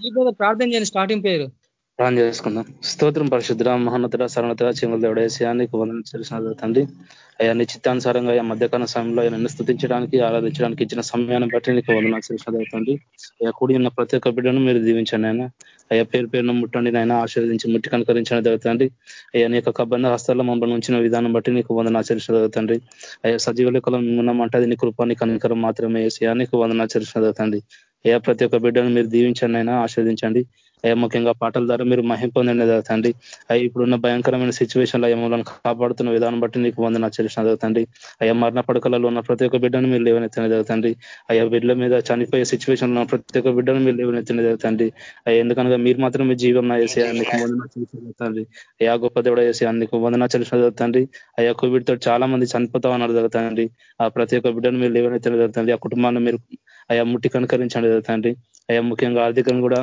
ఈ ప్రార్థన చేయండి స్టార్టింగ్ పేరు. ప్రాణం చేసుకుందాం. స్తోత్రం పరిశుద్ర మహోన్నత సరణత చెంగుల దేవుడేసా నీకు వందన చేసిన తండ్రి. అయ్యా నీ చిత్తానుసారంగా అయ్యా మధ్యకాల సమయంలో ఆయన స్థుతించడానికి ఆరాధించడానికి ఇచ్చిన సమయాన్ని బట్టి నీకు వందన చేసిన తండ్రి. అయ్యా కూడి ఉన్న ప్రతి ఒక్క బిడ్డను మీరు దీవించండి ఆయన అయ్యా పేరు పేరును ముట్టండి నాయన ఆశీర్వదించి ముట్టి కనుకరించడం జరుగుతుంది అయ్యా నీ యొక్క కబంధ హస్తాల్లో మమ్మల్ని ఉంచిన విధానం బట్టి నీకు వందన ఆచరించిన జరుగుతుంది అయ్యా సజీవ లెక్కలో ఉన్నామంటే అది నీ కృపాని కనుకరం మాత్రమే వేసి నీకు వందన ఆచరించిన జరుగుతుంది అయ్యా ప్రతి ఒక్క బిడ్డను మీరు దీవించండి అయినా ఆస్వాదించండి ముఖ్యంగా పాటల ద్వారా మీరు మహిం పొందండి తండ్రి. అవి ఇప్పుడున్న భయంకరమైన సిచ్యువేషన్లో ఏమో కాపాడుతున్న విధానం బట్టి నీకు వందన ఆచరించిన తండ్రి. అయ్యా మరణ పడకలలో ఉన్న ప్రతి ఒక్క బిడ్డను మీరు లేవనెత్తిన తండ్రి. అయ్యా బిడ్డల మీద చనిపోయే సిచ్యువేషన్లో ప్రతి ఒక్క బిడ్డను మీరు లేవనెత్తిన తండ్రి. అయ్యా ఎందుకనగా మీరు మాత్రమే జీవం వేసి అందుకు వందన తండ్రి. అయ్యా గొప్ప దేవుడు వేసి అందుకు వందన చలిసిన తండ్రి. అయ్యా కోవిడ్తో చాలా మంది చనిపోతా ఉన్నారు జరుగుతండి ఆ ప్రతి ఒక్క బిడ్డను మీరు లేవనెత్తిన జరుగుతుంది ఆ కుటుంబాన్ని మీరు అయా ముట్టి కనుకరించండి జరుగుతండి అయ్యా ముఖ్యంగా ఆర్థికంగా కూడా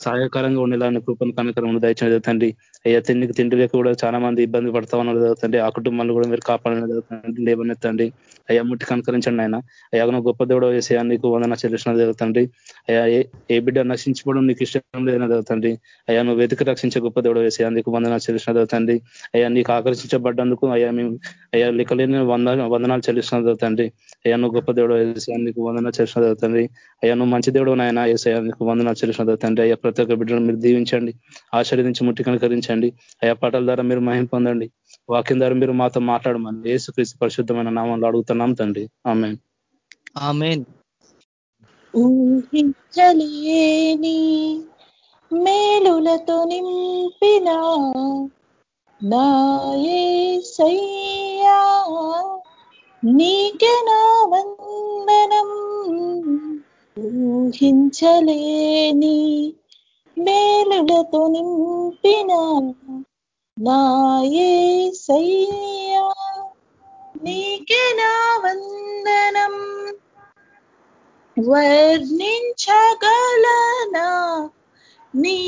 సహాయకరంగా ఉండేలాని కృపను కనకరం దయచిన తండ్రి. అయ్యా తిండికి తిండి లేక కూడా చాలా మంది ఇబ్బంది పడతా ఉన్నారు జరుగుతుంది ఆ కుటుంబాలు కూడా మీరు కాపాడని జరుగుతుంది లేవనెత్తండి అయ్యా ముట్టి కనకరించండి ఆయన అయ్యా గొప్ప దేవుడు వేసే నీకు వందన చెల్లిసిన జరుగుతుంది అయ్యా ఏ బిడ్డ నశించుకోవడం నీకు ఇష్టం లేదని జరుగుతుంది అయ్యా నువ్వు వెతికి రక్షించే గొప్ప దేవుడు వేసే నీకు వందన చెల్లిసిన జరుగుతుంది అయ్యా నీకు ఆకర్షించబడ్డందుకు అయ్యా మేము అయ్యా లిఖలేని వంద వందనాలు చెల్లించిన జరుగుతుంది అయ్యా నువ్వు గొప్ప దేవుడు వేసే నీకు వందన చెల్లించిన జరుగుతుంది అయ్యా నువ్వు మంచి దేవుడు నాయన. వేసే నీకు వందన చెల్లించిన జరుగుతుంది అయ్యా ప్రతి ఒక్క బిడ్డను మీరు దీవించండి ఆశీర్వదించి ముట్టి కనుకరించండి. అయా పాటల ద్వారా మీరు మహిం పొందండి. వాక్యం ద్వారా మీరు మాతో మాట్లాడమని ఏసు క్రీస్తు పరిశుద్ధమైన నామంలో అడుగుతున్నాం తండ్రి. ఆమె ఊహించలేని మేలులతో నింపిన నాయే సయ్యా నీకే నా వందనం. ఊహించలేని మేలులతో నింపిన నాయే సయ్యా నీకే నా వందనం. వర్ణించగలనా నీ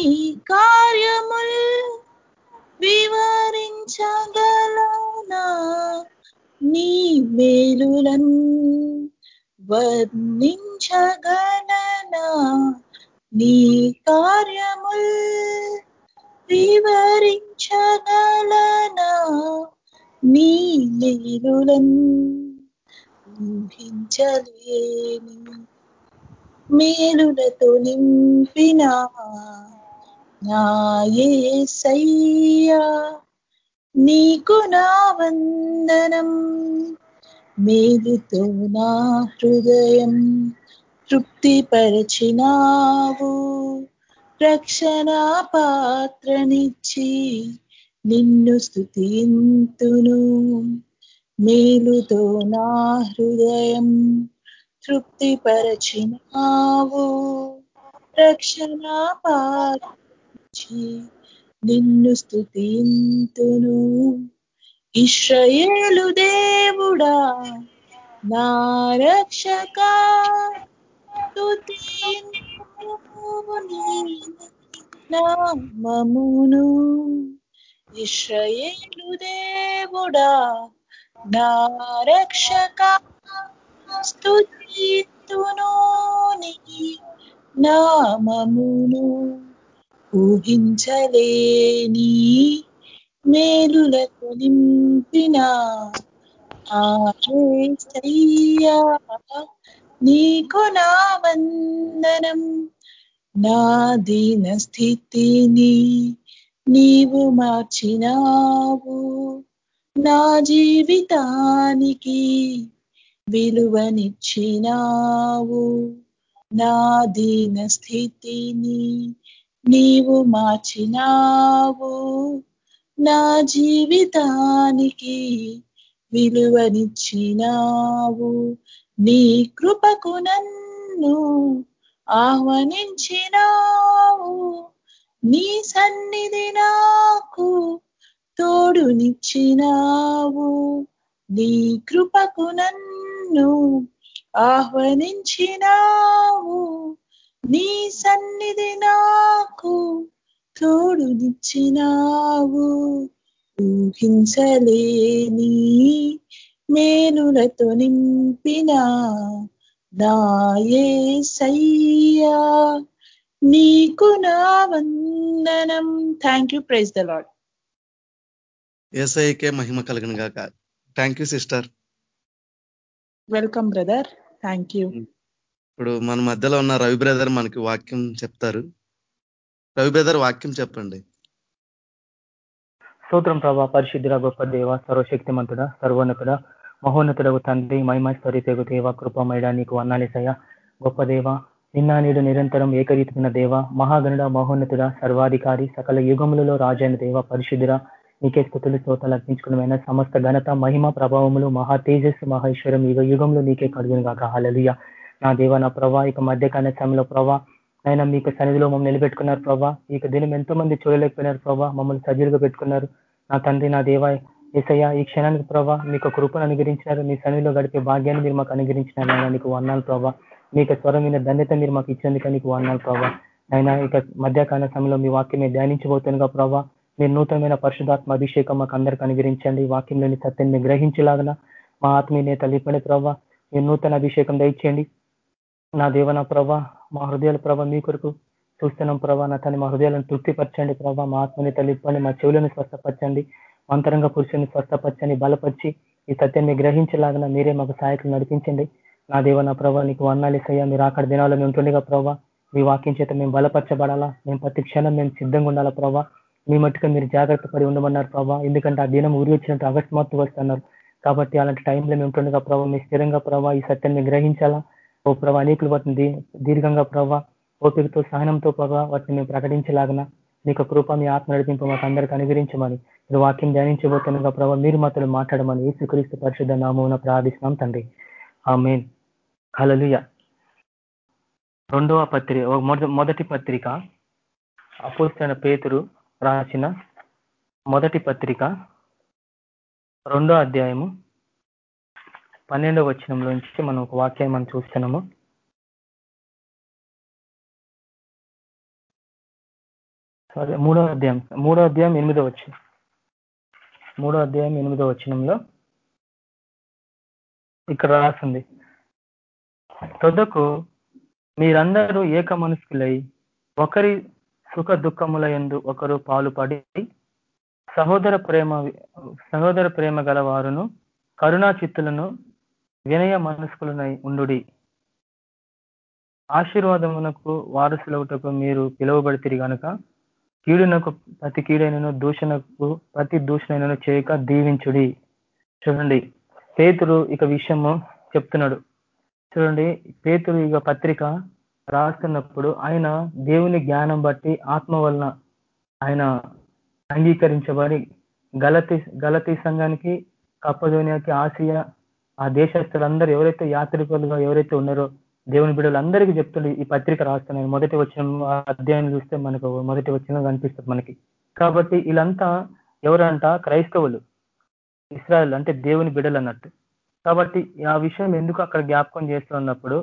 కార్యముల్? వివరించగలనా నీ మేలులన్? వర్ణించగలనా నీ కార్య వివరించగలనా? నీ మేలులన్ ఊహించలేని మేలులతో నింపిన నాయే సయ్యా నీకు నా వందనం మేలుతో నా హృదయం తృప్తిపరచినావు. రక్షణ పాత్రనిచ్చి నిన్ను స్థుతింతును మేలుతో నా హృదయం తృప్తిపరచినావు. రక్షణ పాత్రించి నిన్ను స్థుతింతును ఇశ్రయేలు దేవుడా నా రక్షక నామమును ఇశ్రయేలు దేవుడా నా రక్షక స్తుతితును నామమును ఊహించలేని మేలులకు నింపిన ఆశయ్యా నీకు నా వందనం నా దీన స్థితిని నీవు మార్చినావు. నా జీవితానికి విలువనిచ్చినావు. నా దీన స్థితిని నీవు మార్చినావు. నా జీవితానికి విలువనిచ్చినావు. నీ కృపకు నన్ను ఆహ్వానించినావు. నీ సన్నిధి నాకు తోడునిచ్చినావు. నీ కృపకు నన్ను ఆహ్వానించినావు. నీ సన్నిధి నాకు తోడునిచ్చినావు. ఊహించలేని మేలులతో నింపిన నాయే సయ్యా నీకు నా వందనం. Thank you praise the lord ఏసఐకే మహిమ కలిగిన గాక. Thank you sister welcome brother thank you ఇప్పుడు మన మధ్యలో ఉన్న రవి బ్రదర్ మనకి వాక్యం చెప్తారు. రవి బ్రదర్ వాక్యం చెప్పండి. స్తోత్రం ప్రభా పరిశుద్ధుల గొప్ప దేవ సర్వశక్తిమంతుడ సర్వోన్నతుడ. మహోన్నతుడవు తండ్రి మహిమ స్వరితేగు దేవ కృపమయడ నీకు అన్నాలేసయ్య గొప్ప దేవ నిన్న నీడు నిరంతరం ఏకరీతమైన దేవ మహాగణుడ మహోన్నతుడ సర్వాధికారి సకల యుగములలో రాజైన దేవ పరిశుద్ధుడ నీకే స్థుతులు శ్రోతలు అర్పించుకున్న సమస్త ఘనత మహిమ ప్రభావములు మహా తేజస్సు మహేశ్వరం యుగ యుగంలో నీకే కడుగును కాక హలలుయ నా దేవ నా ప్రభా ఇక మధ్యకాల సమయంలో ప్రభా ఆయన మీకు సన్నిధిలో మమ్మల్ని నిలబెట్టుకున్నారు ప్రభా. ఇక దినం ఎంతో మంది చూడలేకపోయినారు ప్రభా మమ్మల్ని సజీలుగా పెట్టుకున్నారు. నా తండ్రి నా దేవ ఏసయ్య ఈ క్షణానికి ప్రభా మీకు కృపను అనుగ్రహించినారు. మీ సన్నిధిలో గడిపే భాగ్యాన్ని మీరు మాకు అనుగ్రహించినారు నాయన. నీకు వర్ణాలు ప్రభా. మీకు స్వరమైన ధన్యత మీరు మాకు ఇచ్చేందుకు నీకు వర్ణాలు ప్రభా. నైనా ఇక మధ్యాకాల సమయంలో మీ వాక్యమే ధ్యానించబోతుందిగా ప్రభా. మీరు నూతనమైన పరిశుధాత్మ అభిషేకం మాకు అందరికీ అనుగ్రహించండి. వాక్యంలోని సత్యాన్ని గ్రహించలాగన? మా ఆత్మీయ నేత లిపండి ప్రభా. మీరు నూతన అభిషేకం దయచేయండి. నా దేవన ప్రభా మా హృదయాల ప్రభా మీ కొరకు చూస్తున్నాం ప్రభా. నా తన మా హృదయాలను తృప్తిపరచండి ప్రభా. మా ఆత్మని తల్లిప్పండి మా చెవులను స్వస్థపరచండి. అంతరంగ పురుషుని స్వస్థపరచని బలపరిచి ఈ సత్యాన్ని గ్రహించలాగిన మీరే మాకు సహాయకులు నడిపించండి. నా దేవ నా ప్రభా నీకు వర్ణాలిసయ్యా మీరు అక్కడ దినాల్లో మేము ఉంటుండగా ప్రభా మీ వాక్యం చేత మేము బలపరచబడాలా? మేము ప్రతి క్షణం మేము సిద్ధంగా ఉండాలా ప్రభావ మీ మట్టుగా మీరు జాగ్రత్త పడి ఉండమన్నారు ప్రభా. ఎందుకంటే ఆ దినం ఊరి వచ్చినట్టు అకస్మాత్తు వస్తున్నారు. కాబట్టి అలాంటి టైంలో మేము ఉంటుండగా ప్రభావ మీ స్థిరంగా ప్రభావ ఈ సత్యాన్ని గ్రహించాలా? ఓ ప్రభా అనేకులు వాటిని దీర్ఘంగా ప్రభావ ఓపికతో సహనంతో ప్రభావ వాటిని మేము ప్రకటించలాగన మీకు కృప మీ ఆత్మ నడిపింపు మాకు అందరికీ అనుగ్రహించమని మీరు వాక్యం ధ్యానించబోతున్నగా ప్రభావ మీరు మాత్రం మాట్లాడమని యేసుక్రీస్తు పరిశుద్ధ నామమున ప్రార్థిస్తున్నాం తండ్రి. ఆ మెయిన్ హలలుయ రెండవ పత్రిక మొదటి పత్రిక అపోస్తైన పేతురు రాసిన మొదటి పత్రిక రెండో అధ్యాయము పన్నెండవ వచనంలో నుంచి మనం ఒక వాక్యాన్ని మనం చూస్తున్నాము. సరే మూడో అధ్యాయం మూడో అధ్యాయం ఎనిమిదో వచ్చింది మూడో అధ్యాయం ఎనిమిదో వచనంలో ఇక్కడ రాసింది. తొదకు మీరందరూ ఏక మనసుకులై ఒకరి సుఖ దుఃఖముల ఎందు ఒకరు పాలుపడి సహోదర ప్రేమ సహోదర ప్రేమ గల వారును కరుణా చిత్తులను వినయ మనస్కులనై ఉండుడి. ఆశీర్వాదమునకు వారసులవుటకు మీరు పిలువబడితే గనుక కీడునకు ప్రతి కీడైనను దూషణకు ప్రతి దూషణైనను చేయక దీవించుడి. చూడండి పేతురు ఇక విషయము చెప్తున్నాడు. చూడండి పేతురు ఇక పత్రిక రాస్తున్నప్పుడు ఆయన దేవుని జ్ఞానం బట్టి ఆత్మ వలన ఆయన అంగీకరించబడి గలతి గలతీ సంఘానికి కప్పదోనియాకి ఆసియా ఆ దేశస్తులందరూ ఎవరైతే యాత్రికులుగా ఎవరైతే ఉన్నారో దేవుని బిడ్డలందరికీ అందరికీ చెప్తుండే ఈ పత్రిక రాస్తున్నాయి మొదటి వచ్చిన అధ్యాయం చూస్తే మనకు మొదటి వచ్చిన కనిపిస్తుంది మనకి. కాబట్టి వీళ్ళంతా ఎవరంట? క్రైస్తవులు. ఇస్రాయల్ అంటే దేవుని బిడ్డలు అన్నట్టు. కాబట్టి ఆ విషయం ఎందుకు అక్కడ జ్ఞాపకం చేస్తున్నప్పుడు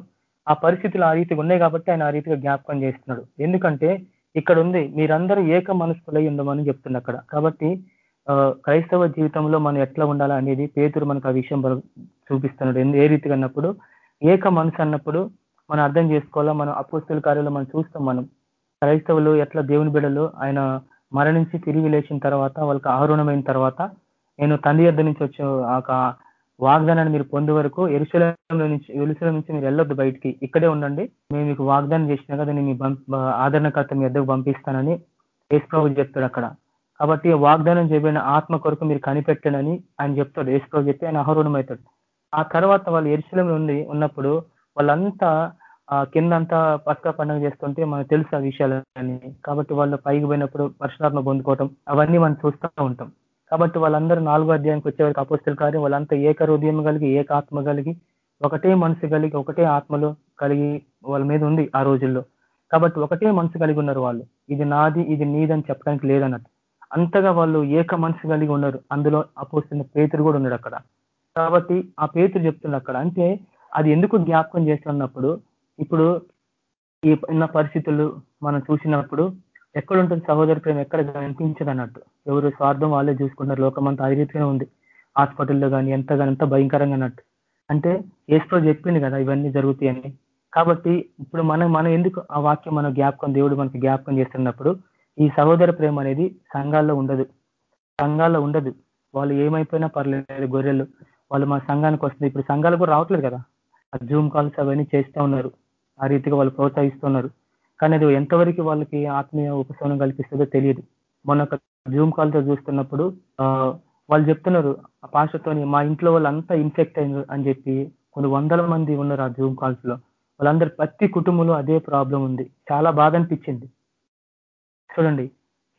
ఆ పరిస్థితులు ఆ రీతిగా ఉన్నాయి కాబట్టి ఆయన ఆ రీతిగా జ్ఞాపకం చేస్తున్నాడు. ఎందుకంటే ఇక్కడ ఉంది మీరందరూ ఏక మనస్కులై ఉండమని చెప్తుంది అక్కడ. కాబట్టి క్రైస్తవ జీవితంలో మనం ఎట్లా ఉండాలా అనేది పేతురు మనకు ఆ విషయం చూపిస్తున్నాడు. ఏ రీతిగా అన్నప్పుడు? ఏక మనసు అన్నప్పుడు మనం అర్థం చేసుకోవాలా? మనం అపోస్తుల కార్యంలో మనం చూస్తాం మనం. క్రైస్తవులు ఎట్లా దేవుని బిడలు ఆయన మరణించి తిరిగి లేచిన తర్వాత వాళ్ళకి ఆహరణమైన తర్వాత నేను తండ్రి యొద్ నుంచి వచ్చే ఆ వాగ్దానాన్ని మీరు పొందే వరకు ఎరుసలంలో నుంచి ఎరుసలం నుంచి మీరు వెళ్ళొద్దు బయటికి. ఇక్కడే ఉండండి. మేము మీకు వాగ్దానం చేసినా కదా నేను మీ ఆదరణకర్త మీ ఎద్దకు పంపిస్తానని యేసుప్రభు చెప్తాడు అక్కడ. కాబట్టి వాగ్దానం చేయబడిన ఆత్మ కొరకు మీరు కనిపెట్టడని ఆయన చెప్తాడు. యేసుప్రభు చెప్పి ఆయన అహరుణం అవుతాడు ఆ తర్వాత వాళ్ళు ఎరుసలం నుండి ఉన్నప్పుడు వాళ్ళంతా కిందంతా పక్క పండుగ చేస్తుంటే మనకు తెలుసు ఆ విషయాలని కాబట్టి వాళ్ళు పైకి పోయినప్పుడు పరశురాత్మ పొందుకోవటం అవన్నీ మనం చూస్తూ ఉంటాం. కాబట్టి వాళ్ళందరూ నాలుగో అధ్యాయానికి వచ్చేవారికి అపోస్తుల కార్యం వాళ్ళంతా ఏక హృదయం కలిగి ఏక ఆత్మ కలిగి ఒకటే మనసు కలిగి ఒకటే ఆత్మలో కలిగి వాళ్ళ మీద ఉంది ఆ రోజుల్లో. కాబట్టి ఒకటే మనసు కలిగి ఉన్నారు వాళ్ళు. ఇది నాది ఇది నీదని చెప్పడానికి లేదన్నట్టు. అంతగా వాళ్ళు ఏక మనసు కలిగి ఉన్నారు. అందులో అపోస్తున్న పేతురు కూడా ఉన్నాడు అక్కడ. కాబట్టి ఆ పేతురు చెప్తున్న అక్కడ. అంటే అది ఎందుకు జ్ఞాపకం చేస్తున్నప్పుడు ఇప్పుడు ఈ ఉన్న పరిస్థితులు మనం చూసినప్పుడు ఎక్కడ ఉంటుంది సహోదర ప్రేమ ఎక్కడ కనిపించదు అన్నట్టు ఎవరు స్వార్థం వాళ్ళే చూసుకుంటారు లోకమంతా ఆ రీతిగానే ఉంది. హాస్పిటల్లో కానీ ఎంత ఎంత భయంకరంగా అన్నట్టు. అంటే ఏస్తో చెప్పింది కదా ఇవన్నీ జరుగుతాయని. కాబట్టి ఇప్పుడు మనం మనం ఎందుకు ఆ వాక్యం మనం జ్ఞాపకం దేవుడు మనకి జ్ఞాపకం చేస్తున్నప్పుడు ఈ సహోదర ప్రేమ అనేది సంఘాల్లో ఉండదు. సంఘాల్లో ఉండదు. వాళ్ళు ఏమైపోయినా పర్లేదు గొర్రెలు. వాళ్ళు మా సంఘానికి వస్తుంది ఇప్పుడు సంఘాలు కూడా రావట్లేదు కదా. జూమ్ కాల్స్ అవన్నీ చేస్తూ ఉన్నారు. ఆ రీతిగా వాళ్ళు ప్రోత్సహిస్తున్నారు. కానీ అది ఎంతవరకు వాళ్ళకి ఆత్మీయ ఉపశమనం కల్పిస్తుందో తెలియదు. మొన్న ఒక జూమ్ కాల్తో చూస్తున్నప్పుడు వాళ్ళు చెప్తున్నారు ఆ పాషతోని మా ఇంట్లో వాళ్ళంతా ఇన్ఫెక్ట్ అయినారు అని చెప్పి కొన్ని వందల మంది ఉన్నారు ఆ జూమ్ కాల్స్లో. వాళ్ళందరూ ప్రతి కుటుంబంలో అదే ప్రాబ్లం ఉంది. చాలా బాధ అనిపించింది. చూడండి.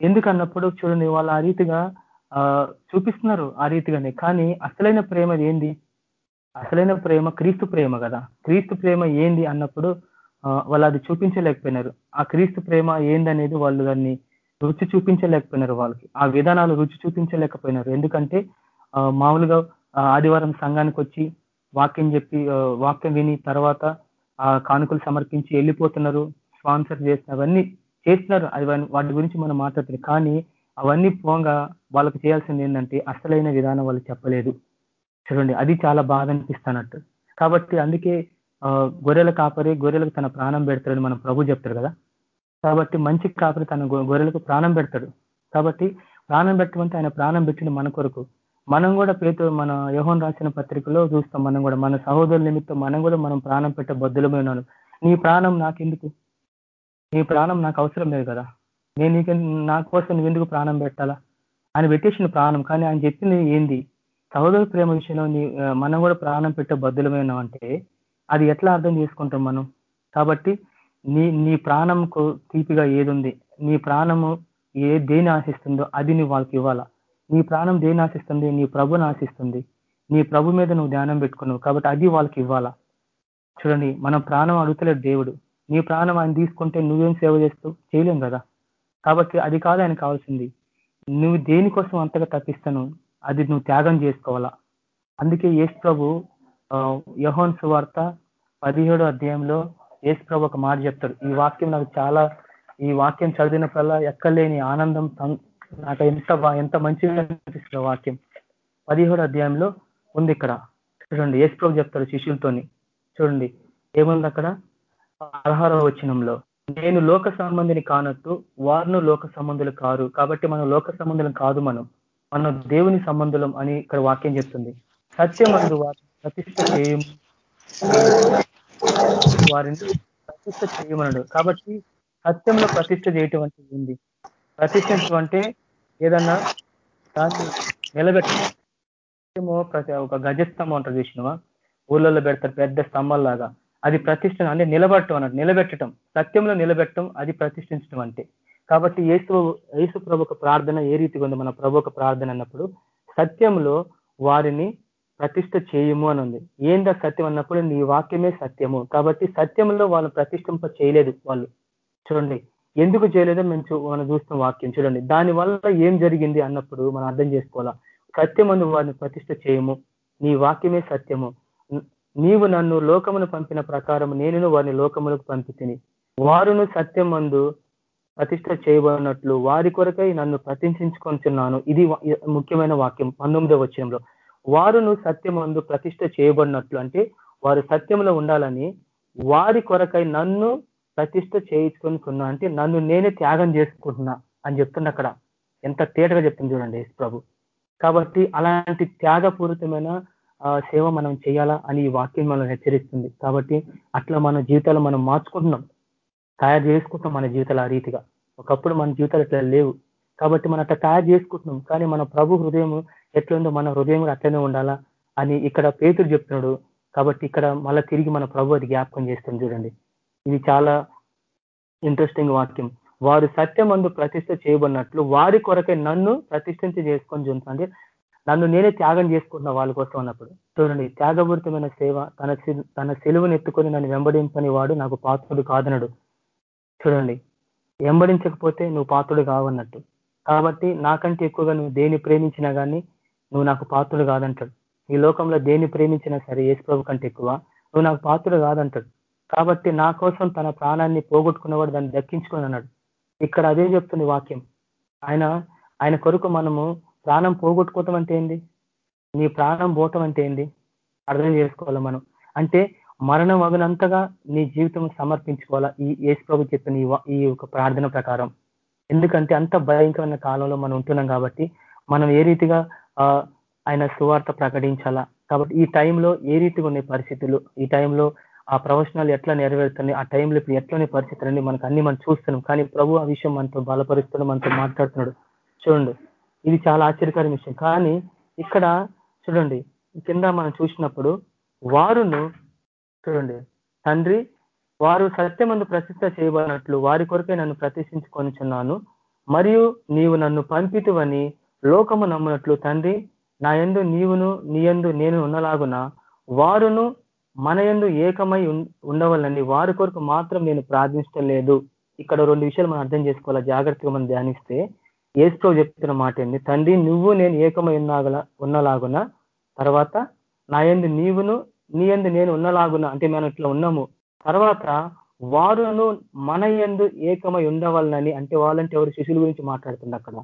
ఎందుకన్నప్పుడు చూడండి వాళ్ళు ఆ రీతిగా చూపిస్తున్నారు ఆ రీతిగానే. కానీ అసలైన ప్రేమ ఏంది? అసలైన ప్రేమ క్రీస్తు ప్రేమ కదా. క్రీస్తు ప్రేమ ఏంది అన్నప్పుడు వాళ్ళు అది చూపించలేకపోయినారు. ఆ క్రీస్తు ప్రేమ ఏందనేది వాళ్ళు దాన్ని రుచి చూపించలేకపోయినారు వాళ్ళకి. ఆ విధానాలు రుచి చూపించలేకపోయినారు. ఎందుకంటే మామూలుగా ఆదివారం సంఘానికి వచ్చి వాక్యం చెప్పి వాక్యం విని తర్వాత ఆ కానుకలు సమర్పించి వెళ్ళిపోతున్నారు. స్పాన్సర్ చేసిన అవన్నీ చేస్తున్నారు. అది వాటి గురించి మనం మాట్లాడుతున్నాం కానీ అవన్నీ పోగా వాళ్ళకి చేయాల్సింది ఏంటంటే అసలైన విధానం వాళ్ళు చెప్పలేదు. చూడండి అది చాలా బాధ అనిపిస్తున్నట్టు కాబట్టి అందుకే గొర్రెల కాపరి గొర్రెలకు తన ప్రాణం పెడతాడని మనం ప్రభు చెప్తారు కదా. కాబట్టి మంచి కాపరి తన గొర్రెలకు ప్రాణం పెడతాడు. కాబట్టి ప్రాణం పెట్టమంటే ఆయన ప్రాణం పెట్టిన మన కొరకు. మనం కూడా పేరు మన యోహన్ రాసిన పత్రికలో చూస్తాం మనం కూడా. మన సహోదరుల నిమిత్తం మనం కూడా మనం ప్రాణం పెట్టే బద్దులమే ఉన్నాను. నీ ప్రాణం నాకెందుకు? నీ ప్రాణం నాకు అవసరం లేదు కదా. నేను నీకు నా కోసం నువ్వు ఎందుకు ప్రాణం పెట్టాలా? ఆయన పెట్టేసిన ప్రాణం కానీ ఆయన చెప్పింది ఏంది? సహోదర ప్రేమ విషయంలో నీ మనం కూడా ప్రాణం పెట్టే బద్దులమే అంటే అది ఎట్లా అర్థం చేసుకుంటాం మనం? కాబట్టి నీ నీ ప్రాణంకు తీపిగా ఏది నీ ప్రాణము ఏ దేని ఆశిస్తుందో అది నువ్వు వాళ్ళకి ఇవ్వాలా? నీ ప్రాణం దేని ఆశిస్తుంది? నీ ప్రభుని ఆశిస్తుంది. నీ ప్రభు మీద నువ్వు ధ్యానం పెట్టుకున్నావు కాబట్టి అది వాళ్ళకి ఇవ్వాలా? చూడండి మనం ప్రాణం అడుగుతలేదు దేవుడు. నీ ప్రాణం ఆయన తీసుకుంటే నువ్వేం సేవ చేస్తూ చేయలేం కదా? కాబట్టి అది కాదు ఆయన కావాల్సింది. నువ్వు దేనికోసం అంతగా తప్పిస్తాను అది నువ్వు త్యాగం చేసుకోవాలా? అందుకే యేసు ప్రభు యహోన్ సువార్త పదిహేడు అధ్యాయంలో యేసు ప్రభు ఒక మాట చెప్తాడు. ఈ వాక్యం నాకు చాలా ఈ వాక్యం చదివినప్పుడల్లా ఎక్కలేని ఆనందం నాకు ఎంత ఎంత మంచిగా అనిపిస్తుంది వాక్యం. పదిహేడు అధ్యాయంలో ఉంది ఇక్కడ. చూడండి యేసు ప్రభు చెప్తాడు శిష్యులతోని. చూడండి ఏముంది అక్కడ? పదహారవ వచనంలో నేను లోక సంబంధిని కానట్టు వారును లోక సంబంధులు కారు. కాబట్టి మనం లోక సంబంధులం కాదు మనం. మనం దేవుని సంబంధులం అని ఇక్కడ వాక్యం చెప్తుంది. సత్యమందు వారిని ప్రతిష్ట చేయం వారిని ప్రతిష్ట చేయమన్నాడు కాబట్టి సత్యంలో ప్రతిష్ట చేయటం అంటే ఉంది ప్రతిష్ఠించడం అంటే ఏదన్నా దాన్ని నిలబెట్టమో ప్రతి ఒక గజస్తంభం అంటారు చూసినవా? ఊళ్ళల్లో పెడతారు పెద్ద స్తంభాల్లాగా. అది ప్రతిష్ట అంటే నిలబడటం అన్నట్టు నిలబెట్టడం సత్యంలో నిలబెట్టడం అది ప్రతిష్ఠించడం అంటే. కాబట్టి ఏసు యేసు ప్రభు ప్రార్థన ఏ రీతిగా ఉంది? మన ప్రభు ప్రార్థన అన్నప్పుడు సత్యంలో వారిని ప్రతిష్ట చేయము అని ఉంది. ఏందా సత్యం అన్నప్పుడు నీ వాక్యమే సత్యము. కాబట్టి సత్యంలో వాళ్ళు ప్రతిష్ఠింప చేయలేదు వాళ్ళు. చూడండి ఎందుకు చేయలేదో మేము మనం చూస్తున్న వాక్యం చూడండి. దాని వల్ల ఏం జరిగింది అన్నప్పుడు మనం అర్థం చేసుకోవాలా? సత్యమందు వారిని ప్రతిష్ట చేయము. నీ వాక్యమే సత్యము. నీవు నన్ను లోకమును పంపిన ప్రకారం నేను వారిని లోకములకు పంపితిని. వారును సత్యం ప్రతిష్ట చేయబడినట్లు వారి కొరకై నన్ను ప్రతిష్ఠించుకొంచున్నాను. ఇది ముఖ్యమైన వాక్యం. పంతొమ్మిదవ వచ్చంలో వారును సత్యమందు ప్రతిష్ట చేయబడినట్లు అంటే వారు సత్యంలో ఉండాలని వారి కొరకై నన్ను ప్రతిష్ట చేయించుకుంటున్నా అంటే నన్ను నేనే త్యాగం చేసుకుంటున్నా అని చెప్తుంది అక్కడ. ఎంత తేటగా చెప్తుంది చూడండి ప్రభు. కాబట్టి అలాంటి త్యాగపూరితమైన సేవ మనం చేయాలా అని ఈ వాక్యం మనం హెచ్చరిస్తుంది. కాబట్టి అట్లా మన జీవితాలు మనం మార్చుకుంటున్నాం. తయారు చేసుకుంటున్నాం మన జీవితాలు ఆ రీతిగా. ఒకప్పుడు మన జీవితాలు ఇట్లా లేవు. కాబట్టి మనం అట్లా తయారు చేసుకుంటున్నాం. కానీ మన ప్రభు హృదయం ఎట్లుందో మన హృదయం అట్లనే ఉండాలా అని ఇక్కడ పేతుడు చెప్తున్నాడు. కాబట్టి ఇక్కడ మళ్ళీ తిరిగి మన ప్రభు అది జ్ఞాపకం చేస్తుంది చూడండి. ఇది చాలా ఇంట్రెస్టింగ్ వాక్యం. వారు సత్యమందు ప్రతిష్ట చేయబడినట్లు వారి కొరకే నన్ను ప్రతిష్ఠించి చేసుకొని చూస్తుంది నన్ను నేనే త్యాగం చేసుకుంటున్నా వాళ్ళ కోసం అన్నప్పుడు. చూడండి త్యాగపూరితమైన సేవ తన తన సెలువును ఎత్తుకొని నన్ను వెంబడింపని వాడు నాకు పాత్రుడు కాదనడు. చూడండి వెంబడించకపోతే నువ్వు పాత్రుడు కావన్నట్టు. కాబట్టి నాకంటే ఎక్కువగా నువ్వు దేని ప్రేమించినా కానీ నువ్వు నాకు పాత్రుడు కాదంటాడు. ఈ లోకంలో దేని ప్రేమించినా సరే యేసు కంటే ఎక్కువ నువ్వు నాకు పాత్రుడు కాదంటాడు. కాబట్టి నా కోసం తన ప్రాణాన్ని పోగొట్టుకున్నవాడు దాన్ని దక్కించుకొని అన్నాడు ఇక్కడ అదే చెప్తుంది వాక్యం. ఆయన ఆయన కొరకు మనము ప్రాణం పోగొట్టుకోవటం అంటే ఏంది? నీ ప్రాణం పోవటం అంటే ఏంది? అర్థం చేసుకోవాలి మనం. అంటే మరణం వగనంతగా నీ జీవితం సమర్పించుకోవాలా? ఈ యేసు ప్రభు చెప్పిన ఈ యొక్క ప్రార్థన ప్రకారం. ఎందుకంటే అంత భయంకరమైన కాలంలో మనం ఉంటున్నాం కాబట్టి మనం ఏ రీతిగా ఆయన సువార్త ప్రకటించాలా? కాబట్టి ఈ టైంలో ఏ రీతిగా ఉన్నాయి పరిస్థితులు ఈ టైంలో ఆ ప్రవచనాలు ఎట్లా నెరవేరుతున్నాయి ఆ టైంలో ఇప్పుడు ఎట్లనే పరిస్థితులని మనకు అన్ని మనం చూస్తున్నాం. కానీ ప్రభు ఆ విషయం మనతో బలపరుస్తున్నాడు మనతో మాట్లాడుతున్నాడు. చూడండి. ఇది చాలా ఆశ్చర్యకరమైన విషయం. కానీ ఇక్కడ చూడండి. కింద మనం చూసినప్పుడు వారును చూడండి. తండ్రి వారు సత్యమందు ప్రసిద్ధ చేయబడినట్లు వారి కొరకే నన్ను ప్రతిష్ఠించుకొనిచున్నాను. మరియు నీవు నన్ను పంపితువని లోకము నమ్మునట్లు తండ్రి నా యందు నీవును నీ యందు నేను ఉన్నలాగున వారును మన యందు ఏకమై ఉం- వారి కొరకు మాత్రం నేను ప్రార్థించడం లేదు ఇక్కడ రెండు విషయాలు మనం అర్థం చేసుకోవాలి? జాగ్రత్తగా మనం ధ్యానిస్తే ఏసుకో చెప్తున్న మాట ఏంది? తండ్రి నువ్వు నేను ఏకమై ఉన్నాగల ఉన్నలాగున తర్వాత నా యందు నీవును నీ యందు నేను ఉన్నలాగున అంటే మనం ఇట్లా ఉన్నాము. తర్వాత వారును మన యందు ఏకమై ఉండవాలని అంటే వాళ్ళంటే ఎవరు? శిష్యుల గురించి మాట్లాడుతుంది అక్కడ.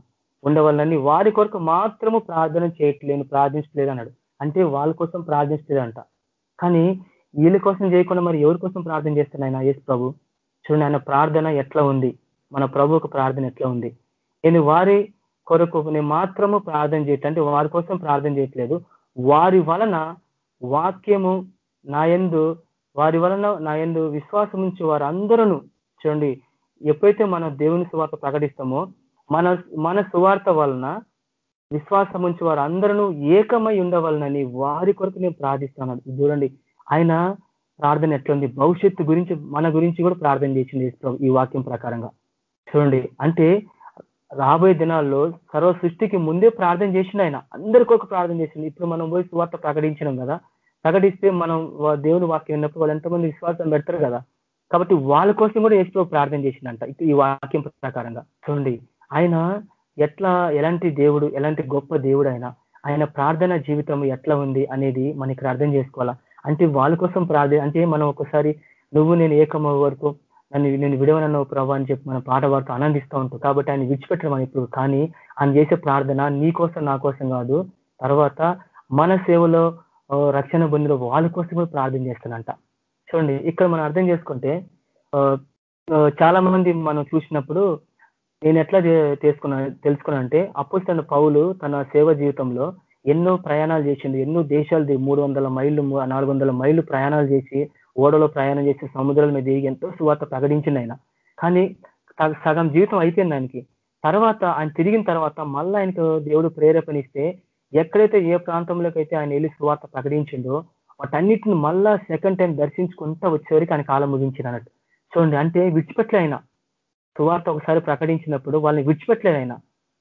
ఉండవాలని వారి కొరకు మాత్రము ప్రార్థన చేయట్లేను ప్రార్థించలేదు అన్నాడు. అంటే వాళ్ళ కోసం ప్రార్థించలేదంట కానీ వీళ్ళ కోసం చేయకుండా మరి ఎవరి కోసం ప్రార్థన చేస్తున్నాయి ఆయన యేసు ప్రభు? చూడండి ఆయన ప్రార్థన ఎట్లా ఉంది? మన ప్రభువుకు ప్రార్థన ఎట్లా ఉంది? నేను వారి కొరకు నేను మాత్రము ప్రార్థన చేయటం అంటే వారి కోసం ప్రార్థన చేయట్లేదు. వారి వలన వాక్యము నా యందు వారి వలన నా యందు విశ్వాసం ఉంచి వారందరూ చూడండి. ఎప్పుడైతే మనం దేవుని సువార్త ప్రకటిస్తామో మన మన సువార్త వలన విశ్వాసం ఉంచి వారు అందరూ ఏకమై ఉండవలనని వారి కొరకు నేను ప్రార్థిస్తున్నాను. చూడండి. ఆయన ప్రార్థన ఎట్లుంది? భవిష్యత్తు గురించి మన గురించి కూడా ప్రార్థన చేసింది ఈ వాక్యం ప్రకారంగా. చూడండి. అంటే రాబోయే దినాల్లో సర్వ సృష్టికి ముందే ప్రార్థన చేసిండు ఆయన. అందరి కొరకు ప్రార్థన చేసింది ఇప్పుడు మనం పోయి సువార్త ప్రకటించినాం కదా. ప్రకటిస్తే మనం దేవుని వాక్యం విన్నప్పుడు వాళ్ళు ఎంతమంది విశ్వాసం పెడతారు కదా. కాబట్టి వాళ్ళ కోసం కూడా యేసు ప్రార్థన చేసిందంట ఈ వాక్యం ప్రకారంగా. చూడండి. ఆయన ఎట్లా ఎలాంటి దేవుడు ఎలాంటి గొప్ప దేవుడు ఆయన ఆయన ప్రార్థన జీవితం ఎట్లా ఉంది అనేది మనకి అర్థం చేసుకోవాలా. అంటే వాళ్ళ కోసం ప్రార్థన అంటే మనం ఒకసారి నువ్వు నేను ఏకమ వరకు నన్ను నేను విడవనన్న ప్రభా అని చెప్పి మన పాట వారితో ఆనందిస్తూ ఉంటాం. కాబట్టి ఆయన విడిచిపెట్టడం ఇప్పుడు కానీ ఆయన చేసే ప్రార్థన నీ కోసం నా కోసం కాదు. తర్వాత మన సేవలో రక్షణ పొందిన వాళ్ళ కోసం కూడా ప్రార్థన చేస్తానంట. చూడండి ఇక్కడ మనం అర్థం చేసుకుంటే ఆ, చాలా మంది మనం చూసినప్పుడు నేను ఎట్లా చేసుకున్నా తెలుసుకున్నా అంటే అప్పుడు పౌలు తన సేవ జీవితంలో ఎన్నో ప్రయాణాలు చేసిండు. ఎన్నో దేశాలు మూడు వందల మైళ్ళు నాలుగు వందల మైళ్ళు ప్రయాణాలు చేసి ఓడలో ప్రయాణం చేసి సముద్రాల మీద దిగి ఎంతో సువార్త ప్రకటించింది ఆయన. కానీ సగ- సగం జీవితం అయిపోయింది ఆయనకి. తర్వాత ఆయన తిరిగిన తర్వాత మళ్ళీ ఆయనకు దేవుడు ప్రేరేపణిస్తే ఎక్కడైతే ఏ ప్రాంతంలోకి అయితే ఆయన వెళ్ళి సువార్త ప్రకటించిండో వాటన్నిటిని మళ్ళా సెకండ్ టైం దర్శించుకుంటా వచ్చేవరకు ఆయన కాలం ముగించింది అన్నట్టు. చూడండి అంటే విడిచిపెట్టలే ఆయన. సువార్త ఒకసారి ప్రకటించినప్పుడు వాళ్ళని విడిచిపెట్టలేదు ఆయన.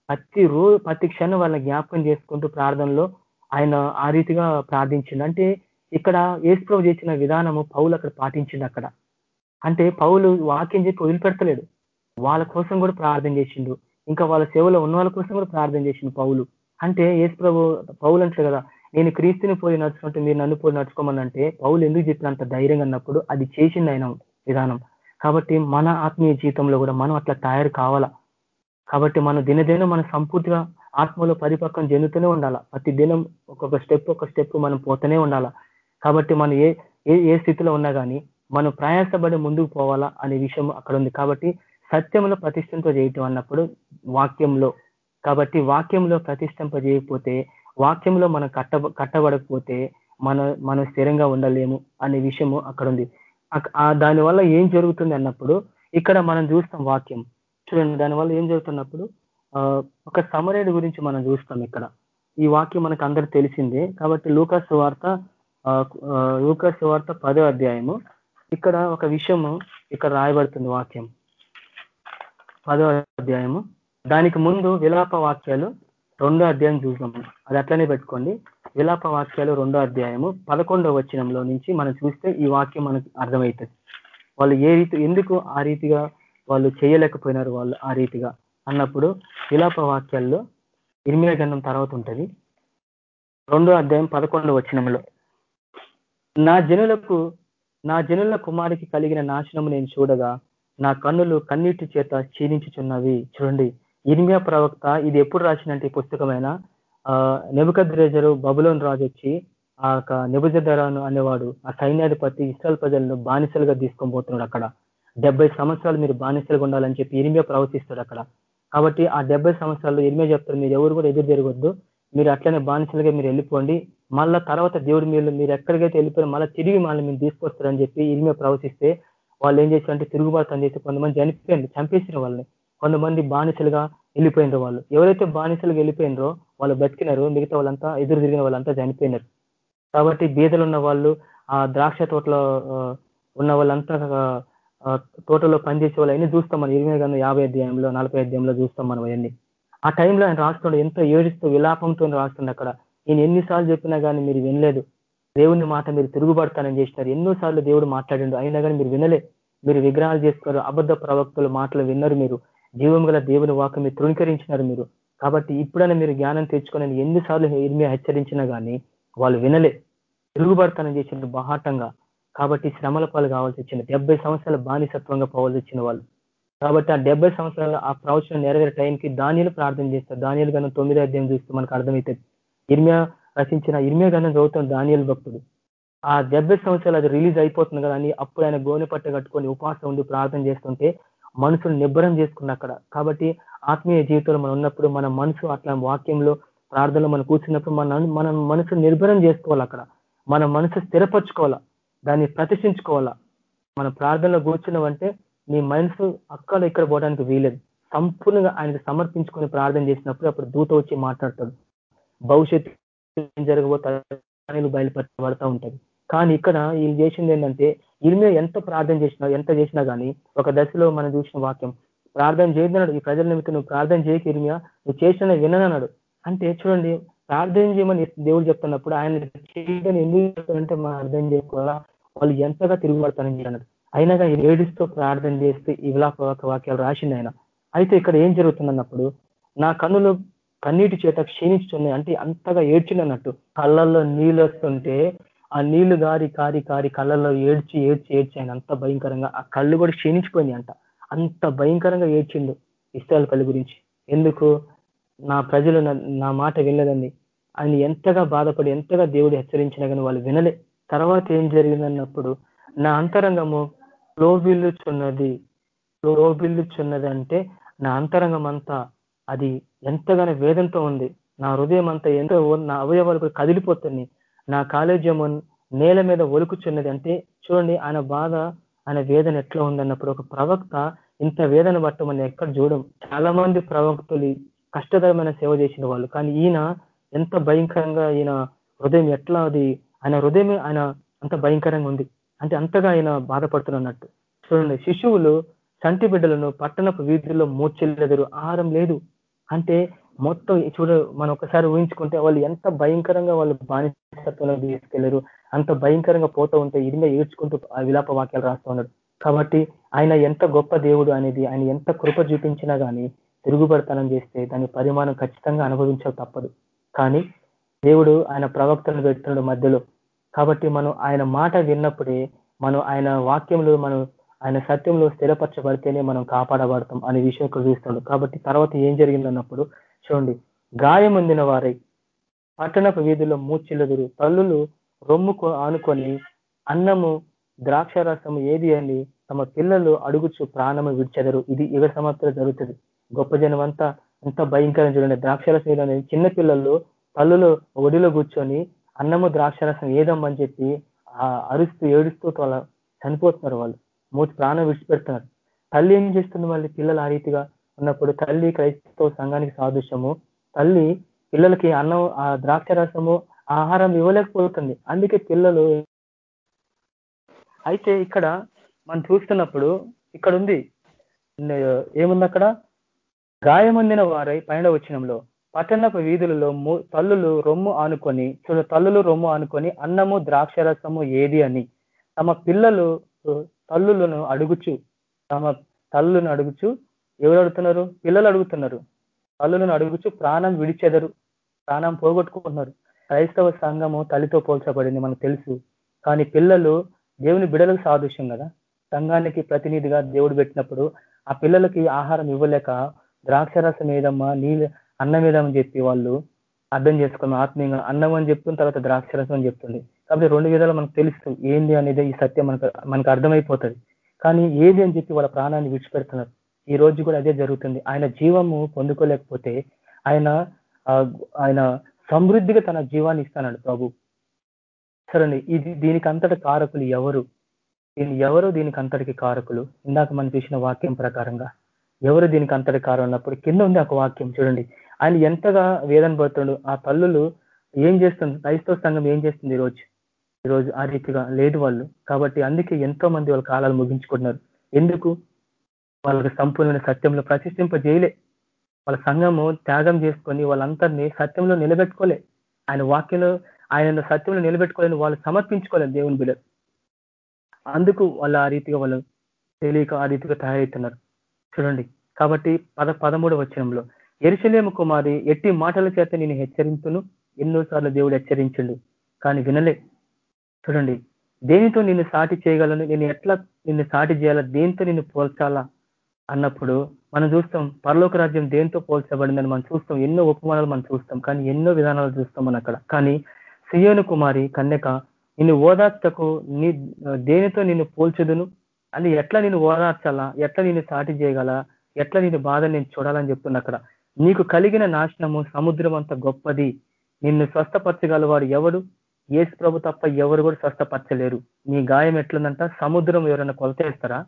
ప్రతి రోజు ప్రతి క్షణం వాళ్ళని జ్ఞాపకం చేసుకుంటూ ప్రార్థనలో ఆయన ఆ రీతిగా ప్రార్థించిండు. అంటే ఇక్కడ ఏసుప్రభు చేసిన విధానము పౌలు అక్కడ పాటించిండు అక్కడ. అంటే పౌలు వాక్యం చెప్పి వదిలిపెడతలేడు. వాళ్ళ కోసం కూడా ప్రార్థన చేసిండు. ఇంకా వాళ్ళ సేవలో ఉన్న వాళ్ళ కోసం కూడా ప్రార్థన చేసిండు పౌలు. అంటే ఏసు ప్రభు పౌలు అంటారు కదా నేను క్రీస్తుని పోయి నడుచుకుంటే మీరు నన్ను పోయి నడుచుకోమని అంటే పౌలు ఎందుకు చెప్పినంత ధైర్యంగా అన్నప్పుడు అది చేసింది ఆయన విధానం. కాబట్టి మన ఆత్మీయ జీవితంలో కూడా మనం అట్లా తయారు కావాలా? కాబట్టి మనం దినదినం మనం సంపూర్తిగా ఆత్మలో పరిపక్వం చెందుతూనే ఉండాలా? ప్రతి దినం ఒక్కొక్క స్టెప్ ఒక స్టెప్ మనం పోతూనే ఉండాలా? కాబట్టి మనం ఏ ఏ ఏ స్థితిలో ఉన్నా కానీ మనం ప్రయాసపడి ముందుకు పోవాలా అనే విషయం అక్కడ ఉంది. కాబట్టి సత్యంలో ప్రతిష్టంతో చేయటం అన్నప్పుడు వాక్యంలో కాబట్టి వాక్యంలో ప్రతిష్ఠింప చేయకపోతే వాక్యంలో మనం కట్ట కట్టబడకపోతే మన మనం స్థిరంగా ఉండలేము అనే విషయము అక్కడ ఉంది దానివల్ల ఏం జరుగుతుంది అన్నప్పుడు ఇక్కడ మనం చూస్తాం వాక్యం. చూడండి దానివల్ల ఏం జరుగుతున్నప్పుడు ఆ, ఒక సమరేడు గురించి మనం చూస్తాం ఇక్కడ. ఈ వాక్యం మనకు అందరు తెలిసిందే. కాబట్టి లూకాస్ వార్త లూకాస్ వార్త పదో అధ్యాయము. ఇక్కడ ఒక విషయము ఇక్కడ రాయబడుతుంది వాక్యం. పదో అధ్యాయము. దానికి ముందు విలాప వాక్యాలు రెండో అధ్యాయం చూసాము అది అట్లనే పెట్టుకోండి. విలాప వాక్యాలు రెండో అధ్యాయము పదకొండో వచనంలో నుంచి మనం చూస్తే ఈ వాక్యం మనకు అర్థమవుతుంది. వాళ్ళు ఏ రీతి ఎందుకు ఆ రీతిగా వాళ్ళు చేయలేకపోయినారు వాళ్ళు ఆ రీతిగా? అన్నప్పుడు విలాప వాక్యాల్లో ఇరిమియా గంధం తర్వాత ఉంటుంది. రెండో అధ్యాయం పదకొండో వచనంలో. నా జనులకు నా జనుల కుమారికి కలిగిన నాశనము నేను చూడగా నా కన్నులు కన్నీటి చేత క్షీణించుచున్నవి. చూడండి. ఇర్మియా ప్రవక్త ఇది ఎప్పుడు రాసినంటే ఈ పుస్తకమైన? ఆ నెబుకద్రేజరు బబులోన్ రాజు వచ్చి ఆ యొక్క నిబుజధరాను అనేవాడు ఆ సైన్యాధిపతి ఇస్రాయల్ ప్రజలను బానిసలుగా తీసుకొని పోతున్నాడు అక్కడ. డెబ్బై సంవత్సరాలు మీరు బానిసలుగా ఉండాలని చెప్పి ఇరిమియా ప్రవర్తిస్తాడు అక్కడ. కాబట్టి ఆ డెబ్బై సంవత్సరాలు ఇరిమియా చెప్తారు మీరు ఎవరు కూడా ఎదురు జరగొద్దు మీరు అట్లనే బానిసలుగా మీరు వెళ్ళిపోండి. మళ్ళా తర్వాత దేవుడు మీరు మీరు ఎక్కడికైతే వెళ్ళిపోయిన మళ్ళీ తిరిగి మళ్ళీ మీరు తీసుకొస్తారని చెప్పి ఇరిమియా ప్రవచిస్తే వాళ్ళు ఏం చేశారంటే తిరుగుబాటు చేసి కొంతమంది చనిపోయింది చంపేసిన వాళ్ళని. కొంతమంది బానిసలుగా వెళ్ళిపోయినారు వాళ్ళు. ఎవరైతే బానిసలుగా వెళ్ళిపోయినారో వాళ్ళు బతికినారు. మిగతా వాళ్ళంతా ఎదురు తిరిగిన వాళ్ళంతా చనిపోయినారు. కాబట్టి బీదలు ఉన్న వాళ్ళు ఆ ద్రాక్ష తోటలో ఉన్న వాళ్ళంతా తోటలో పనిచేసే వాళ్ళు అన్ని చూస్తాం మనం. ఇరవై గంట యాభై అధ్యాయంలో నలభై అధ్యాయంలో చూస్తాం మనం అవన్నీ. ఆ టైంలో ఆయన రాస్తుండే ఎంత ఏడుస్తూ విలాపంతో రాస్తుండే అక్కడ. నేను ఎన్నిసార్లు చెప్పినా కానీ మీరు వినలేదు. దేవుని మాట మీరు తిరుగుబడతానని చేసినారు. ఎన్నోసార్లు దేవుడు మాట్లాడిండు. అయినా కానీ మీరు వినలే. మీరు విగ్రహాలు చేసుకున్నారు అబద్ధ ప్రవక్తలు మాటలు విన్నారు మీరు. జీవం గల దేవుని వాక మీరు తృణీకరించినారు మీరు. కాబట్టి ఇప్పుడైనా మీరు జ్ఞానం తెచ్చుకొని ఎన్నిసార్లు ఇర్మియా హెచ్చరించినా కానీ వాళ్ళు వినలే. తిరుగుబడతనం చేసిన బహాటంగా. కాబట్టి శ్రమల పాలు కావాల్సి వచ్చింది. డెబ్బై సంవత్సరాల బానిసత్వంగా పోవాల్సి వచ్చిన వాళ్ళు. కాబట్టి ఆ డెబ్బై సంవత్సరాల ఆ ప్రవచనం నెరవేరే టైంకి దానిలు ప్రార్థన చేస్తారు. దానిలు గనం తొమ్మిదో అధ్యాయం చూస్తే మనకు అర్థమవుతుంది ఇర్మియా రచించిన ఇర్మియా గనం చదువుతాం దానియల్ భక్తుడు. ఆ డెబ్బై సంవత్సరాలు అది రిలీజ్ అయిపోతుంది కదా అని అప్పుడు ఆయన గోనె పట్ట కట్టుకొని ఉపాసం ఉండి ప్రార్థన చేస్తుంటే మనసును నిబ్బరం చేసుకున్న అక్కడ. కాబట్టి ఆత్మీయ జీవితంలో మనం ఉన్నప్పుడు మన మనసు అట్లా వాక్యంలో ప్రార్థనలో మనం కూర్చున్నప్పుడు మన మన మనసు నిర్భరం చేసుకోవాలి అక్కడ. మన మనసు స్థిరపరచుకోవాలా? దాన్ని ప్రతిష్ఠించుకోవాలా? మన ప్రార్థనలో కూర్చున్నామంటే నీ మనసు అక్కడ ఇక్కడ పోవడానికి వీలేదు. సంపూర్ణంగా ఆయనకు సమర్పించుకొని ప్రార్థన చేసినప్పుడు అప్పుడు దూత వచ్చి మాట్లాడతాడు. భవిష్యత్తు ఏం బయలుపరచబడతా ఉంటుంది. కానీ ఇక్కడ వీళ్ళు చేసింది ఏంటంటే ఇరిమే ఎంత ప్రార్థన చేసినా ఎంత చేసినా కానీ ఒక దశలో మనం చూసిన వాక్యం ప్రార్థన చేయొద్దన్నాడు ఈ ప్రజల నిమిత్తం నువ్వు ప్రార్థన చేయక ఇరిమియా నువ్వు చేసిన విననన్నాడు. అంటే చూడండి ప్రార్థన చేయమని దేవుడు చెప్తున్నప్పుడు ఆయన చేయడం ఎందుకు చెప్తానంటే మనం అర్థం చేసుకోవాలా? వాళ్ళు ఎంతగా తిరుగుబడతానని చెప్పినాడు అయినాగా ఏడుస్తూ ప్రార్థన చేస్తే ఈ విలాప వాక్యాలు రాసింది ఆయన. అయితే ఇక్కడ ఏం జరుగుతుందన్నప్పుడు నా కన్నులు కన్నీటి చేత క్షీణించున్నాయి అంటే అంతగా ఏడ్చినట్టు కళ్ళల్లో నీళ్ళు వస్తుంటే ఆ నీళ్ళు గారి కారి కారి కళ్ళల్లో ఏడ్చి ఏడ్చి ఏడ్చి ఆయన అంత భయంకరంగా ఆ కళ్ళు కూడా క్షీణించిపోయింది అంట. అంత భయంకరంగా ఏడ్చిండు ఇస్రాయల్ పల్లి గురించి. ఎందుకు? నా ప్రజలు నా మాట వినలేదండి. ఆయన ఎంతగా బాధపడి ఎంతగా దేవుడు హెచ్చరించినా కానీ వాళ్ళు వినలే. తర్వాత ఏం జరిగిందన్నప్పుడు నా అంతరంగము లోబిల్లుచున్నది. లోబిల్లుచున్నది అంటే నా అంతరంగం అంతా అది ఎంతగానో వేదంతో ఉంది. నా హృదయం అంతా ఎంతో నా అవయవాలు కూడా కదిలిపోతున్నాయి. నా కాలేజము నేల మీద ఒలుకుచున్నది అంటే చూడండి ఆయన బాధ ఆయన వేదన ఎట్లా ఉందన్నప్పుడు ఒక ప్రవక్త ఇంత వేదన పట్టమని ఎక్కడ చూడం. చాలా మంది ప్రవక్తలు కష్టతరమైన సేవ చేసిన వాళ్ళు. కానీ ఈయన ఎంత భయంకరంగా ఈయన హృదయం ఎట్లా అది ఆయన హృదయం ఆయన అంత భయంకరంగా ఉంది. అంటే అంతగా ఆయన బాధపడుతున్నట్టు. చూడండి శిశువులు సంటి బిడ్డలను పట్టణపు వీధుల్లో మూర్చెల్లెదరు ఆహారం లేదు. అంటే మొత్తం చూడ మనం ఒకసారి ఊహించుకుంటే వాళ్ళు ఎంత భయంకరంగా వాళ్ళు బానిసత్వంలో తీసుకెళ్ళరు అంత భయంకరంగా పోతూ ఉంటే ఇదిగా ఏడ్చుకుంటూ ఆ విలాప వాక్యాలు రాస్తూ కాబట్టి ఆయన ఎంత గొప్ప దేవుడు అనేది ఆయన ఎంత కృప చూపించినా కానీ తిరుగుబడతనం చేస్తే దాని పరిమాణం ఖచ్చితంగా అనుభవించక తప్పదు. కానీ దేవుడు ఆయన ప్రవక్తను పెడుతున్నాడు మధ్యలో. కాబట్టి మనం ఆయన మాట విన్నప్పుడే మనం ఆయన వాక్యంలో మనం ఆయన సత్యంలో స్థిరపరచబడితేనే మనం కాపాడబడతాం అనే విషయం ఇక్కడ చూస్తున్నాడు. కాబట్టి తర్వాత ఏం జరిగిందన్నప్పుడు చూడండి. గాయం అందిన వారై పట్టణపు వీధుల్లో మూచిల్లదురు తల్లులు రొమ్ముకు ఆనుకొని అన్నము ద్రాక్షరసము ఏది అని తమ పిల్లలు అడుగుచు ప్రాణము విడిచెదరు. ఇది యుగ సమాప్తిలో జరుగుతుంది. గొప్ప జనం అంతా ఎంత భయంకరం చూడండి. ద్రాక్షరసం అనేది చిన్న పిల్లలు తల్లులు ఒడిలో కూర్చొని అన్నము ద్రాక్షరసం ఏదమ్మని చెప్పి అరుస్తూ ఏడుస్తూ వాళ్ళ చనిపోతున్నారు వాళ్ళు. మూతి ప్రాణం విడిచిపెడుతున్నారు. తల్లి ఏం చేస్తుంది మళ్ళీ? పిల్లలు ఆ రీతిగా ఉన్నప్పుడు తల్లి క్రైస్తవ సంఘానికి సాదృశ్యము. తల్లి పిల్లలకి అన్నం ఆ ద్రాక్ష రసము ఆహారం ఇవ్వలేకపోతుంది. అందుకే పిల్లలు అయితే ఇక్కడ మనం చూస్తున్నప్పుడు ఇక్కడ ఉంది ఏముంది అక్కడ? గాయమందిన వారై పైన వచ్చినంలో పట్టణపు వీధులలో తల్లులు రొమ్ము ఆనుకొని చూడ తల్లులు రొమ్ము ఆనుకొని అన్నము ద్రాక్షరసము ఏది అని. తమ పిల్లలు తల్లులను అడుగుచు తమ తల్లులను అడుగుచు ఎవరు అడుగుతున్నారు పిల్లలు అడుగుతున్నారు తల్లులను అడుగుచు ప్రాణం విడిచెదరు. ప్రాణం పోగొట్టుకుంటున్నారు. క్రైస్తవ సంఘము తల్లితో పోల్చబడింది మనకు తెలుసు. కానీ పిల్లలు దేవుని బిడలకు సాదృశ్యం కదా. సంఘానికి ప్రతినిధిగా దేవుడు పెట్టినప్పుడు ఆ పిల్లలకి ఆహారం ఇవ్వలేక ద్రాక్షరసం ఏదమ్మా నీళ్ళు అన్నం ఏదమ్మని చెప్పి వాళ్ళు అర్థం చేసుకున్నాం ఆత్మీయంగా అన్నం అని చెప్తున్న తర్వాత ద్రాక్షరసం అని చెప్తుంది. కాబట్టి రెండు విధాలు మనకు తెలుసు. ఏంది అనేది ఈ సత్యం మనకు మనకు అర్థమైపోతుంది. కానీ ఏది అని చెప్పి వాళ్ళ ప్రాణాన్ని విడిచిపెడుతున్నారు? ఈ రోజు కూడా అదే జరుగుతుంది. ఆయన జీవము పొందుకోలేకపోతే ఆయన ఆయన సమృద్ధిగా తన జీవాన్ని ఇస్తానండి ప్రభు. సరే ఇది దీనికి అంతటి కారకులు ఎవరు? దీని ఎవరు దీనికి అంతటికి కారకులు? ఇందాక మనం చూసిన వాక్యం ప్రకారంగా ఎవరు దీనికి అంతటి కారం కింద ఉంది ఒక వాక్యం చూడండి. ఆయన ఎంతగా వేదన పడుతుండు ఆ తల్లులు ఏం చేస్తుంది? క్రైస్తవ సంఘం ఏం చేస్తుంది ఈరోజు ఈరోజు ఆ రీతిగా లేదు వాళ్ళు కాబట్టి అందుకే ఎంతో మంది వాళ్ళ కాలాలు ముగించుకుంటున్నారు. ఎందుకు? వాళ్ళకి సంపూర్ణమైన సత్యంలో ప్రతిష్ఠింపజేయలే. వాళ్ళ సంఘము త్యాగం చేసుకొని వాళ్ళందరినీ సత్యంలో నిలబెట్టుకోలే. ఆయన వాక్యంలో ఆయన సత్యంలో నిలబెట్టుకోలేని వాళ్ళు సమర్పించుకోలేదు దేవుని బిడ్డ. అందుకు వాళ్ళు ఆ రీతిగా వాళ్ళు తెలియక ఆ రీతిగా తయారవుతున్నారు చూడండి. కాబట్టి పద పదమూడు వచనంలో ఎరుసలేము కుమారి ఎట్టి మాటల చేత నేను హెచ్చరించును ఎన్నోసార్లు దేవుడు హెచ్చరించండు కానీ వినలే. చూడండి. దేనితో నిన్ను సాటి చేయగలను? నేను ఎట్లా నిన్ను సాటి చేయాలా? దేంతో నిన్ను పోల్చాలా? అన్నప్పుడు మనం చూస్తాం పరలోక రాజ్యం దేంతో పోల్చబడిందని మనం చూస్తాం. ఎన్నో ఉపమానాలు మనం చూస్తాం. కానీ ఎన్నో విధానాలు చూస్తాం మనం అక్కడ. కానీ సియోను కుమారి కన్యక నిన్ను ఓదార్చకు నీ దేనితో నిన్ను పోల్చదును? అని ఎట్లా నేను ఓదార్చాలా? ఎట్లా నేను సాటి చేయగల? ఎట్లా నేను బాధ నేను చూడాలని చెప్తున్నా అక్కడ. నీకు కలిగిన నాశనము సముద్రం అంత గొప్పది. నిన్ను స్వస్థపరచగలవాడు ఎవడు? ఏసు ప్రభు తప్ప ఎవరు కూడా స్వస్థపరచలేరు. నీ గాయం ఎట్లుందంట? సముద్రం ఎవరైనా కొలతేస్తారా?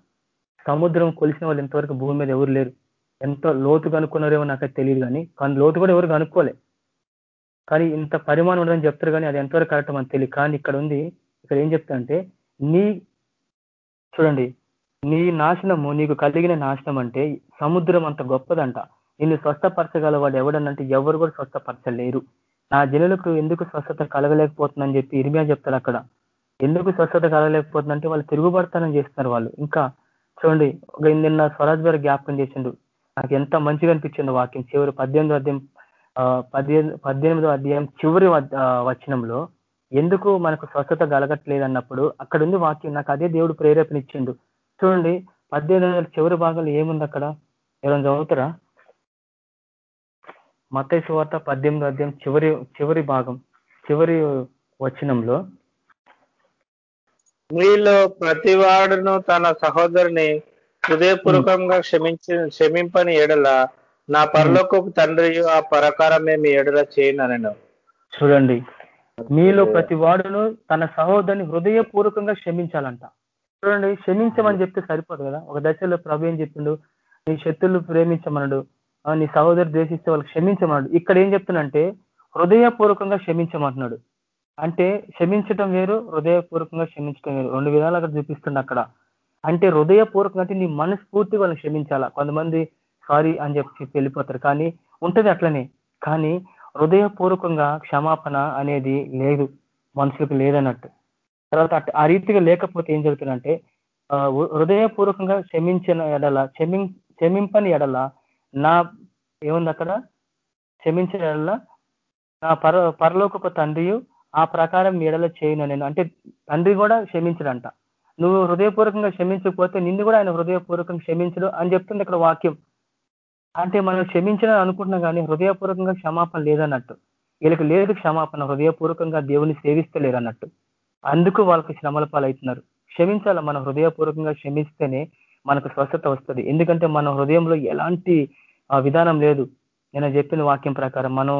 సముద్రం కొలిసిన వాళ్ళు ఇంతవరకు భూమి మీద ఎవరు లేరు. ఎంత లోతు కనుక్కున్నారేమో నాకు తెలియదు కానీ కానీ లోతు కూడా ఎవరు కనుక్కోలే. కానీ ఇంత పరిమాణం ఉండదని చెప్తారు కానీ అది ఎంతవరకు కరెక్ట్ మనకు తెలియదు. కానీ ఇక్కడ ఉంది ఇక్కడ ఏం చెప్తా అంటే నీ చూడండి నీ నాశనము నీకు కలిగిన నాశనం అంటే సముద్రం అంత గొప్పదంట. నిన్ను స్వస్థపరచగల వాడు ఎవడనంటే ఎవరు కూడా స్వస్థపరచలేరు. నా జనులకు ఎందుకు స్వస్థత కలగలేకపోతుందని చెప్పి ఇరిమియా చెప్తారు అక్కడ. ఎందుకు స్వస్థత కలగలేకపోతుందంటే వాళ్ళు తిరుగుబడతానని చేస్తున్నారు వాళ్ళు. ఇంకా చూడండి నిన్న స్వరాజ్ గారు జ్ఞాపకం చేసిండు. నాకు ఎంత మంచిగా అనిపించింది వాక్యం. చివరి పద్దెనిమిదో అధ్యాయం పద్దెనిమిది పద్దెనిమిదో అధ్యాయం చివరి వచనంలో ఎందుకు మనకు స్వస్థత కలగట్లేదు అన్నప్పుడు అక్కడ ఉంది వాక్యం. నాకు అదే దేవుడు ప్రేరేపణ ఇచ్చిండు. చూడండి పద్దెనిమిది చివరి భాగంలో ఏముంది అక్కడ? ఎవరైనా చదువుతారా? మతైసు వార్త పద్దెనిమిది అధ్యాయం చివరి చివరి భాగం చివరి వచనంలో మీలో ప్రతివాడును తన సహోదరుని హృదయపూర్వకంగా క్షమించి క్షమింపని ఎడల నా పరలోకపు తండ్రి ఆ ప్రకారం మేము ఎడల చేయనను చూడండి. మీలో ప్రతి వాడును తన సహోదరుని హృదయపూర్వకంగా క్షమించాలంట. చూడండి క్షమించమని చెప్తే సరిపోదు కదా? ఒక దశలో ప్రభు ఏం చెప్పిండు? నీ శత్రులు ప్రేమించమన్నాడు నీ సహోదరు ద్వేషిస్తే వాళ్ళు క్షమించమన్నాడు ఇక్కడ ఏం చెప్తున్నంటే హృదయపూర్వకంగా క్షమించమంటున్నాడు. అంటే క్షమించటం వేరు హృదయపూర్వకంగా క్షమించటం వేరు. రెండు విధాలు అక్కడ చూపిస్తుంది అక్కడ. అంటే హృదయపూర్వకంగా అంటే నీ మనస్ఫూర్తి వాళ్ళని క్షమించాలా? కొంతమంది సారీ అని చెప్పి వెళ్ళిపోతారు. కానీ ఉంటుంది అట్లనే. కానీ హృదయపూర్వకంగా క్షమాపణ అనేది లేదు. మనుషులకు లేదన్నట్టు. తర్వాత ఆ రీతిగా లేకపోతే ఏం జరుగుతుందంటే హృదయపూర్వకంగా క్షమించిన ఎడల క్షమి క్షమింపని ఎడల నా ఏముంది అక్కడ? క్షమించిన ఎడల నా పర పరలోకపు తండ్రియు ఆ ప్రకారం ఎడల చేయను నేను. అంటే తండ్రి కూడా క్షమించడంట. నువ్వు హృదయపూర్వకంగా క్షమించకపోతే నిన్ను కూడా ఆయన హృదయపూర్వకంగా క్షమించడు అని చెప్తుంది ఇక్కడ వాక్యం. అంటే మనం క్షమించడం అనుకుంటున్నాం కానీ హృదయపూర్వకంగా క్షమాపణ లేదన్నట్టు. వీళ్ళకి లేదు క్షమాపణ హృదయపూర్వకంగా దేవుని సేవిస్తలేరు అన్నట్టు అందుకు వాళ్ళకి శ్రమల పాలవుతున్నారు. క్షమించాల? మనం హృదయపూర్వకంగా క్షమిస్తేనే మనకు స్వస్థత వస్తుంది. ఎందుకంటే మన హృదయంలో ఎలాంటి విధానం లేదు. నేను చెప్పిన వాక్యం ప్రకారం మనం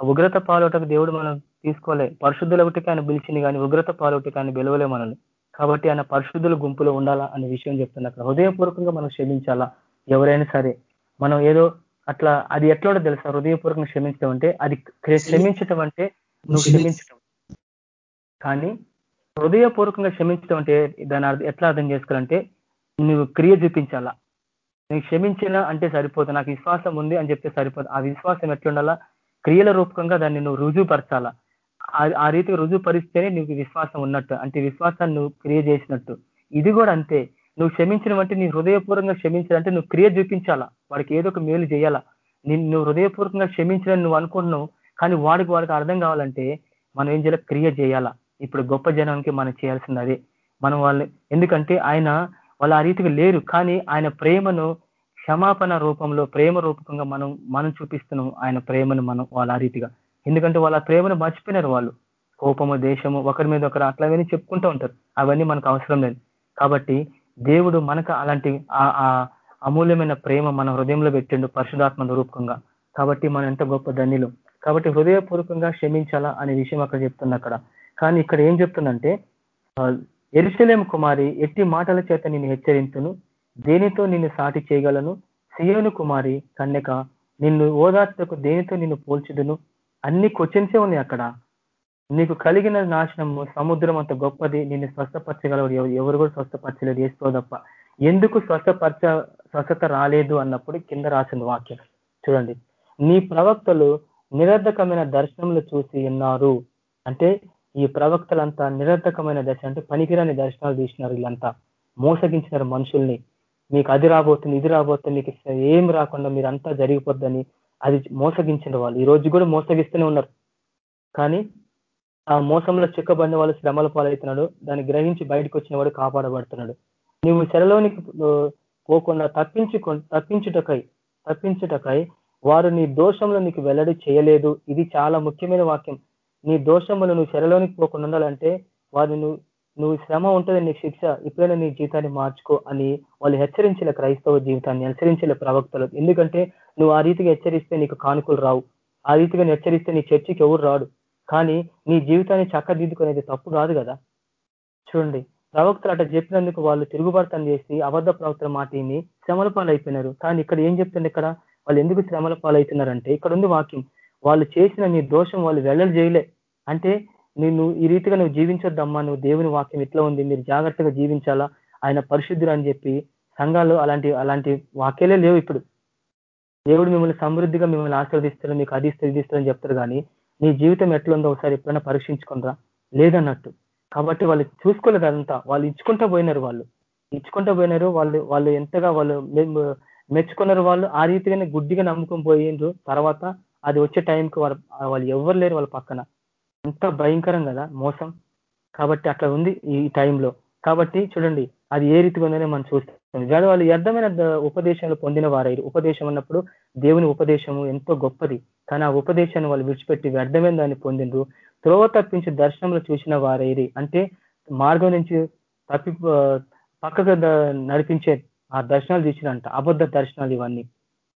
ఉగ్రత పాలోటకు దేవుడు మనం తీసుకోలే. పరిశుద్ధుల ఒకటికి ఆయన పిలిచింది కానీ ఉగ్రత పాలోటికి ఆయన పిలవలే మనల్ని. కాబట్టి ఆయన పరిశుద్ధుల గుంపులో ఉండాలా అనే విషయం చెప్తున్నా. అక్కడ హృదయపూర్వకంగా మనం క్షమించాలా? ఎవరైనా సరే. మనం ఏదో అట్లా అది ఎట్లా తెలుసా? హృదయపూర్వకంగా క్షమించడం అంటే అది క్షమించటం అంటే నువ్వు క్షమించటం కానీ హృదయపూర్వకంగా క్షమించడం అంటే దాని అర్థం ఎట్లా అర్థం చేసుకోవాలంటే నువ్వు క్రియ చూపించాలా. నేను క్షమించిన అంటే సరిపోదు. నాకు విశ్వాసం ఉంది అని చెప్తే సరిపోదు. ఆ విశ్వాసం ఎట్లుండాలా? క్రియల రూపకంగా దాన్ని నువ్వు రుజువుపరచాలా? ఆ రీతిగా రుజువుపరిస్తేనే నీకు విశ్వాసం ఉన్నట్టు అంటే విశ్వాసాన్ని నువ్వు క్రియ చేసినట్టు. ఇది కూడా అంతే. నువ్వు క్షమించినవంటే అంటే నీ హృదయపూర్వకంగా క్షమించాలంటే నువ్వు క్రియ చూపించాలా? వాడికి ఏదో ఒక మేలు చేయాలా? నువ్వు హృదయపూర్వకంగా క్షమించాలని నువ్వు అనుకుంటున్నావు కానీ వాడికి వాడికి అర్థం కావాలంటే మనం ఏం చేయాలి? క్రియ చేయాలా? ఇప్పుడు గొప్ప జనానికి మనం చేయాల్సింది అదే. మనం వాళ్ళని ఎందుకంటే ఆయన వాళ్ళు ఆ రీతిగా లేరు కానీ ఆయన ప్రేమను క్షమాపణ రూపంలో ప్రేమ రూపకంగా మనం మనం చూపిస్తున్నాం ఆయన ప్రేమను మనం వాళ్ళ రీతిగా. ఎందుకంటే వాళ్ళ ప్రేమను మర్చిపోయినారు వాళ్ళు. కోపము దేశము ఒకరి మీద ఒకరు అట్లా చెప్పుకుంటూ ఉంటారు. అవన్నీ మనకు అవసరం లేదు. కాబట్టి దేవుడు మనకు అలాంటి ఆ అమూల్యమైన ప్రేమ మన హృదయంలో పెట్టిండు పరిశుధాత్మ రూపకంగా. కాబట్టి మనం ఎంత గొప్ప ధన్యులు. కాబట్టి హృదయపూర్వకంగా క్షమించాలా అనే విషయం అక్కడ చెప్తుంది అక్కడ. కానీ ఇక్కడ ఏం చెప్తుందంటే ఎరుసలేం కుమారి ఎట్టి మాటల చేత నేను హెచ్చరించును దేనితో నిన్ను సాటి చేయగలను? సియోను కుమారి కన్యక నిన్ను ఓదార్చకు దేనితో నిన్ను పోల్చుదును? అన్ని క్వశ్చన్సే ఉన్నాయి అక్కడ? నీకు కలిగిన నాశనము సముద్రం అంత గొప్పది నిన్ను స్వస్థపరచగలరు ఎవరు కూడా స్వస్థపరచలేదు వేసుకో తప్ప. ఎందుకు స్వస్థపరచ స్వస్థత రాలేదు అన్నప్పుడు కింద రాసిన వాక్యం. చూడండి. నీ ప్రవక్తలు నిరర్ధకమైన దర్శనములు చూసి ఉన్నారు. అంటే ఈ ప్రవక్తలంతా నిరర్ధకమైన దశ అంటే పనికిరాని దర్శనాలు తీసినారు వీళ్ళంతా. మోసగించినారు మనుషుల్ని. మీకు అది రాబోతుంది ఇది రాబోతుంది నీకు ఏం రాకుండా మీరు అంతా జరిగిపోద్దని అది మోసగించిన వాళ్ళు. ఈ రోజు కూడా మోసగిస్తూనే ఉన్నారు. కానీ ఆ మోసంలో చిక్కబడిన వాళ్ళు శ్రమల పాలవుతున్నాడు. దాన్ని గ్రహించి బయటకు వచ్చిన వాడు కాపాడబడుతున్నాడు. నువ్వు చెరలోనికి పోకుండా తప్పించుకు తప్పించుటకై తప్పించుటకై వారు నీ దోషంలో నీకు వెల్లడి చేయలేదు. ఇది చాలా ముఖ్యమైన వాక్యం. నీ దోషములు నువ్వు చెరలోనికి పోకుండా ఉండాలంటే వారిని నువ్వు నువ్వు శ్రమ ఉంటుంది నీ శిక్ష ఇప్పుడైనా నీ జీవితాన్ని మార్చుకో అని వాళ్ళు హెచ్చరించిన క్రైస్తవ జీవితాన్ని హెచ్చరించిన ప్రవక్తలు. ఎందుకంటే నువ్వు ఆ రీతిగా హెచ్చరిస్తే నీకు కానుకలు రావు. ఆ రీతిగా హెచ్చరిస్తే నీ చర్చికి ఎవరు రాడు. కానీ నీ జీవితాన్ని చక్కదిద్దుకునేది తప్పు కాదు కదా? చూడండి ప్రవక్తలు అట్లా చెప్పినందుకు వాళ్ళు తిరుగుబడతం చేసి అబద్ధ ప్రవక్తల మాటని శ్రమల పాలైపోయినారు. కానీ ఇక్కడ ఏం చెప్తుంది ఇక్కడ? వాళ్ళు ఎందుకు శ్రమల పాలవుతున్నారంటే ఇక్కడ ఉంది వాక్యం. వాళ్ళు చేసిన నీ దోషం వాళ్ళు వెళ్ళలు చేయలే. అంటే నిన్ను ఈ రీతిగా నువ్వు జీవించొద్దమ్మా నువ్వు దేవుని వాక్యం ఇట్లా ఉంది మీరు జాగ్రత్తగా జీవించాలా? ఆయన పరిశుద్ధుడు అని చెప్పి సంఘాలు అలాంటి అలాంటి వాక్యాలే లేవు ఇప్పుడు. దేవుడు మిమ్మల్ని సమృద్ధిగా మిమ్మల్ని ఆశీర్వదిస్తారు మీకు అది ఇస్తారని చెప్తారు కానీ నీ జీవితం ఎట్లుందో ఒకసారి ఎప్పుడైనా పరీక్షించుకుందా లేదన్నట్టు. కాబట్టి వాళ్ళు చూసుకోలేదు అదంతా. వాళ్ళు ఇచ్చుకుంటూ పోయినారు వాళ్ళు. ఇచ్చుకుంటూ పోయినారు వాళ్ళు వాళ్ళు ఎంతగా వాళ్ళు మెచ్చుకున్నారు వాళ్ళు ఆ రీతిగానే గుడ్డిగా నమ్ముకొని పోయిండ్రు తర్వాత అది వచ్చే టైంకి వాళ్ళు వాళ్ళు ఎవరు లేరు వాళ్ళ పక్కన. అంత భయంకరం కదా మోసం. కాబట్టి అట్లా ఉంది ఈ టైంలో. కాబట్టి చూడండి అది ఏ రీతిగా ఉందనే మనం చూస్తాం. కానీ వాళ్ళు వ్యర్థమైన ఉపదేశాలు పొందిన వారైరు ఉపదేశం అన్నప్పుడు దేవుని ఉపదేశము ఎంతో గొప్పది. కానీ ఆ ఉపదేశాన్ని వాళ్ళు విడిచిపెట్టి వ్యర్థమైన దాన్ని పొందిండ్రు. త్రోవ తప్పించి దర్శనంలో చూసిన వారైరి అంటే మార్గం నుంచి తప్పి పక్కకు నడిపించే ఆ దర్శనాలు చూసినంట అబద్ధ దర్శనాలు ఇవన్నీ.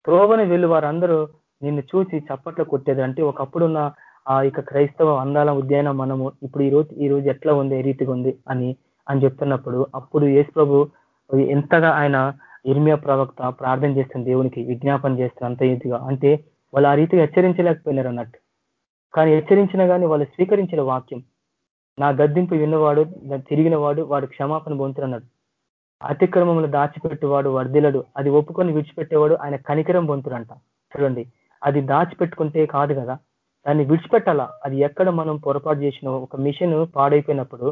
త్రోవని వెళ్ళి వారందరూ నిన్ను చూసి చప్పట్లు కొట్టేది. అంటే ఒకప్పుడున్న ఆ యొక్క క్రైస్తవ అందాల ఉద్యానం మనము ఇప్పుడు ఈ రోజు ఈ రోజు ఎట్లా ఉంది ఏ రీతిగా ఉంది అని అని చెప్తున్నప్పుడు అప్పుడు యేసు ప్రభు ఎంతగా ఆయన ఇర్మియా ప్రవక్త ప్రార్థన చేస్తున్న దేవునికి విజ్ఞాపన చేస్తున్న అంత ఈతిగా అంటే వాళ్ళు ఆ రీతిగా హెచ్చరించలేకపోయినారు అన్నట్టు. కానీ హెచ్చరించినా కానీ వాళ్ళు స్వీకరించిన వాక్యం నా గద్దింపు విన్నవాడు తిరిగిన వాడు వాడు క్షమాపణ పొందుతున్నాడు అతిక్రమంలో దాచిపెట్టేవాడు వర్ధిలడు అది ఒప్పుకొని విడిచిపెట్టేవాడు ఆయన కనికరం పొందుతురంట చూడండి అది దాచిపెట్టుకుంటే కాదు కదా. దాన్ని విడిచిపెట్టాలా? అది ఎక్కడ మనం పొరపాటు చేసిన ఒక మిషన్ పాడైపోయినప్పుడు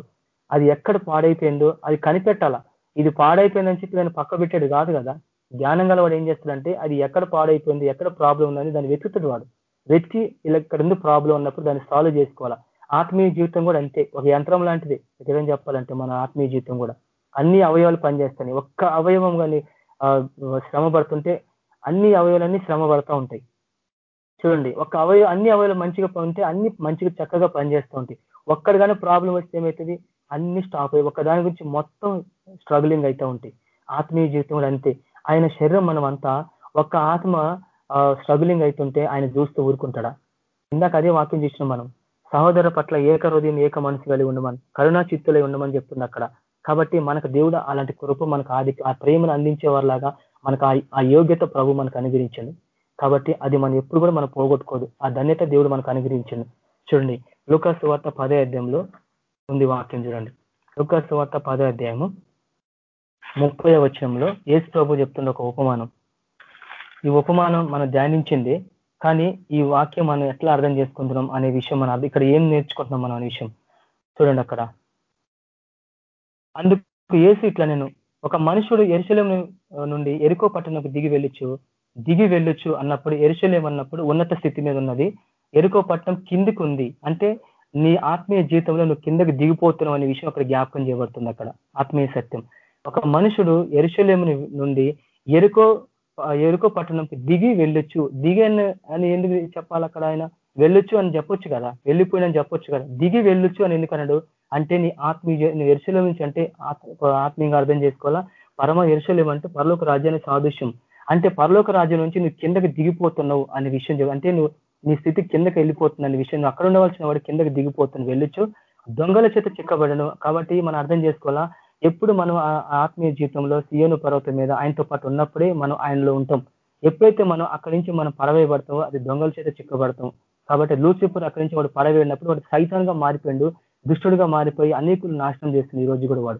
అది ఎక్కడ పాడైపోయిందో అది కనిపెట్టాలా? ఇది పాడైపోయిందని చెప్పి దాన్ని పక్క పెట్టాడు కాదు కదా. జ్ఞానం గల వాడు ఏం చేస్తాడంటే అది ఎక్కడ పాడైపోయింది ఎక్కడ ప్రాబ్లం ఉందని దాన్ని వెతుకుతాడు వాడు. వెతికి ఇలా ఇక్కడ ఉంది ప్రాబ్లం ఉన్నప్పుడు దాన్ని సాల్వ్ చేసుకోవాలా? ఆత్మీయ జీవితం కూడా అంతే. ఒక యంత్రం లాంటిది. నిజం చెప్పాలంటే మన ఆత్మీయ జీవితం కూడా. అన్ని అవయవాలు పనిచేస్తాయి. ఒక్క అవయవం కానీ శ్రమ పడుతుంటే అన్ని అవయవాలన్నీ శ్రమ పడతా ఉంటాయి. చూడండి ఒక అవయవ అన్ని అవయవాలు మంచిగా ఉంటే అన్ని మంచిగా చక్కగా పనిచేస్తూ ఉంటాయి ఒక్కడి కానీ ప్రాబ్లం వస్తే ఏమవుతుంది అన్ని స్టాప్ అయ్యి ఒక దాని గురించి మొత్తం స్ట్రగులింగ్ అవుతూ ఉంటాయి. ఆత్మీయ జీవితంలో అంతే. ఆయన శరీరం మనం అంతా ఒక్క ఆత్మ స్ట్రగులింగ్ అవుతుంటే ఆయన చూస్తూ ఊరుకుంటాడా? ఇందాక అదే వాక్యం చూసినాం మనం. సహోదర పట్ల ఏక హృదయం ఏక మనసు కలిగి ఉండమని కరుణా చిత్తులై ఉండమని చెప్తుంది అక్కడ. కాబట్టి మనకు దేవుడు అలాంటి కృప మనకు ఆది ఆ ప్రేమను అందించే వారిలాగా మనకు ఆ యోగ్యత ప్రభు మనకు అనుగ్రహించండి. కాబట్టి అది మనం ఎప్పుడు కూడా మనం పోగొట్టుకోదు. ఆ ధన్యత దేవుడు మనకు అనుగ్రహించింది చూడండి లూకాసు వార్త పదే అధ్యాయంలో ఉంది వాక్యం చూడండి. లూకాసు వార్త పదే అధ్యాయము ముప్పై వచనంలో ఏసు ప్రభు చెప్తున్న ఒక ఉపమానం. ఈ ఉపమానం మనం ధ్యానించింది కానీ ఈ వాక్యం మనం ఎట్లా అర్థం చేసుకుంటున్నాం అనే విషయం మనం ఇక్కడ ఏం నేర్చుకుంటున్నాం మనం అనే విషయం చూడండి అక్కడ. అందుకు ఏసు ఇట్లా నేను ఒక మనుషుడు ఎరుశలం నుండి ఎరుకో పట్టణకు దిగి వెళ్ళొచ్చు దిగి వెళ్ళొచ్చు అన్నప్పుడు ఎరుశలేం అన్నప్పుడు ఉన్నత స్థితి మీద ఉన్నది. ఎరుకో పట్టణం కిందికి ఉంది అంటే నీ ఆత్మీయ జీవితంలో నువ్వు కిందకి దిగిపోతున్నావు అనే విషయం అక్కడ జ్ఞాపకం చేయబడుతుంది అక్కడ. ఆత్మీయ సత్యం. ఒక మనుషుడు ఎరుశలేము నుండి ఎరుకో ఎరుకో పట్టణంకి దిగి వెళ్ళొచ్చు. దిగి అని ఎందుకు చెప్పాలి అక్కడ ఆయన? వెళ్ళొచ్చు అని చెప్పొచ్చు కదా. వెళ్ళిపోయినని చెప్పొచ్చు కదా. దిగి వెళ్ళొచ్చు అని ఎందుకన్నాడు అంటే నీ ఆత్మీయ నీ ఎరుసలో నుంచి అంటే ఆత్మ- ఆత్మీయంగా అర్థం చేసుకోవాలా? పరమ ఎరుసలేం అంటే పరలోక రాజ్యానికి సాదృశ్యం. అంటే పరలోక రాజ్యం నుంచి నువ్వు కిందకి దిగిపోతున్నావు అనే విషయం అంటే నువ్వు నీ స్థితి కిందకి వెళ్ళిపోతుంది అనే విషయం అక్కడ ఉండవలసిన వాడు కిందకి దిగిపోతుంది వెళ్ళొచ్చు. దొంగల చేత చిక్కబడను. కాబట్టి మనం అర్థం చేసుకోవాలా? ఎప్పుడు మనం ఆ ఆత్మీయ జీవితంలో సియోను పర్వతం మీద ఆయనతో పాటు ఉన్నప్పుడే మనం ఆయనలో ఉంటాం. ఎప్పుడైతే మనం అక్కడి నుంచి మనం పడవేయబడతామో అది దొంగల చేత చిక్కబడతాం. కాబట్టి లూసిఫర్ అక్కడి నుంచి వాడు పడవేడినప్పుడు వాడు సైతాన్గా మారిపోయిండు దుష్టుడుగా మారిపోయి అనేకులు నాశనం చేస్తుంది ఈ రోజు కూడా వాడు.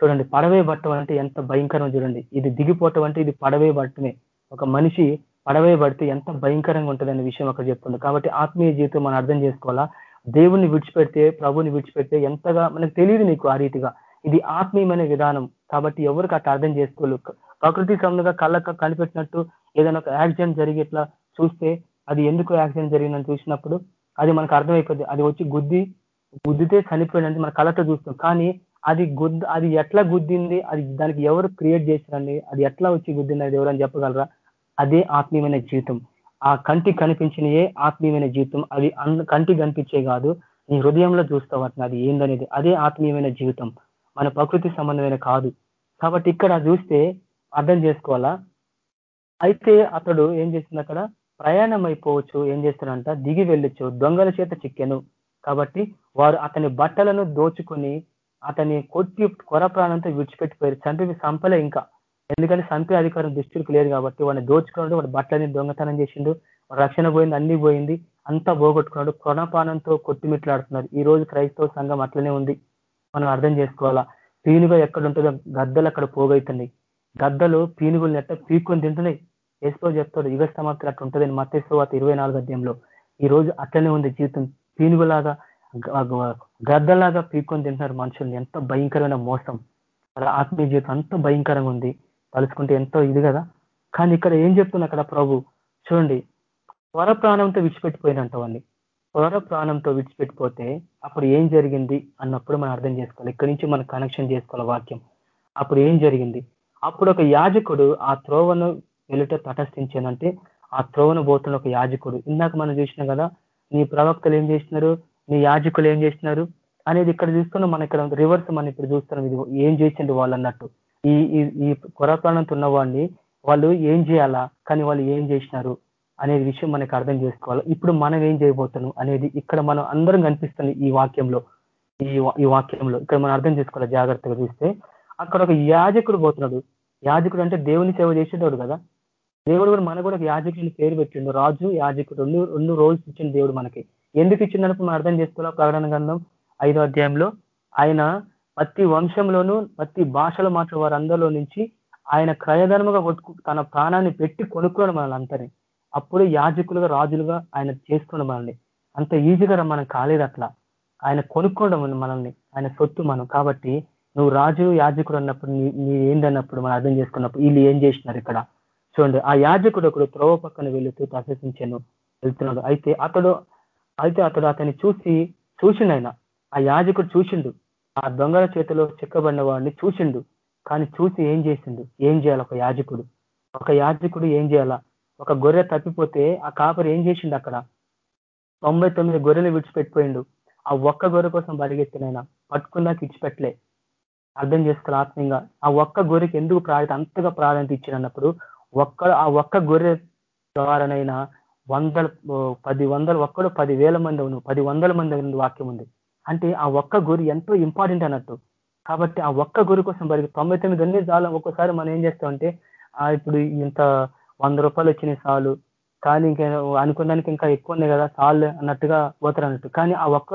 చూడండి పడవే పట్టం అంటే ఎంత భయంకరం చూడండి. ఇది దిగిపోవటం అంటే ఇది పడవే పట్టమే ఒక మనిషి పడవే పడితే ఎంత భయంకరంగా ఉంటుంది విషయం అక్కడ చెప్తుంది కాబట్టి ఆత్మీయ జీవితం మనం అర్థం చేసుకోవాలా? దేవుణ్ణి విడిచిపెడితే ప్రభుని విడిచిపెడితే ఎంతగా మనకు తెలియదు నీకు ఆ రీతిగా. ఇది ఆత్మీయమైన విధానం. కాబట్టి ఎవరికి అట్లా అర్థం చేసుకోలేదు ప్రకృతి క్రమంగా కళ్ళకు కనిపెట్టినట్టు ఏదైనా ఒక యాక్సిడెంట్ జరిగి ఇట్లా చూస్తే అది ఎందుకు యాక్సిడెంట్ జరిగిందని చూసినప్పుడు అది మనకు అర్థమైపోద్ది. అది వచ్చి గుద్ది గుద్దితే చనిపోయినది మన కళ్ళతో చూస్తాం. కానీ అది గుద్ద అది ఎట్లా గుద్దింది అది దానికి ఎవరు క్రియేట్ చేశారండి అది ఎట్లా వచ్చి గుద్దింది అది ఎవరని చెప్పగలరా? అదే ఆత్మీయమైన జీవితం. ఆ కంటి కనిపించినయే ఆత్మీయమైన జీవితం. అది అన్ కంటి కనిపించే కాదు నీ హృదయంలో చూస్తావు అట్లా అది ఏందనేది? అదే ఆత్మీయమైన జీవితం. మన ప్రకృతి సంబంధమైన కాదు. కాబట్టి ఇక్కడ చూస్తే అర్థం చేసుకోవాలా? అయితే అతడు ఏం చేసింది అక్కడ? ప్రయాణం అయిపోవచ్చు. ఏం చేస్తాడంట? దిగి వెళ్ళొచ్చు. దొంగల చేత చిక్కెను. కాబట్టి వారు అతని బట్టలను దోచుకొని అతని కొట్టి కొర ప్రాణంతో విడిచిపెట్టిపోయారు. చంపి సంపలే ఇంకా. ఎందుకంటే చంపే అధికారం దృష్టికి లేదు కాబట్టి వాడిని దోచుకున్నాడు వాడు బట్టలని దొంగతనం చేసిండు రక్షణ పోయింది అన్ని పోయింది అంతా పోగొట్టుకున్నాడు కొనపానంతో కొట్టిమిట్లాడుతున్నారు ఈ రోజు క్రైస్తవ సంఘం అట్లనే ఉంది. మనం అర్థం చేసుకోవాలా? పీనుగ ఎక్కడ ఉంటుందో గద్దలు అక్కడ పోగైతున్నాయి. గద్దలు పీనుగులు నెట్ట పీక్కొని తింటున్నాయి. ఏసుకో చెప్తాడు యుగ సమాప్తి అట్లా ఉంటుందని మత్స్యవాత ఇరవై నాలుగు అధ్యాయంలో. ఈ రోజు అట్లనే ఉంది జీవితం. పీనుగులాగా గద్దలాగా పీక్కొని తింటున్నారు మనుషుల్ని. ఎంత భయంకరమైన మోసం. అలా ఆత్మీయ జీవితం అంత భయంకరంగా ఉంది. తలుచుకుంటే ఎంతో ఇది కదా. కానీ ఇక్కడ ఏం చెప్తున్నా అక్కడ ప్రభు? చూడండి. స్వర ప్రాణంతో విడిచిపెట్టిపోయినంట వాళ్ళని స్వర ప్రాణంతో విడిచిపెట్టిపోతే అప్పుడు ఏం జరిగింది అన్నప్పుడు మనం అర్థం చేసుకోవాలి. ఇక్కడి నుంచి మనం కనెక్షన్ చేసుకోవాలి వాక్యం. అప్పుడు ఏం జరిగింది? అప్పుడు ఒక యాజకుడు ఆ త్రోవను వెలుట తటస్థించానంటే ఆ త్రోవను పోతున్న ఒక యాజకుడు. ఇందాక మనం చూసినాం కదా నీ ప్రవక్తలు ఏం చేసినారు? నీ యాజకులు ఏం చేసినారు అనేది ఇక్కడ చూస్తున్నాం మనం ఇక్కడ రివర్స్ మనం ఇప్పుడు చూస్తున్నాం. ఇది ఏం చేసిండు వాళ్ళు అన్నట్టు. ఈ ఈ కొరప్రాణంతో ఉన్న వాడిని వాళ్ళు ఏం చేయాలా? కానీ వాళ్ళు ఏం చేసినారు? అనేది విషయం మనకి అర్థం చేసుకోవాలి. ఇప్పుడు మనం ఏం చేయబోతున్నాం? అనేది ఇక్కడ మనం అందరం కనిపిస్తుంది ఈ వాక్యంలో ఈ వాక్యంలో ఇక్కడ మనం అర్థం చేసుకోవాలి జాగ్రత్తగా చూస్తే. అక్కడ ఒక యాజకుడు పోతున్నాడు. యాజకుడు అంటే దేవుని సేవ చేసేటోడు కదా. దేవుడు కూడా మనకు కూడా ఒక యాజకుడిని పేరు పెట్టిండు. రాజు యాజకుడు. రెండు రెండు రోల్స్ ఇచ్చిండు దేవుడు మనకి. ఎందుకు ఇచ్చిందనుకో మనం అర్థం చేసుకోవాలి? ప్రకటన గ్రంథం ఐదో అధ్యాయంలో ఆయన ప్రతి వంశంలోనూ ప్రతి భాషలో మాట్లాడే వారందరిలో నుంచి ఆయన క్రయధర్మగా కొట్టుకు తన ప్రాణాన్ని పెట్టి కొనుక్కున్నాడు మనల్ని అంతని అప్పుడు యాజకులుగా రాజులుగా ఆయన చేసుకున్నాడు మనల్ని. అంత ఈజీగా మనం కాలేదు అట్లా. ఆయన కొనుక్కోవడం మనల్ని. ఆయన సొత్తు మనం. కాబట్టి నువ్వు రాజు యాజకుడు అన్నప్పుడు నీ నీ ఏందన్నప్పుడు మనం అర్థం చేసుకున్నప్పుడు వీళ్ళు ఏం చేసినారు ఇక్కడ? చూడండి ఆ యాజకుడు ఒకడు త్రోవ పక్కన వెళుతూ ప్రశంసించాను వెళ్తున్నాడు. అయితే అతడు అయితే అతడు అతన్ని చూసి చూసిండు ఆయన ఆ యాజకుడు చూసిండు. ఆ దొంగల చేతిలో చిక్కబడిన వాడిని చూసిండు. కానీ చూసి ఏం చేసిండు? ఏం చేయాలి ఒక యాజకుడు? ఒక యాజకుడు ఏం చేయాలా? ఒక గొర్రె తప్పిపోతే ఆ కాపరి ఏం చేసిండు అక్కడ? తొంభై తొమ్మిది గొర్రెలు విడిచిపెట్టిపోయిండు. ఆ ఒక్క గొర్రె కోసం పరిగెత్తినైనా పట్టుకున్నాక ఇచ్చిపెట్టలే అర్థం చేసుకోవాలి ఆత్మీయంగా. ఆ ఒక్క గొర్రెకి ఎందుకు ప్రాధాన్యత అంతగా ప్రాధాన్యత ఇచ్చినప్పుడు ఒక్క ఆ ఒక్క గొర్రె ద్వారానైనా వందల పది వందలు ఒక్కడు పది వేల మంది అవును పది వందల మంది అవును వాక్యం ఉంది. అంటే ఆ ఒక్క గురి ఎంతో ఇంపార్టెంట్ అన్నట్టు. కాబట్టి ఆ ఒక్క గురి కోసం పరిగె తొంభై తొమ్మిది అన్ని చాలు ఒక్కోసారి మనం ఏం చేస్తామంటే ఆ ఇప్పుడు ఇంత వంద రూపాయలు వచ్చినాయి చాలు కానీ ఇంకా అనుకున్నానికి ఇంకా ఎక్కువ ఉన్నాయి కదా చాలు అన్నట్టుగా పోతారు అన్నట్టు. కానీ ఆ ఒక్క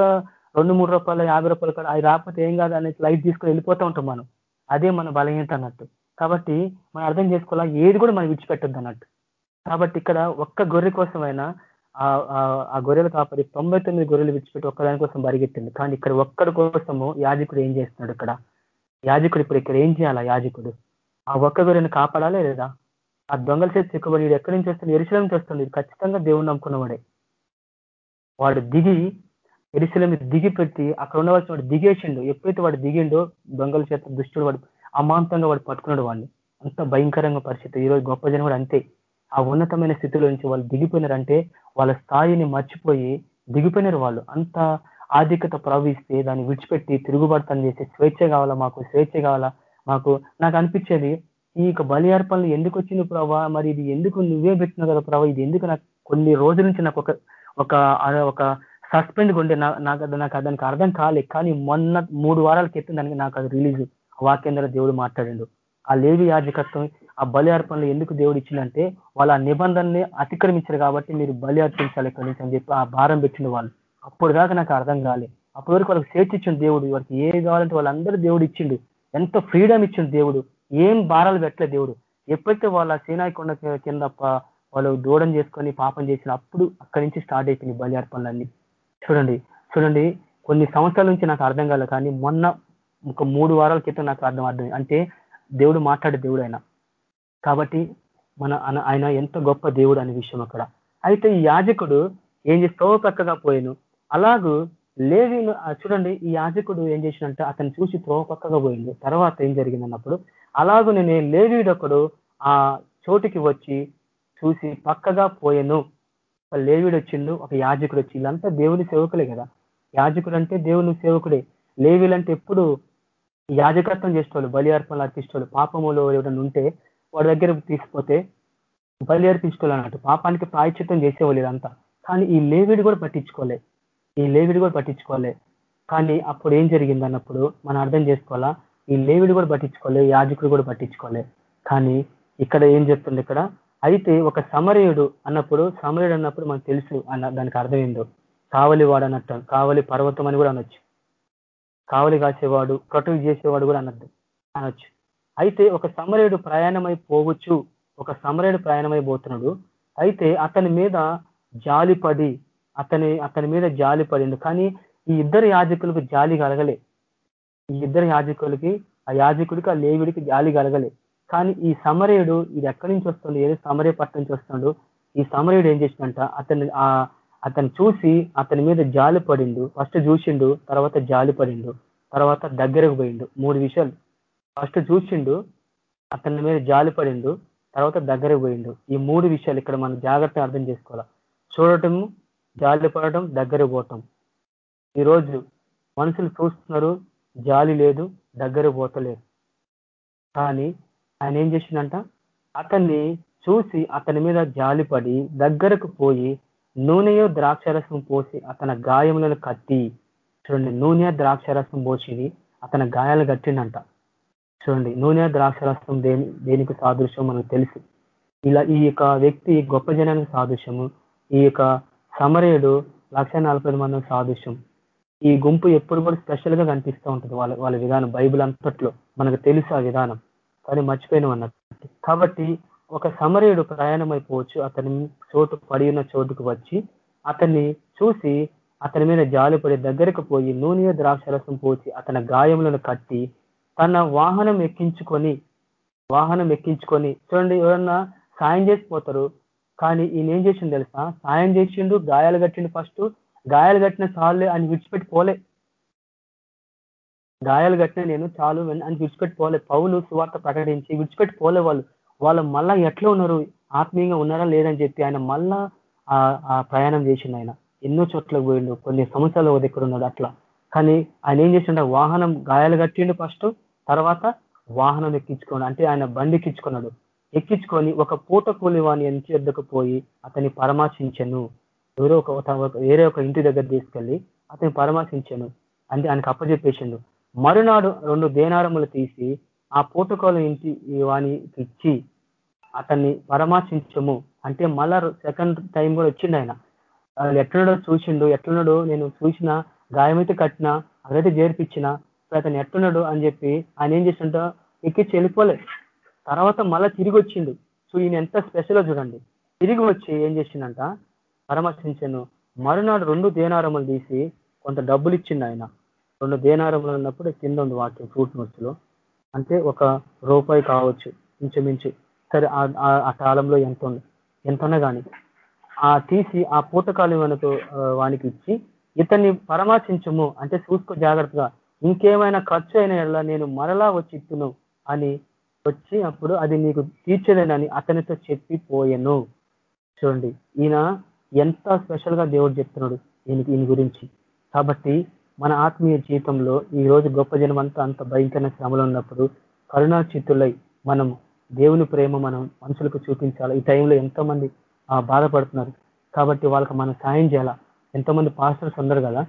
రెండు మూడు రూపాయలు యాభై రూపాయలు కూడా అది రాకపోతే ఏం కాదు అనేది లైట్ తీసుకొని వెళ్ళిపోతూ ఉంటాం మనం. అదే మన బలహీనత అన్నట్టు. కాబట్టి మనం అర్థం చేసుకోవాలా ఏది కూడా మనం విడిచిపెట్టద్దు అన్నట్టు. కాబట్టి ఇక్కడ ఒక్క గొర్రె కోసమైనా ఆ ఆ- గొర్రెలు కాపరి తొంభై తొమ్మిది గొర్రెలు విడిచిపెట్టి ఒక్కదాని కోసం పరిగెత్తింది కానీ ఇక్కడ ఒక్కడి కోసము యాజకుడు ఏం చేస్తున్నాడు ఇక్కడ? యాజకుడు ఇప్పుడు ఇక్కడ ఏం చేయాలా యాజకుడు? ఆ ఒక్క గొర్రెని కాపాడాలా లేదా? ఆ దొంగల చేతి చిక్కుబడి ఎక్కడి నుంచి వస్తుంది? ఎరుసలం నుంచి వస్తుంది? ఖచ్చితంగా దేవుని నమ్ముకున్నవాడే వాడు. దిగి ఎరుసలం దిగి పెట్టి అక్కడ ఉండవలసిన వాడు దిగేసిండు. ఎప్పుడైతే వాడు దిగిండో దొంగల చేత దుష్టుడు వాడు అమాంతంగా వాడు పట్టుకున్నాడు వాడిని. అంత భయంకరంగా పరిస్థితి. ఈ రోజు గొప్ప జనం కూడా అంతే. ఆ ఉన్నతమైన స్థితిలో నుంచి వాళ్ళు దిగిపోయినారంటే వాళ్ళ స్థాయిని మర్చిపోయి దిగిపోయినారు వాళ్ళు. అంత ఆధిక్యత ప్రవహిస్తే దాన్ని విడిచిపెట్టి తిరుగుబడతాను చేసి స్వేచ్ఛ కావాలా మాకు? స్వేచ్ఛ కావాలా మాకు? నాకు అనిపించేది ఈ యొక్క బలి అర్పణలు ఎందుకు వచ్చింది ప్రభా? మరి ఇది ఎందుకు నువ్వే పెట్టినావు కదా ప్రభా? ఇది ఎందుకు నాకు కొన్ని రోజుల నుంచి నాకు ఒక ఒక ఒక సస్పెండ్ ఉండే నాకు అది- నాకు దానికి అర్థం కాలే. కానీ మొన్న మూడు వారాల క్రితం దానికి నాకు అది రిలీజ్. వాక్యం ద్వారా దేవుడు మాట్లాడిండు. ఆ లేవి యాజకత్వం ఆ బలి అర్పణలు ఎందుకు దేవుడు ఇచ్చిందంటే వాళ్ళ ఆ నిబంధనని అతిక్రమించారు కాబట్టి మీరు బలి అర్పించాలి ఇక్కడి నుంచి అని చెప్పి ఆ భారం పెట్టిన వాళ్ళు. అప్పుడు దాకా నాకు అర్థం కాలే. అప్పటి వరకు వాళ్ళకి స్వేచ్ఛ ఇచ్చిండు దేవుడు. వాళ్ళకి ఏ కావాలంటే వాళ్ళందరూ దేవుడు ఇచ్చిండు. ఎంత ఫ్రీడమ్ ఇచ్చిండు దేవుడు. ఏం భారాలు పెట్టలే దేవుడు. ఎప్పుడైతే వాళ్ళ సేనాయి కొండ కింద వాళ్ళు దూడం చేసుకొని పాపం చేసిన అప్పుడు అక్కడి నుంచి స్టార్ట్ అయిపోయింది బలి అర్పణలన్నీ. చూడండి చూడండి కొన్ని సంవత్సరాల నుంచి నాకు అర్థం కాలేదు కానీ మొన్న ఒక మూడు వారాల క్రితం నాకు అర్థం అర్థం అంటే దేవుడు మాట్లాడే దేవుడు ఆయన. కాబట్టి మన ఆయన ఎంత గొప్ప దేవుడు అనే విషయం అక్కడ. అయితే ఈ యాజకుడు ఏం చేసి పక్కగా పోయాను. అలాగూ లేవీలు చూడండి ఈ యాజకుడు ఏం చేసినంటే అతను చూసి త్రోవ పక్కగా పోయింది తర్వాత ఏం జరిగింది అన్నప్పుడు అలాగూ నేను లేవీడొకడు ఆ చోటికి వచ్చి చూసి పక్కగా పోయాను. ఒక లేవీడు వచ్చిండు ఒక యాజకుడు వచ్చి. వీళ్ళంతా దేవుని సేవకులే కదా. యాజకుడు అంటే దేవుని సేవకుడే. లేవీలంటే ఎప్పుడు యాజకత్వం చేసేవాళ్ళు బలి అర్పణలు అర్పించేవాళ్ళు పాపములో ఎవరైనా ఉంటే వాడి దగ్గర తీసుకుపోతే బలి అర్పించుకోవాలన్నట్టు పాపానికి ప్రాయచిత్వం చేసేవాళ్ళు ఇదంతా. కానీ ఈ లేవిడి కూడా పట్టించుకోలే. ఈ లేవిడి కూడా పట్టించుకోలే. కానీ అప్పుడు ఏం జరిగింది అన్నప్పుడు మనం అర్థం చేసుకోవాలా? ఈ లేవిడి కూడా పట్టించుకోలే యాజకుడు కూడా పట్టించుకోలే. కానీ ఇక్కడ ఏం చెప్తుంది ఇక్కడ? అయితే ఒక సమరయుడు అన్నప్పుడు సమరయుడు అన్నప్పుడు మనకు తెలుసు అన్న దానికి అర్థం ఏందో? కావలి వాడు అన్నట్టు కావలి పర్వతం అని కూడా అనొచ్చు. కావలి కాసేవాడు కటువు చేసేవాడు కూడా అనద్దు అనొచ్చు. అయితే ఒక సమరయుడు ప్రయాణమై పోవచ్చు. ఒక సమరయుడు ప్రయాణమై పోతున్నాడు. అయితే అతని మీద జాలిపడి అతని అతని మీద జాలి పడిండు కానీ ఈ ఇద్దరు యాజకులకు జాలి కలగలే. ఈ ఇద్దరు యాజకులకి ఆ యాజకుడికి ఆ లేవిడికి జాలి కలగలే. కానీ ఈ సమరయుడు ఇది ఎక్కడి నుంచి వస్తుంది? ఏదో? సమరయ పట్టణం నుంచి వస్తున్నాడు ఈ సమరయుడు ఏం చేసిందంట? అతని ఆ అతను చూసి అతని మీద జాలి పడిండు ఫస్ట్ చూసిండు తర్వాత జాలి పడిండు తర్వాత దగ్గరకు పోయిండు. మూడు విషయాలు. ఫస్ట్ చూసిండు అతని మీద జాలి పడిండు తర్వాత దగ్గర పోయిండు. ఈ మూడు విషయాలు ఇక్కడ మనం జాగ్రత్తగా అర్థం చేసుకోవాలి. చూడటం జాలి పడటం దగ్గర పోవటం. ఈరోజు మనుషులు చూస్తున్నారు జాలి లేదు దగ్గర పోతలేదు. కానీ ఆయన ఏం చేసిండంట? అతన్ని చూసి అతని మీద జాలిపడి దగ్గరకు పోయి నూనెయో ద్రాక్షరసం పోసి అతని గాయములను కత్తి చూడండి నూనె ద్రాక్షరసం పోసి అతని గాయాలు కట్టిండంట. చూడండి నూనె ద్రాక్షరసం దేని దేనికి సాదృశ్యం మనకు తెలుసు. ఇలా ఈ యొక్క వ్యక్తి గొప్ప జనానికి సాదృశ్యము. ఈ యొక్క సమరయుడు లక్ష మంది సాదృశ్యం. ఈ గుంపు ఎప్పుడు కూడా స్పెషల్గా కనిపిస్తూ ఉంటుంది వాళ్ళ వాళ్ళ విధానం బైబిల్ అంతట్లో. మనకు తెలుసు ఆ విధానం. కానీ మర్చిపోయినాం అన్నట్టు. కాబట్టి ఒక సమరయుడు ప్రయాణం అయిపోవచ్చు అతని చోటు పడి ఉన్న చోటుకు వచ్చి అతన్ని చూసి అతని మీద జాలిపడి దగ్గరకు పోయి నూనె ద్రాక్షరసం పోసి అతని గాయములను కట్టి తన వాహనం ఎక్కించుకొని వాహనం ఎక్కించుకొని చూడండి ఎవరన్నా సాయం చేసిపోతారు కానీ ఈయన ఏం చేసిండు తెలుసా? సాయం చేసిండు గాయాలు కట్టిండు ఫస్ట్ గాయాలు కట్టిన చాలు అని విడిచిపెట్టి పోలే. గాయాలు కట్టిన నేను చాలు అని విడిచిపెట్టి పోలే. పౌలు సువార్త ప్రకటించి విడిచిపెట్టి పోలే వాళ్ళు. వాళ్ళు మళ్ళా ఎట్లా ఉన్నారు? ఆత్మీయంగా ఉన్నారా లేదని చెప్పి ఆయన మళ్ళా ఆ ప్రయాణం చేసిండు ఆయన. ఎన్నో చోట్లకు పోయిండు కొన్ని సంవత్సరాలు ఒక దగ్గర ఉన్నాడు అట్లా. కానీ ఆయన ఏం చేసిండు? వాహనం గాయాలు కట్టిండు ఫస్ట్ తర్వాత వాహనం ఎక్కించుకోండి అంటే ఆయన బండి ఎక్కించుకున్నాడు. ఎక్కించుకొని ఒక పూట కూలి వాని ఇంటి పోయి అతన్ని పరామర్శించను. ఎవరో ఒక వేరే ఒక ఇంటి దగ్గర తీసుకెళ్ళి అతన్ని పరామర్శించను. అంటే ఆయనకు అప్పచెప్పేసిండు మరునాడు రెండు దేనారములు తీసి ఆ పూటకోలు ఇంటి వానికి ఇచ్చి అతన్ని పరామర్శించము. అంటే మళ్ళా సెకండ్ టైం కూడా వచ్చిండు ఆయన. ఎట్లున్నాడో చూసిండు ఎట్లున్నాడో నేను చూసిన గాయమైతే కట్టినా అదైతే చేర్పించిన అతను ఎట్టున్నాడు అని చెప్పి ఆయన ఏం చేసిండ ఎక్కించి వెళ్ళిపోలే తర్వాత మళ్ళా తిరిగి వచ్చిండు. సో ఈయన ఎంత స్పెషల్ చూడండి. తిరిగి వచ్చి ఏం చేసిండంట? పరామర్శించాను. మరునాడు రెండు దేనారములు తీసి కొంత డబ్బులు ఇచ్చిండు ఆయన. రెండు దేనారములు ఉన్నప్పుడు కింద ఉంది వాక్యం ఫ్రూట్ నోట్స్లో అంటే ఒక రూపాయి కావచ్చు ఇంచుమించు. సరే ఆ- కాలంలో ఎంత ఉంది? ఎంతన్నా కానీ ఆ తీసి ఆ పూటకాలం మనకు వానికి ఇచ్చి ఇతన్ని పరామర్శించము. అంటే చూసుకో జాగ్రత్తగా. ఇంకేమైనా ఖర్చు అయిన ఎలా నేను మరలా వచ్చి ఇప్పును అని వచ్చి అప్పుడు అది నీకు తీర్చలేనని అతనితో చెప్పిపోయాను చూడండి ఈయన ఎంత స్పెషల్గా దేవుడు చెప్తున్నాడు ఈయనకి ఈయన గురించి. కాబట్టి మన ఆత్మీయ జీవితంలో ఈ రోజు గొప్ప జనం అంతా అంత భయంకరమైన శ్రమలో ఉన్నప్పుడు కరుణాచితులై మనం దేవుని ప్రేమ మనం మనుషులకు చూపించాలి. ఈ టైంలో ఎంతో మంది బాధపడుతున్నారు. కాబట్టి వాళ్ళకి మనం సాయం చేయాలా? ఎంతోమంది పాస్టర్స్ ఉన్నారు కదా?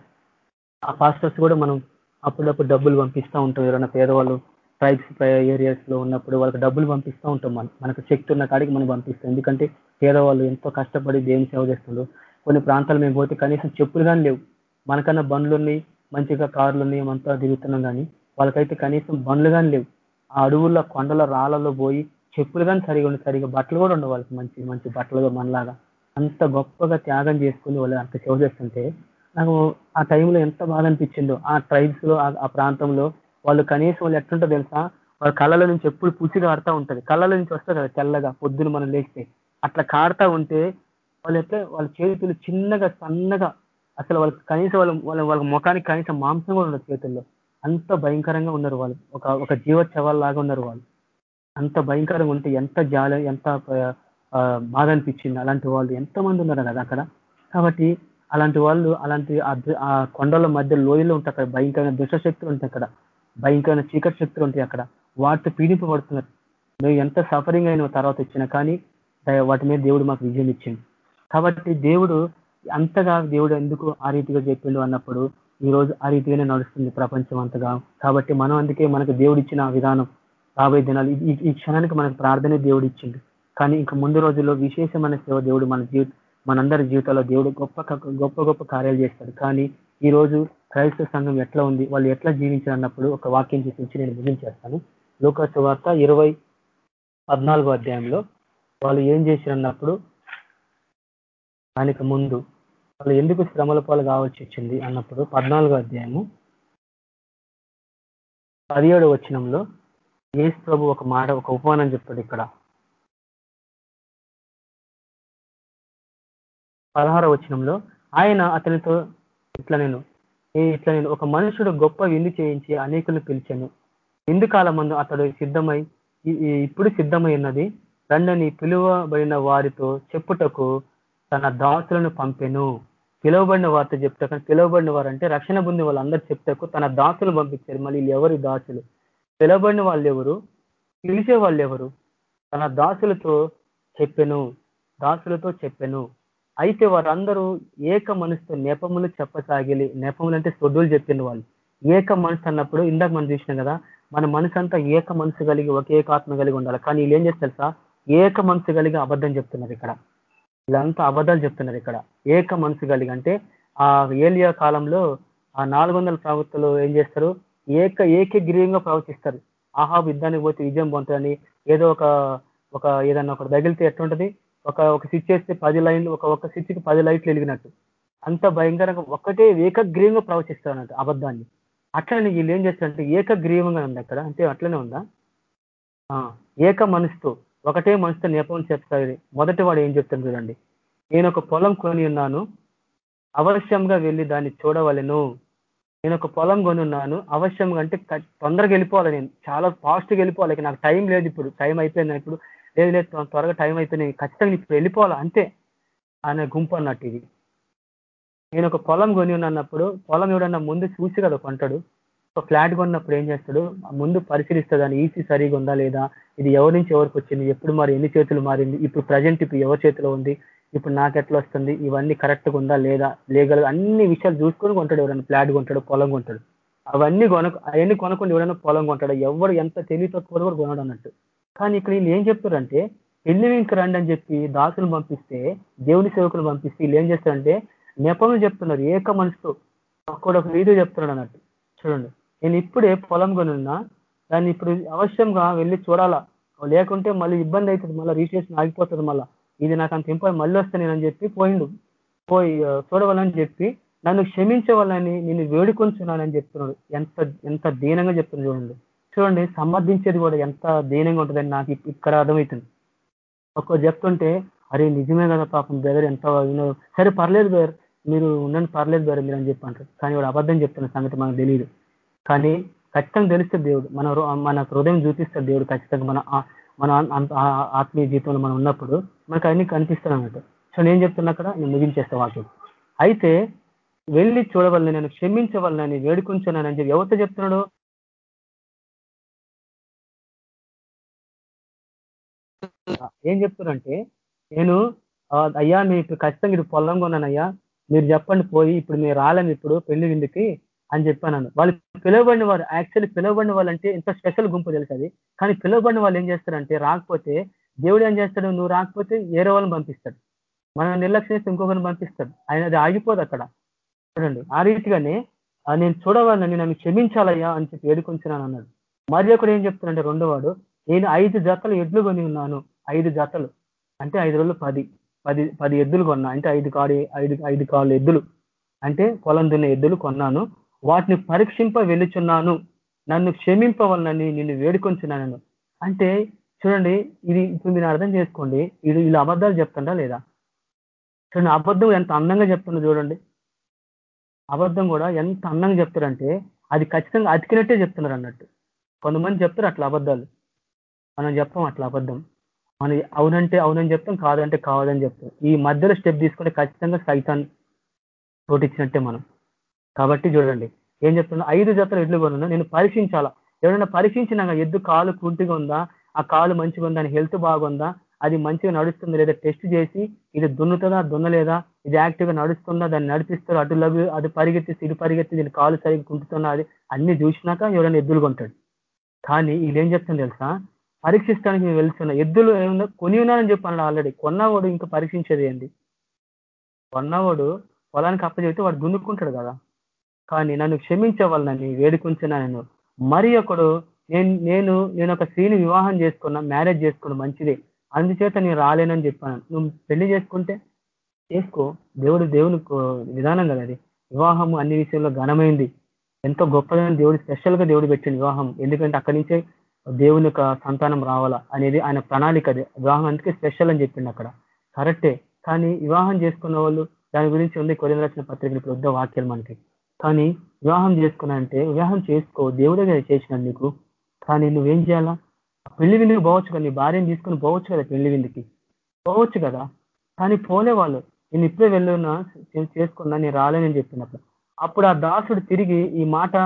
ఆ పాస్టర్స్ కూడా మనం అప్పుడప్పుడు డబ్బులు పంపిస్తూ ఉంటాం. ఎవరైనా పేదవాళ్ళు ట్రైబ్స్ ఏరియాస్లో ఉన్నప్పుడు వాళ్ళకి డబ్బులు పంపిస్తూ ఉంటాం మనం. మనకు శక్తి ఉన్న కాడికి మనం పంపిస్తాం. ఎందుకంటే పేదవాళ్ళు ఎంతో కష్టపడి దేవుని సేవ చేస్తున్నారు కొన్ని ప్రాంతాలు మేము పోతే కనీసం చెప్పులు కానీ లేవు. మనకన్నా బండ్లు ఉన్నాయి మంచిగా కార్లు ఉన్నాయి అంతా తిరుగుతున్నాం కానీ వాళ్ళకైతే కనీసం బండ్లు కానీ లేవు. ఆ అడవుల్లో కొండల రాళ్ళలో పోయి చెప్పులు కానీ సరిగా ఉండి సరిగా బట్టలు కూడా ఉండవు వాళ్ళకి మంచి మంచి బట్టలు మనలాగా. అంత గొప్పగా త్యాగం చేసుకుని వాళ్ళు అంత సేవ చేస్తుంటే నాకు ఆ టైంలో ఎంత బాధ అనిపించిందో ఆ ట్రైబ్స్లో ఆ- ప్రాంతంలో వాళ్ళు కనీసం వాళ్ళు ఎట్లుంటో తెలుసా? వాళ్ళ కళ్ళలో నుంచి ఎప్పుడు పుచ్చి కారుతా ఉంటది. కళ్ళలో నుంచి వస్తుంది కదా తెల్లగా పొద్దున మనం లేస్తే. అట్లా కారుతా ఉంటే వాళ్ళు ఎట్లా వాళ్ళ చేతులు చిన్నగా సన్నగా అసలు వాళ్ళకి కనీసం వాళ్ళ వాళ్ళ వాళ్ళ ముఖానికి కనీసం మాంసం కూడా ఉండదు చేతుల్లో. అంత భయంకరంగా ఉన్నారు వాళ్ళు. ఒక ఒక జీవ లాగా ఉన్నారు వాళ్ళు. అంత భయంకరంగా ఉంటే ఎంత జాలి ఎంత బాధ అనిపించింది అలాంటి వాళ్ళు ఎంతమంది ఉన్నారు కదా అక్కడ. కాబట్టి అలాంటి వాళ్ళు అలాంటి ఆ కొండల మధ్య లోయలో ఉంటాయి అక్కడ భయంకరమైన దుష్టశక్తులు ఉంటాయి అక్కడ. భయంకరమైన చీకటి శక్తులు ఉంటాయి అక్కడ. వాటితో పీడింపబడుతున్నారు. నువ్వు ఎంత సఫరింగ్ అయిన తర్వాత ఇచ్చినా కానీ వాటి మీద దేవుడు మాకు విజయం ఇచ్చింది కాబట్టి దేవుడు అంతగా దేవుడు ఎందుకు ఆ రీతిగా చెప్పిండు అన్నప్పుడు ఈ రోజు ఆ రీతిగానే నడుస్తుంది ప్రపంచం అంతగా. కాబట్టి మనం అందుకే మనకు దేవుడు ఇచ్చిన విధానం రాబోయే దినాలు ఈ- క్షణానికి మనకు ప్రార్థనే దేవుడు ఇచ్చింది కానీ ఇంకా ముందు రోజుల్లో విశేషమైన సేవ దేవుడు మన జీవితం మనందరి జీవితాల్లో దేవుడు గొప్ప గొప్ప గొప్ప కార్యాలు చేస్తాడు. కానీ ఈ రోజు క్రైస్తవ సంఘం ఎట్లా ఉంది? వాళ్ళు ఎట్లా జీవించారు అన్నప్పుడు ఒక వాక్యం చూపించి నేను ముగించేస్తాను లోకాసు వార్త ఇరవై పద్నాలుగో అధ్యాయంలో వాళ్ళు ఏం చేశారన్నప్పుడు దానికి ముందు వాళ్ళు ఎందుకు శ్రమల పాలు కావాల్సి వచ్చింది అన్నప్పుడు పద్నాలుగో అధ్యాయము పదిహేడు వచనంలో ఏసు ప్రభు ఒక మాట ఒక ఉపమానం చెప్తాడు ఇక్కడ. పదహార వచనంలో ఆయన అతనితో ఇట్లా నేను ఇట్లా నేను ఒక మనుషుడు గొప్ప విందు చేయించి అనేకులను పిలిచాను. విందు కాలమందు అతడు సిద్ధమై ఇప్పుడు సిద్ధమై ఉన్నది. రండని పిలువబడిన వారితో చెప్పుటకు తన దాసులను పంపెను. పిలువబడిన వారితో చెప్తాక పిలువబడిన వారు అంటే రక్షణ బుంది వాళ్ళందరూ చెప్తాకు తన దాసులు పంపించారు. మళ్ళీ ఎవరు? దాసులు. పిలువబడిన వాళ్ళు ఎవరు? పిలిచే వాళ్ళు ఎవరు? తన దాసులతో చెప్పెను. దాసులతో చెప్పెను. అయితే వారందరూ ఏక మనసుతో నెపములు చెప్పసాగిలి నెపములు అంటే సొడ్డులు చెప్పింది వాళ్ళు. ఏక మనసు అన్నప్పుడు ఇందాక మనం చూసినాం కదా మన మనసు అంతా ఏక మనసు కలిగి ఒకే ఆత్మ కలిగి ఉండాలి. కానీ వీళ్ళు ఏం చేస్తారు ఏక మనసు కలిగి అబద్ధం చెప్తున్నారు ఇక్కడ. వీళ్ళంతా అబద్ధాలు చెప్తున్నారు ఇక్కడ. ఏక మనసు కలిగి అంటే ఆ ఏలియా కాలంలో ఆ నాలుగు వందల ప్రవక్తలు ఏం చేస్తారు? ఏక ఏకగ్రీవంగా ప్రవర్తిస్తారు. ఆహా యుద్ధానికి పోతే విజయం పొందుతుందని ఏదో ఒక ఒక ఏదన్నా ఒక తగిలితే ఎట్లుంటది? ఒక ఒక స్విచ్ వేస్తే పది లైన్లు ఒక ఒక స్విచ్కి పది లైట్లు వెలిగినట్టు. అంత భయంకరంగా ఒక్కటే ఏకగ్రీవంగా ప్రవచిస్తారు అన్నట్టు అబద్ధాన్ని. అట్లనే వీళ్ళు ఏం చేస్తారంటే ఏకగ్రీవంగా ఉంది అక్కడ. అంటే అట్లనే ఉందా? ఆ, ఏక మనసుతో ఒకటే మనసుతో నేపం చెప్తారు. మొదటి వాడు ఏం చెప్తాను చూడండి. నేను ఒక పొలం కొని ఉన్నాను అవశ్యంగా వెళ్ళి దాన్ని చూడవలెను. నేను ఒక పొలం కొని ఉన్నాను అవశ్యంగా అంటే తొందరగా వెళ్ళిపోవాలి నేను. చాలా ఫాస్ట్గా వెళ్ళిపోవాలి. నాకు టైం లేదు ఇప్పుడు. టైం అయిపోయింది. ఇప్పుడు లేదు లేదు త్వరగా టైం అయితే నేను ఖచ్చితంగా ఇప్పుడు వెళ్ళిపోవాలి? అంతే. అనే గుంపు అన్నట్టు ఇది. నేను ఒక పొలం కొని ఉన్నప్పుడు పొలం ఎవడన్నా ముందు చూసి కదా కొంటాడు. ఒక ఫ్లాట్ కొన్నప్పుడు ఏం చేస్తాడు? ముందు పరిశీలిస్తాడు ఈసీ సరిగా ఉందా లేదా? ఇది ఎవరి నుంచి ఎవరికి వచ్చింది? ఎప్పుడు మరి ఎన్ని చేతులు మారింది? ఇప్పుడు ప్రజెంట్ ఇప్పుడు ఎవరి చేతిలో ఉంది? ఇప్పుడు నాకు ఎట్లా వస్తుంది? ఇవన్నీ కరెక్ట్గా ఉందా లేదా? లీగల్ అన్ని విషయాలు చూసుకొని కొంటాడు ఎవరైనా ఫ్లాట్ కొంటాడు పొలం కొంటాడు. అవన్నీ కొనకు అవన్నీ కొనకుండా ఎవరైనా పొలం కొంటాడు? ఎవరు ఎంత తెలివితో తక్కువ కూడా కొనడు అన్నట్టు. కానీ ఇక్కడ వీళ్ళు ఏం చెప్తారంటే పెళ్ళి వెంక రండి అని చెప్పి దాసులు పంపిస్తే దేవుని సేవకులు పంపిస్తే వీళ్ళు ఏం చేస్తారంటే నెపములు చెప్తున్నారు ఏక మనసుతో. అక్కడ ఒక వీడియో చెప్తున్నాడు అన్నట్టు. చూడండి. నేను ఇప్పుడే పొలం కొనున్నా దాన్ని ఇప్పుడు అవశ్యంగా వెళ్ళి చూడాలా? లేకుంటే మళ్ళీ ఇబ్బంది అవుతుంది మళ్ళీ రిజిస్ట్రేషన్ ఆగిపోతుంది మళ్ళీ. ఇది నాకు అంత ఇంపార్టెంట్ మళ్ళీ వస్తే నేనని చెప్పి పోయిండు. పోయి చూడవాలని చెప్పి నన్ను క్షమించవాలని నేను వేడుకొంచున్నానని చెప్తున్నాడు. ఎంత ఎంత దీనంగా చెప్తున్నాడు చూడండి. చూడండి సమర్థించేది కూడా ఎంత దీనంగా ఉంటుందని నాకు ఇక్కడ అర్థమవుతుంది. ఒక్కో చెప్తుంటే అరే నిజమే కదా పాపం బ్రదర్ ఎంత సరే పర్లేదు బ్రదర్ మీరు ఉండండి పర్లేదు బ్రదర్ మీరు అని చెప్పి అంటారు కానీ వాడు అబద్ధం చెప్తున్న సంగతి మనకు తెలియదు కానీ ఖచ్చితంగా తెలుస్తుంది దేవుడు. మన మన హృదయం చూపిస్తాడు దేవుడు ఖచ్చితంగా మన మన ఆత్మీయ జీవితంలో మనం ఉన్నప్పుడు మనకు అన్ని కనిపిస్తాయి అన్నట్టు సో నేను చెప్తున్నా అక్కడ? నేను ముగించేస్తా వాక్యం. అయితే వెళ్ళి చూడవలని నేను క్షమించవలనని వేడుకుంటున్నానని చెప్పి ఎవరితో చెప్తున్నాడు? ఏం చెప్తున్నారంటే నేను అయ్యా మీ ఇప్పుడు ఖచ్చితంగా ఇది పొలం కొన్నానయ్యా మీరు చెప్పండి పోయి ఇప్పుడు మీరు రాలేను ఇప్పుడు పెళ్ళి విందుకి అని చెప్పాను వాళ్ళు పిలువబడిన వారు యాక్చువల్లీ పిలువబడిన వాళ్ళంటే ఎంత స్పెషల్ గుంపు తెలుసు అది. కానీ పిలువబడిన వాళ్ళు ఏం చేస్తారంటే రాకపోతే దేవుడు ఏం చేస్తాడు? నువ్వు రాకపోతే వేరే వాళ్ళని పంపిస్తాడు. మనం నిర్లక్ష్యం చేస్తే ఇంకొకరిని పంపిస్తాడు. ఆయన అది ఆగిపోదు అక్కడ. చూడండి ఆ రీతిగానే నేను చూడవాలని నన్ను క్షమించాలయ్యా అని చెప్పి వేడుకొంచున్నాను అన్నాడు మరి ఒకడు ఏం చెప్తున్నాడంటే రెండో వాడు నేను ఐదు జతలు ఎడ్లు కొని ఉన్నాను. ఐదు జతలు. అంటే ఐదు రోజులు పది. పది పది ఎద్దులు కొన్నా. అంటే ఐదు కాడి ఐదు ఐదు కాళ్ళు ఎద్దులు. అంటే పొలం దున్న ఎద్దులు కొన్నాను. వాటిని పరీక్షింప వెళ్ళుచున్నాను. నన్ను క్షమింపవలనని నిన్ను వేడుకొంచున్నాను. అంటే చూడండి ఇది ఇప్పుడు మీరు అర్థం చేసుకోండి. ఇది వీళ్ళు అబద్ధాలు చెప్తుందా లేదా? చూడండి అబద్ధం ఎంత అందంగా చెప్తుండో చూడండి. అబద్ధం కూడా ఎంత అందంగా చెప్తారంటే అది ఖచ్చితంగా అతికినట్టే చెప్తున్నారు అన్నట్టు. కొంతమంది చెప్తారు అట్లా అబద్ధాలు. మనం చెప్పం అట్లా అబద్ధం. మనం అవునంటే అవునని చెప్తాం కాదంటే కాదని చెప్తాం. ఈ మధ్యలో స్టెప్ తీసుకుంటే ఖచ్చితంగా సైతాన్ తోటిచ్చినట్టే మనం. కాబట్టి చూడండి ఏం చెప్తున్నా ఐదు జతలు ఎడ్లు కొనున్నా నేను పరీక్షించాలా? ఎవరైనా పరీక్షించినాక ఎద్దు కాలు కుంటిగా ఉందా? ఆ కాలు మంచిగా ఉందా? హెల్త్ బాగుందా? అది మంచిగా నడుస్తుందా లేదా? టెస్ట్ చేసి ఇది దున్నుతుందా దున్నలేదా? ఇది యాక్టివ్గా నడుస్తుందా? దాన్ని నడిపిస్తారు అటు లవి అది పరిగెత్తి ఇటు పరిగెత్తి దీని కాలు సరిగ్గా కుంటుతున్నా అది అన్ని చూసినాక ఎవరైనా ఎద్దులు కొంటాడు. కానీ వీళ్ళేం చెప్తుంది తెలుసా? పరీక్షిస్తానికి మేము వెళ్తున్నాం ఎద్దులు ఏమన్నా కొని ఉన్నానని చెప్పాను ఆల్రెడీ కొన్నవాడు ఇంకా పరీక్షించేది ఏంటి కొన్నవాడు పొలానికి అప్పచెప్తే వాడు దున్నుకుంటాడు కదా. కానీ నన్ను క్షమించవాలని వేడుకుంటున్నా నేను. మరి ఒకడు నేను నేను నేను ఒక స్త్రీని వివాహం చేసుకున్నా మ్యారేజ్ చేసుకున్నా మంచిదే. అందుచేత నేను రాలేనని చెప్పాను. నువ్వు పెళ్ళి చేసుకుంటే చేసుకో. దేవుడు దేవుని విధానం కదా అది. వివాహము అన్ని విషయంలో ఘనమైంది. ఎంతో గొప్పదైన దేవుడు స్పెషల్గా దేవుడు పెట్టిన వివాహం. ఎందుకంటే అక్కడి నుంచే దేవుని యొక్క సంతానం రావాలా అనేది ఆయన ప్రణాళిక అది. వివాహం అందుకే స్పెషల్ అని చెప్పిండు అక్కడ. కరెక్టే. కానీ వివాహం చేసుకున్న వాళ్ళు దాని గురించి ఉంది. కొన్ని రచన పత్రికలు ఇప్పుడు వద్ద వాక్యాలు మనకి. కానీ వివాహం చేసుకున్నా అంటే వివాహం చేసుకో. దేవుడే కదా చేసినాడు నీకు. కానీ నువ్వేం చేయాలా? పెళ్ళి విందుకు పోవచ్చు కదా. నీ భార్యను తీసుకొని పోవచ్చు కదా పెళ్ళి విందుకి. పోవచ్చు కదా. కానీ పోలే వాళ్ళు. నేను ఇప్పుడే వెళ్ళున్నా నేను చేసుకున్నా నేను రాలేనని చెప్పినప్పుడు అప్పుడు ఆ దాసుడు తిరిగి ఈ మాట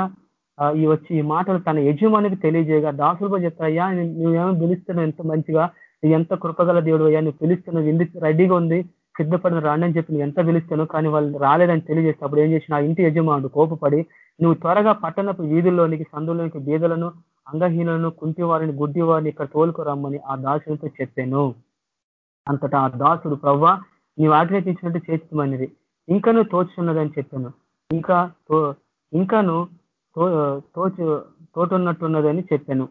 ఈ వచ్చి ఈ మాటలు తన యజమానికి తెలియజేయగా దాసుడు కూడా నువ్వేమో పిలుస్తున్నావు ఎంత మంచిగా నువ్వు ఎంత కృపగల దేవుడు అయ్యా నువ్వు పిలుస్తున్నావు ఎందుకు రెడీగా ఉంది సిద్ధపడిన రాండి అని చెప్పి నువ్వు ఎంత పిలుస్తాను కానీ వాళ్ళు రాలేదని తెలియజేస్తే అప్పుడు ఏం చేసిన ఇంటి యజమానుడు కోపపడి నువ్వు త్వరగా పట్టణపు వీధుల్లోనికి సందులోనికి బీదలను అంగహీనులను కుంటివారిని గుడ్డివారిని ఇక్కడ తోలుకురమ్మని ఆ దాసునితో చెప్పాను. అంతటా ఆ దాసుడు ప్రవ్వా నీవు ఆజ్ఞాపించినట్టు చేస్తున్నది ఇంకను తోచున్నదని చెప్పాను. ఇంకా తో- ఇంకాను తో- తోచు తోటున్నట్టున్నదని చెప్పాను.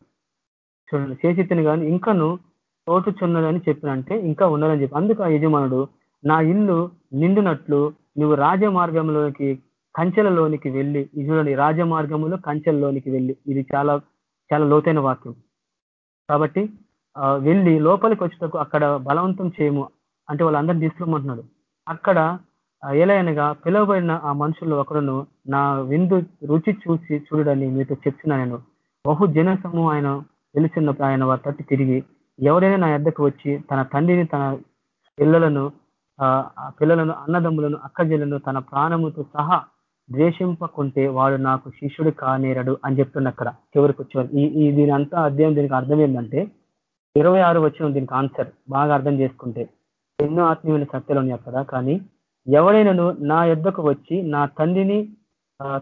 చూడండి చేసిత్తని కానీ ఇంకను తోటుచున్నదని చెప్పిన అంటే ఇంకా ఉన్నదని చెప్పి. అందుకు ఆ యజమానుడు నా ఇల్లు నిండునట్లు నువ్వు రాజమార్గంలోనికి కంచెలలోనికి వెళ్ళి చూడండి రాజమార్గములో కంచెలలోనికి వెళ్ళి. ఇది చాలా చాలా లోతైన వాక్యం. కాబట్టి వెళ్ళి లోపలికి వచ్చేటప్పుడు అక్కడ బలవంతం చేయము. అంటే వాళ్ళందరినీ తీసుకురమ్మంటున్నాడు. అక్కడ ఆ, పిలువబడిన ఆ మనుషుల్లో ఒకడును నా విందు రుచి చూసి చూడడని మీతో చెప్తున్నాను నేను. బహు జన ఆయన వెలుచున్నప్పుడు ఆయన వారి తట్టు తిరిగి ఎవరైనా నా ఎద్దకు వచ్చి తన తండ్రిని తన పిల్లలను ఆ పిల్లలను అన్నదమ్ములను అక్కజలను తన ప్రాణముతో సహా ద్వేషింపకుంటే వాడు నాకు శిష్యుడు కానేరడు అని చెప్తున్న అక్కడ చివరికి వచ్చేవారు ఈ ఈ దీని అంతా అధ్యాయం దీనికి అర్థం ఏంటంటే ఇరవై ఆరు వచ్చిన దీనికి ఆన్సర్ బాగా అర్థం చేసుకుంటే ఎన్నో ఆత్మీయమైన సత్యాలు ఉన్నాయి అక్కడ. కానీ ఎవరైనాను నా యొద్దకు వచ్చి నా తండ్రిని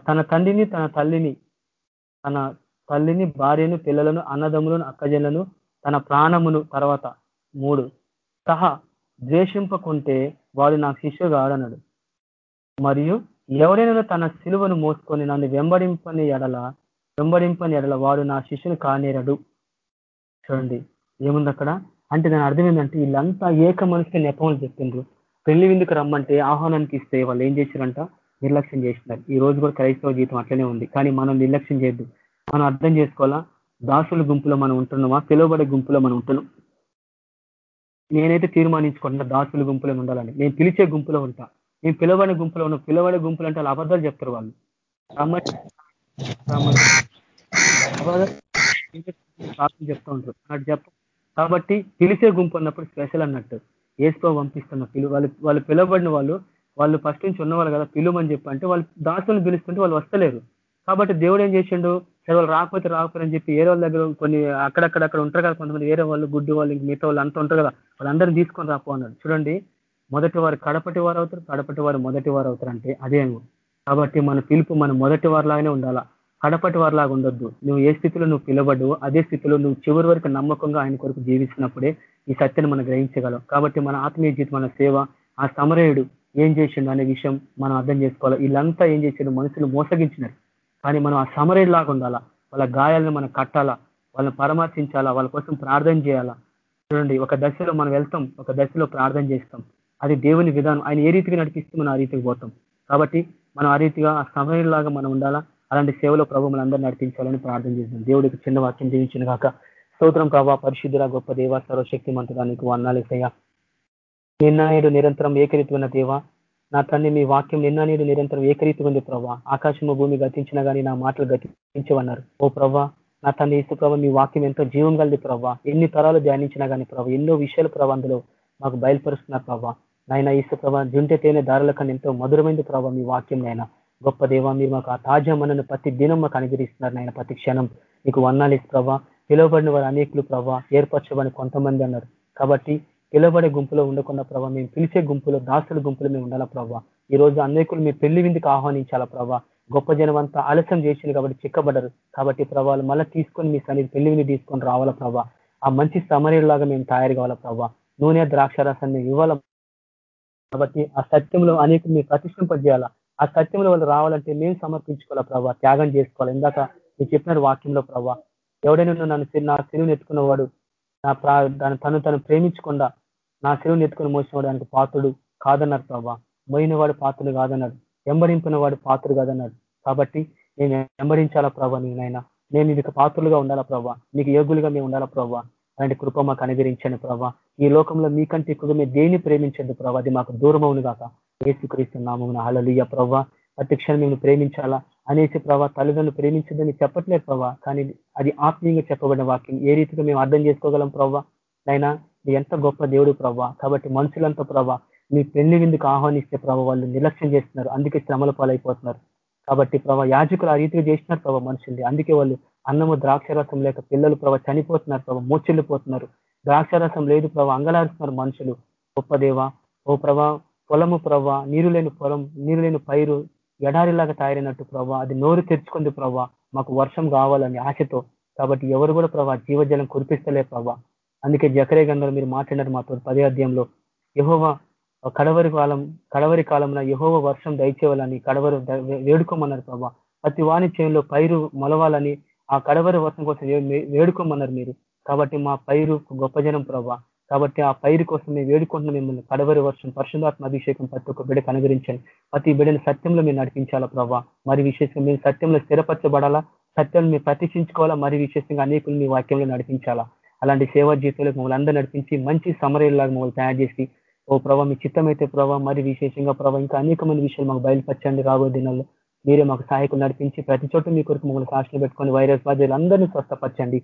తన తండ్రిని తన తల్లిని తన తల్లిని భార్యను పిల్లలను అన్నదమ్ములను అక్కజనులను తన ప్రాణమును తర్వాత మూడు. సహా ద్వేషింపకుంటే వాడు నా శిష్యుగా ఆడనడు మరియు ఎవరైనా తన సిలువను మోసుకొని నన్ను వెంబడింపని ఎడల వెంబడింపని ఎడల వాడు నా శిష్యుని కానేరడు. చూడండి ఏముంది అక్కడ అంటే దాని అర్థం ఏంటంటే వీళ్ళంతా ఏక మనసుకి నెపములు చెప్పిండ్రు పెళ్ళి విందుకు రమ్మంటే ఆహ్వానానికి ఇస్తే వాళ్ళు ఏం చేశారంట? నిర్లక్ష్యం చేసినారు ఈ రోజు కూడా క్రైస్తవ జీవితం అట్లనే ఉంది. కానీ మనం నిర్లక్ష్యం చేయొద్దు. మనం అర్థం చేసుకోవాలా? దాసుల గుంపులో మనం ఉంటున్నామా? పిలువబడే గుంపులో మనం ఉంటున్నాం. నేనైతే తీర్మానించుకుంటున్నా దాసుల గుంపులో ఉండాలని. నేను పిలిచే గుంపులో ఉంటా. నేను పిలవడే గుంపులో ఉన్న పిలవడే గుంపులు అంటే అబద్ధాలు చెప్తారు వాళ్ళు. రమ్మని ఉంటారు. అన్నట్టు చెప్ప కాబట్టి పిలిచే గుంపు అన్నప్పుడు స్పెషల్ అన్నట్టు. ఏసుకో పంపిస్తున్న పిలు వాళ్ళు వాళ్ళు పిలవబడిన వాళ్ళు వాళ్ళు ఫస్ట్ నుంచి ఉన్నవాళ్ళు కదా పిలువమని చెప్పి అంటే వాళ్ళు దాసులను పిలుస్తుంటే వాళ్ళు వస్తలేరు. కాబట్టి దేవుడు ఏం చేసిండు? సరే వాళ్ళు రాకపోతే రాకపోరని చెప్పి వేరే వాళ్ళ దగ్గర కొన్ని అక్కడక్కడక్కడ ఉంటారు కదా కొంతమంది వేరే వాళ్ళు గుడ్డి వాళ్ళు ఇంక మిగతా వాళ్ళు అంతా ఉంటారు కదా వాళ్ళందరినీ తీసుకొని రాపో అన్నాడు. చూడండి మొదటి వారు కడపటి వారు అవుతారు కడపటి వారు మొదటి వారు అవుతారు అంటే అదే కాబట్టి మన పిలుపు మన మొదటి వారిలాగానే ఉండాలా? కడపటి వారిలాగా ఉండొద్దు. నువ్వు ఏ స్థితిలో నువ్వు పిలవడు అదే స్థితిలో నువ్వు చివరి వరకు నమ్మకంగా ఆయన కొరకు జీవిస్తున్నప్పుడే ఈ సత్యాన్ని మనం గ్రహించగలం. కాబట్టి మన ఆత్మీయ జీవితం మన సేవ ఆ సమరయుడు ఏం చేసిండు అనే విషయం మనం అర్థం చేసుకోవాలి. వీళ్ళంతా ఏం చేసిండు? మనుషులు మోసగించినారు. కానీ మనం ఆ సమరయుడు లాగా ఉండాలా? వాళ్ళ గాయాలను మనం కట్టాలా? వాళ్ళని పరామర్శించాలా? వాళ్ళ కోసం ప్రార్థన చేయాలా? చూడండి ఒక దశలో మనం వెళ్తాం ఒక దశలో ప్రార్థన చేస్తాం. అది దేవుని విధానం. ఆయన ఏ రీతిగా నడిపిస్తే మనం ఆ రీతికి పోతాం. కాబట్టి మనం ఆ రీతిగా ఆ సమయంలాగా మనం ఉండాలా? అలాంటి సేవలో ప్రభు మనందరూ నడిపించాలని ప్రార్థన చేస్తాం దేవుడికి చిన్న వాక్యం జీవించిన కాక స్తోత్రం ప్రభా పరిశుద్ధుల గొప్ప దేవ సర్వశక్తి మంతుడానికి వందాలేసయ్యా నిన్న నేడు నిరంతరం ఏకరీతమైన దేవ నా తండ్రి మీ వాక్యం నిన్న నేడు నిరంతరం ఏకరీతి ఉంది ప్రభా. ఆకాశము భూమి గతించినా కానీ నా మాటలు గతించవన్నారు. ఓ ప్రభా నా తండ్రి ఇసు ప్రభా మీ వాక్యం ఎంతో జీవం కలిది ప్రభా. ఎన్ని తరాలు ధ్యానించినా కానీ ప్రభా ఎన్నో విషయాలు ప్రభా అందులో మాకు బయలుపరుస్తున్నారు ప్రభా. నాయన ఇసు ప్రభా జుంటె తేనె దారుల కన్నా ఎంతో మధురమైంది ప్రభా మీ వాక్యం నాయన. గొప్ప దేవ మీరు మాకు ఆ తాజా మనను ప్రతి దినం మాకు అనుగ్రహిస్తున్నారు నాయన. ప్రతి క్షణం మీకు వర్ణాలి ప్రభా. పిలువబడిన వారు అనేకులు ప్రభా ఏర్పరచబడి కొంతమంది అన్నారు. కాబట్టి పిలువబడే గుంపులో ఉండకుండా ప్రభా మేము పిలిచే గుంపులో దాసుల గుంపులో మేము ఉండాలా ప్రభా? ఈ రోజు అనేకులు మీ పెళ్ళి విందుకు ఆహ్వానించాలా ప్రభా? గొప్ప జనం అంతా ఆలస్యం చేసింది కాబట్టి చిక్కబడరు కాబట్టి ప్రభావాలు మళ్ళీ తీసుకొని మీ సన్నిధి పెళ్ళి విని తీసుకొని రావాలా ప్రభా? ఆ మంచి సమరీలాగా మేము తయారు కావాలా ప్రభా? నూనె ద్రాక్షరసాన్ని ఇవ్వాల? కాబట్టి ఆ సత్యంలో అనేకులు మీరు ప్రతిష్ఠింపజేయాలా? ఆ సత్యంలో వాళ్ళు రావాలంటే మేము సమర్పించుకోవాలా ప్రభా? త్యాగం చేసుకోవాలి? ఇందాక మీరు చెప్పిన వాక్యంలో ప్రభా ఎవడైనా నన్ను నా సిలువుని ఎత్తుకున్నవాడు నా ప్రా దాని తను తను ప్రేమించకుండా నా సిలువుని ఎత్తుకుని మోసినవాడు ఆయనకు పాత్రుడు కాదన్నారు ప్రభా. మోయినవాడు పాత్రుడు కాదన్నాడు. వెంబడింపిన వాడు పాత్రుడు కాదన్నాడు. కాబట్టి నేను వెంబడించాలా ప్రభా నేనైనా నేను నీకు పాత్రులుగా ఉండాలా ప్రభా? నీకు యోగులుగా మేము ఉండాలా ప్రభా? అలాంటి కృప మాకు అనుగ్రహించండి ప్రభా. ఈ లోకంలో మీకంటే ఎక్కువగా మీరు దేన్ని ప్రేమించండి ప్రభా? అది మాకు దూరం అవును కాక ఏసుక్రీస్తున్నాము అలలియ ప్రభా. ప్రతి క్షణం మేము ప్రేమించాలా? అనేసి ప్రభా తల్లిదండ్రులు ప్రేమించదని చెప్పట్లేదు ప్రభా కానీ అది ఆత్మీయంగా చెప్పబడిన వాక్యం. ఏ రీతిగా మేము అర్థం చేసుకోగలం ప్రభా? అయినా ఎంత గొప్ప దేవుడు ప్రభా కాబట్టి మనుషులంతా ప్రభా మీ పెళ్ళి విందుకు ఆహ్వానిస్తే ప్రభా వాళ్ళు నిర్లక్ష్యం చేస్తున్నారు అందుకే శ్రమల పాలైపోతున్నారు. కాబట్టి ప్రభా యాజకులు ఆ రీతిగా చేసినారు ప్రభా మనుషుల్ని. అందుకే వాళ్ళు అన్నము ద్రాక్షరసం లేక పిల్లలు ప్రభా చనిపోతున్నారు ప్రభా మూచెళ్ళిపోతున్నారు ద్రాక్షరసం లేదు ప్రభా అంగలారుస్తున్నారు మనుషులు. గొప్ప దేవ ఓ ప్రభా పొలము ప్రభా నీరు లేని పొలం నీరు లేని పైరు ఎడారిలాగా తయారైనట్టు ప్రభా అది నోరు తెరుచుకుంది ప్రభా. మాకు వర్షం కావాలని ఆశతో. కాబట్టి ఎవరు కూడా ప్రభా జీవజలం కురిపిస్తలే ప్రభా. అందుకే జకరే గంధలు మీరు మాట్లాడారు మాతో పదే అధ్యాయంలో. యహోవ కడవరి కాలం కడవరి కాలంలో యహోవ వర్షం దయచేవాలని కడవరు వేడుకోమన్నారు ప్రభా. ప్రతి వాణి చేయంలో పైరు మొలవాలని ఆ కడవరి వర్షం కోసం వేడుకోమన్నారు మీరు. కాబట్టి మా పైరు గొప్ప జనం ప్రభా. కాబట్టి ఆ పైరు కోసం మేము వేడుకుంటున్న మిమ్మల్ని కడవరి వర్షం పరిశుధాత్మ అభిషేకం ప్రతి ఒక్క బిడకు అనుగ్రహించండి. ప్రతి బిడని సత్యంలో మీరు నడిపించాలా ప్రభావ మరి విశేషంగా మీరు సత్యంలో స్థిరపరచబడాలా? సత్యాన్ని మీరు ప్రతిష్ఠించుకోవాలా? మరి విశేషంగా అనేకులు మీ వాక్యంలో నడిపించాలా? అలాంటి సేవా జీవితంలో మమ్మల్ని అందరూ నడిపించి మంచి సమరయులాగా మమ్మల్ని తయారు చేసి ఓ ప్రభావ మీ చిత్తం అయితే ప్రభావ మరి విశేషంగా ప్రభావ ఇంకా అనేకమైన విషయాలు మాకు బయలుపరచండి రాబోయే దినాల్లో. మీరే మాకు సహాయకులు నడిపించి ప్రతి చోట మీ కొరకు మమ్మల్ని కాశలు పెట్టుకొని వైరస్ బాధ్యులు అందరినీ స్వస్థపరచండి.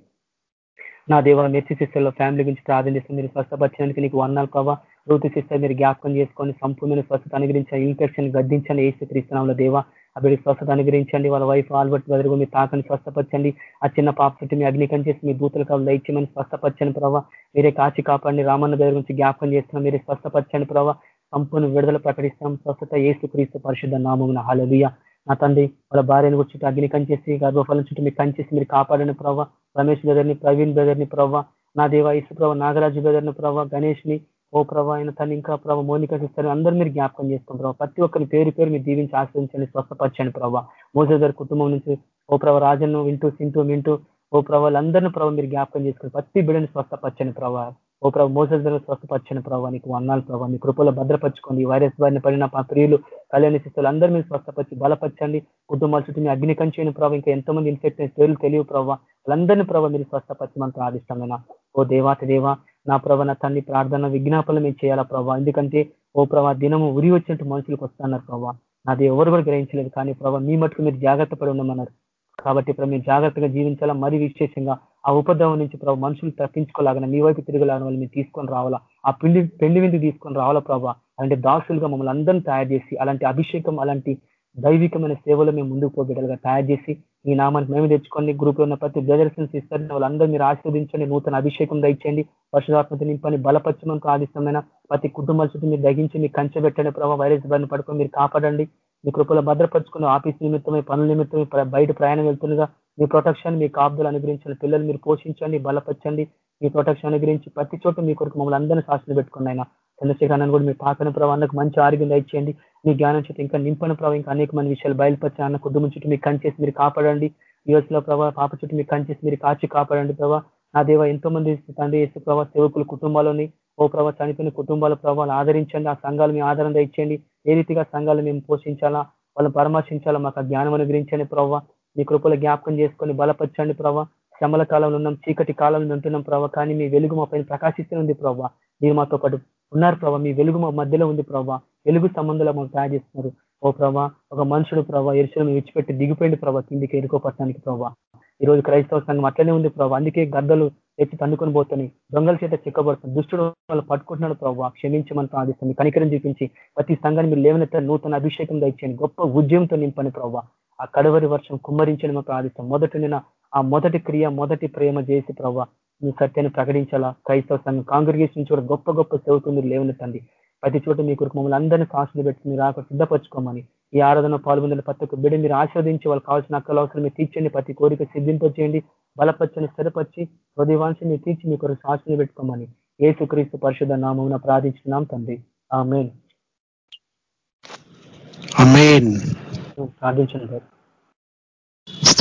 నా దేవ మెర్చి సిస్టర్లో ఫ్యామిలీ గురించి ప్రార్థన చేస్తే మీరు స్వస్థపరచడానికి నీకు వన్నాలు ప్రభావ రూతి సిస్టర్ మీరు జ్ఞాపకం చేసుకొని సంపూర్ణ స్వస్థత అనుగ్రహించండి. ఇన్ఫెక్షన్ గద్దించండి ఏసు క్రీస్తునాంలో దేవ. అభిడి స్వస్థత అనుగ్రహించండి. వాళ్ళ వైఫ్ ఆల్బర్ట్ బదులుగా మీరు తాకని స్వస్థపరచండి. ఆ చిన్న పాప చుట్టూ మీ అగ్నికం చేసి మీ దూతలు కావాలి దయచేయమని స్వస్థపరచండి ప్రభావ మీరే కాచి కాపాడి రామన్న దగ్గర గురించి జ్ఞాపకం చేస్తున్నాం. మీరే స్వస్థపరచండి ప్రభావ సంపూర్ణ విడుదల ప్రకటిస్తాం స్వస్థత ఏసు క్రీస్తు పరిశుద్ధ నామమున. హలలియ నా తండ్రి వాళ్ళ భార్యను చుట్టూ అగ్ని కంచేసి గర్భఫలం చుట్టూ మీరు కంచేసి మీరు కాపాడిన ప్రభావ రమేష్ బ్రదర్ని ప్రవీణ్ బ్రదర్ని ప్రభావ నా దేవ ఇసు ప్రభావ నాగరాజు బ్రదర్ని ప్రభావ గణేష్ని ఓ ప్రభా ఆయన తను ఇంకా ప్రభావ మౌనిక సిస్టర్ అందరూ మీరు జ్ఞాపకం చేసుకుని ప్రభావ ప్రతి ఒక్కరి పేరు పేరు మీరు దీవించి ఆశ్రయించండి స్వస్థపరచండి ప్రభావ మోసదర్ కుటుంబం నుంచి ఓ ప్రభావ రాజన్ను వింటూ సింటూ వింటూ ఓ ప్రభావాలందరినీ ప్రభావ మీరు జ్ఞాపకం చేసుకుని ప్రతి బిడ్డని స్వస్థపరచండి ప్రభావ ఓ ప్రభావ మోసదర్ స్వస్థపరిచిన ప్రభావ నీకు వన్నాలు ప్రభావ నీ కృపలో భద్రపరచుకోండి. వైరస్ బారిన పడిన మా ప్రియులు కళ్యాణ శిస్తులు అందరూ మీరు స్వస్థపరిచి బలపరచండి. కుటుంబాల చుట్టూ మీ అగ్ని కంచేయని ప్రభావ ఇంకా ఎంతమంది ఇన్ఫెక్ట్ పేర్లు తెలియవు ప్రభావ వాళ్ళందరినీ ప్రభావ మీరు స్వస్థపరచమని ప్రార్థిస్తామైనా ఓ దేవాతి దేవ నా ప్రభ నా తండ్రి ప్రార్థన విజ్ఞాపనలు మేము చేయాలా ప్రభావ ఎందుకంటే ఓ ప్రభా దినము ఉరి వచ్చినట్టు మనుషులకు వస్తున్నారు ప్రభావ నాది ఎవరు కూడా గ్రహించలేదు కానీ ప్రభావ మీ మట్టుకు మీరు జాగ్రత్త పడి ఉండమన్నారు. కాబట్టి ఇప్పుడు మీరు జాగ్రత్తగా జీవించాలా? మరి విశేషంగా ఆ ఉపద్రవం నుంచి ప్రభు మనుషులు తప్పించుకోలాగా మీ వైపు తిరగలాగిన వాళ్ళు మీరు తీసుకొని రావాలా? ఆ పిండి పెళ్ళి విందు తీసుకొని రావాలా ప్రభావ అలాంటి దాసులుగా మమ్మల్ని అందరినీ తయారు చేసి అలాంటి అభిషేకం అలాంటి దైవికమైన సేవలు మేము ముందుకు పోబిడ్డలుగా తయారు చేసి ఈ నామాన్ని మేము తెచ్చుకోండి గ్రూప్లో ఉన్న ప్రతి బ్రదర్స్ సిస్టర్ వాళ్ళందరూ మీరు ఆశీర్వదించండి నూతన అభిషేకం దయచేయండి వర్షాత్మత నింపని బలపరచమని ప్రార్థిష్టమైన ప్రతి కుటుంబాల చుట్టూ మీరు దగించి మీరు కంచె పెట్టండి ప్రభావ వైరస్ బారిన పడుకొని మీరు కాపాడండి. మీ కృపలో భద్రపరుచుకుని ఆఫీస్ నిమిత్తమై పనుల నిమిత్తమై ప్ర- బయట ప్రయాణం వెళ్తుండగా మీ ప్రొటెక్షన్ మీ కాపుదలు అనుగ్రహించండి. పిల్లలు మీరు పోషించండి బలపరచండి. మీ ప్రొటెక్షన్ అనుగ్రహించి ప్రతి చోట మీ కొరకు మమ్మల్ని అందరినీ శాసన పెట్టుకున్న ఆయన చంద్రశేఖరాన్ని కూడా మీ పాకన ప్రవాహకు మంచి ఆరోగ్యం దయచేయండి. మీ జ్ఞానం చేతి ఇంకా నింపన ప్రభావ ఇంకా అనేక మంది విషయాలు బయలుపరిచి అన్న కుటుంబం చుట్టూ మీరు కంచేసి మీరు కాపాడండి. యుఎస్ ప్రభావ పాప చుట్టూ మీరు కంచేసి మీరు కాచి కాపాడండి ప్రభావ నా దేవ ఎంతో మంది తండ్రి యేసు ప్రభావ సేవకులు కుటుంబాలని ఓ ప్రభావ చనిపోయిన కుటుంబాల ప్రభావాలు ఆదరించండి ఆ సంఘాలు మీ ఆదరణ ఇచ్చేయండి ఏ రీతిగా సంఘాలు మేము పోషించాలా వాళ్ళని పరామర్శించాలా మాకు జ్ఞానం అనుగ్రహించండి ప్రభావ మీ కృపలో జ్ఞాపకం చేసుకొని బలపరచండి ప్రభావ శ్రమల కాలంలో ఉన్నాం చీకటి కాలంలో ఉంటున్నాం ప్రభావ కానీ మీ వెలుగు మా పైన ప్రకాశిస్తుంది ప్రభావ మీరు మాతో పాటు ఉన్నారు ప్రభావ మీ వెలుగు మా మధ్యలో ఉంది ప్రభావ వెలుగు సంబంధంలో మాకు తయారు చేస్తున్నారు. ఓ ప్రభా ఒక మనుషుడు ప్రభావ ఎరుసలు విడిచిపెట్టి దిగిపోయింది ప్రభావ కిందికి ఎరుకోపట్టడానికి ప్రభావ ఈ రోజు క్రైస్తవ సంఘం అట్లనే ఉంది ప్రభావ అందుకే గద్దలు ఎత్తి తన్నుకొని పోతున్నాయి దొంగల చేత చిక్కబడుతుంది దుష్టుడు వాళ్ళు పట్టుకుంటున్నాడు ప్రభావ క్షమించమని ప్రార్థిస్తుంది కనికరం చూపించి ప్రతి సంఘాన్ని మీరు లేవనెత్త నూతన అభిషేకం దయచేయండి. గొప్ప ఉద్యమంతో నింపని ప్రభావ ఆ కడవరి వర్షం కుమ్మరించని ప్రార్థిస్తాం. మొదటి నిన్న ఆ మొదటి క్రియ మొదటి ప్రేమ చేసి ప్రభావ మీ సత్యాన్ని ప్రకటించాలా? క్రైస్తవ సంఘం కాంగ్రిగేషన్ నుంచి కూడా గొప్ప గొప్ప సేవకులు మీరు లేవనెత్తండి. ప్రతి చోట మీ కొరకు మమ్మల్ని అందరినీ సాక్షులు పెట్టి మీరు రాక సిద్ధపరచుకోమని ఈ ఆరాధన పాల్గొన్న ప్రతి ఒక్క బిడ్డ మీరు ఆస్వాదించి వాళ్ళకి కావాల్సిన అక్కల అవసరం మీరు తీర్చండి. ప్రతి కోరిక సిద్ధింపచేయండి. బలపరచని స్థిరపరిచి హృదయవాంశం మీరు తీర్చి మీ కొరకు సాక్షులు పెట్టుకోమని ఏ సుక్రీస్తు పరిశుద్ధ నామమున ప్రార్థించున్నాం తండ్రి. ఆ మెయిన్ అమేన్ ప్రార్థించండి.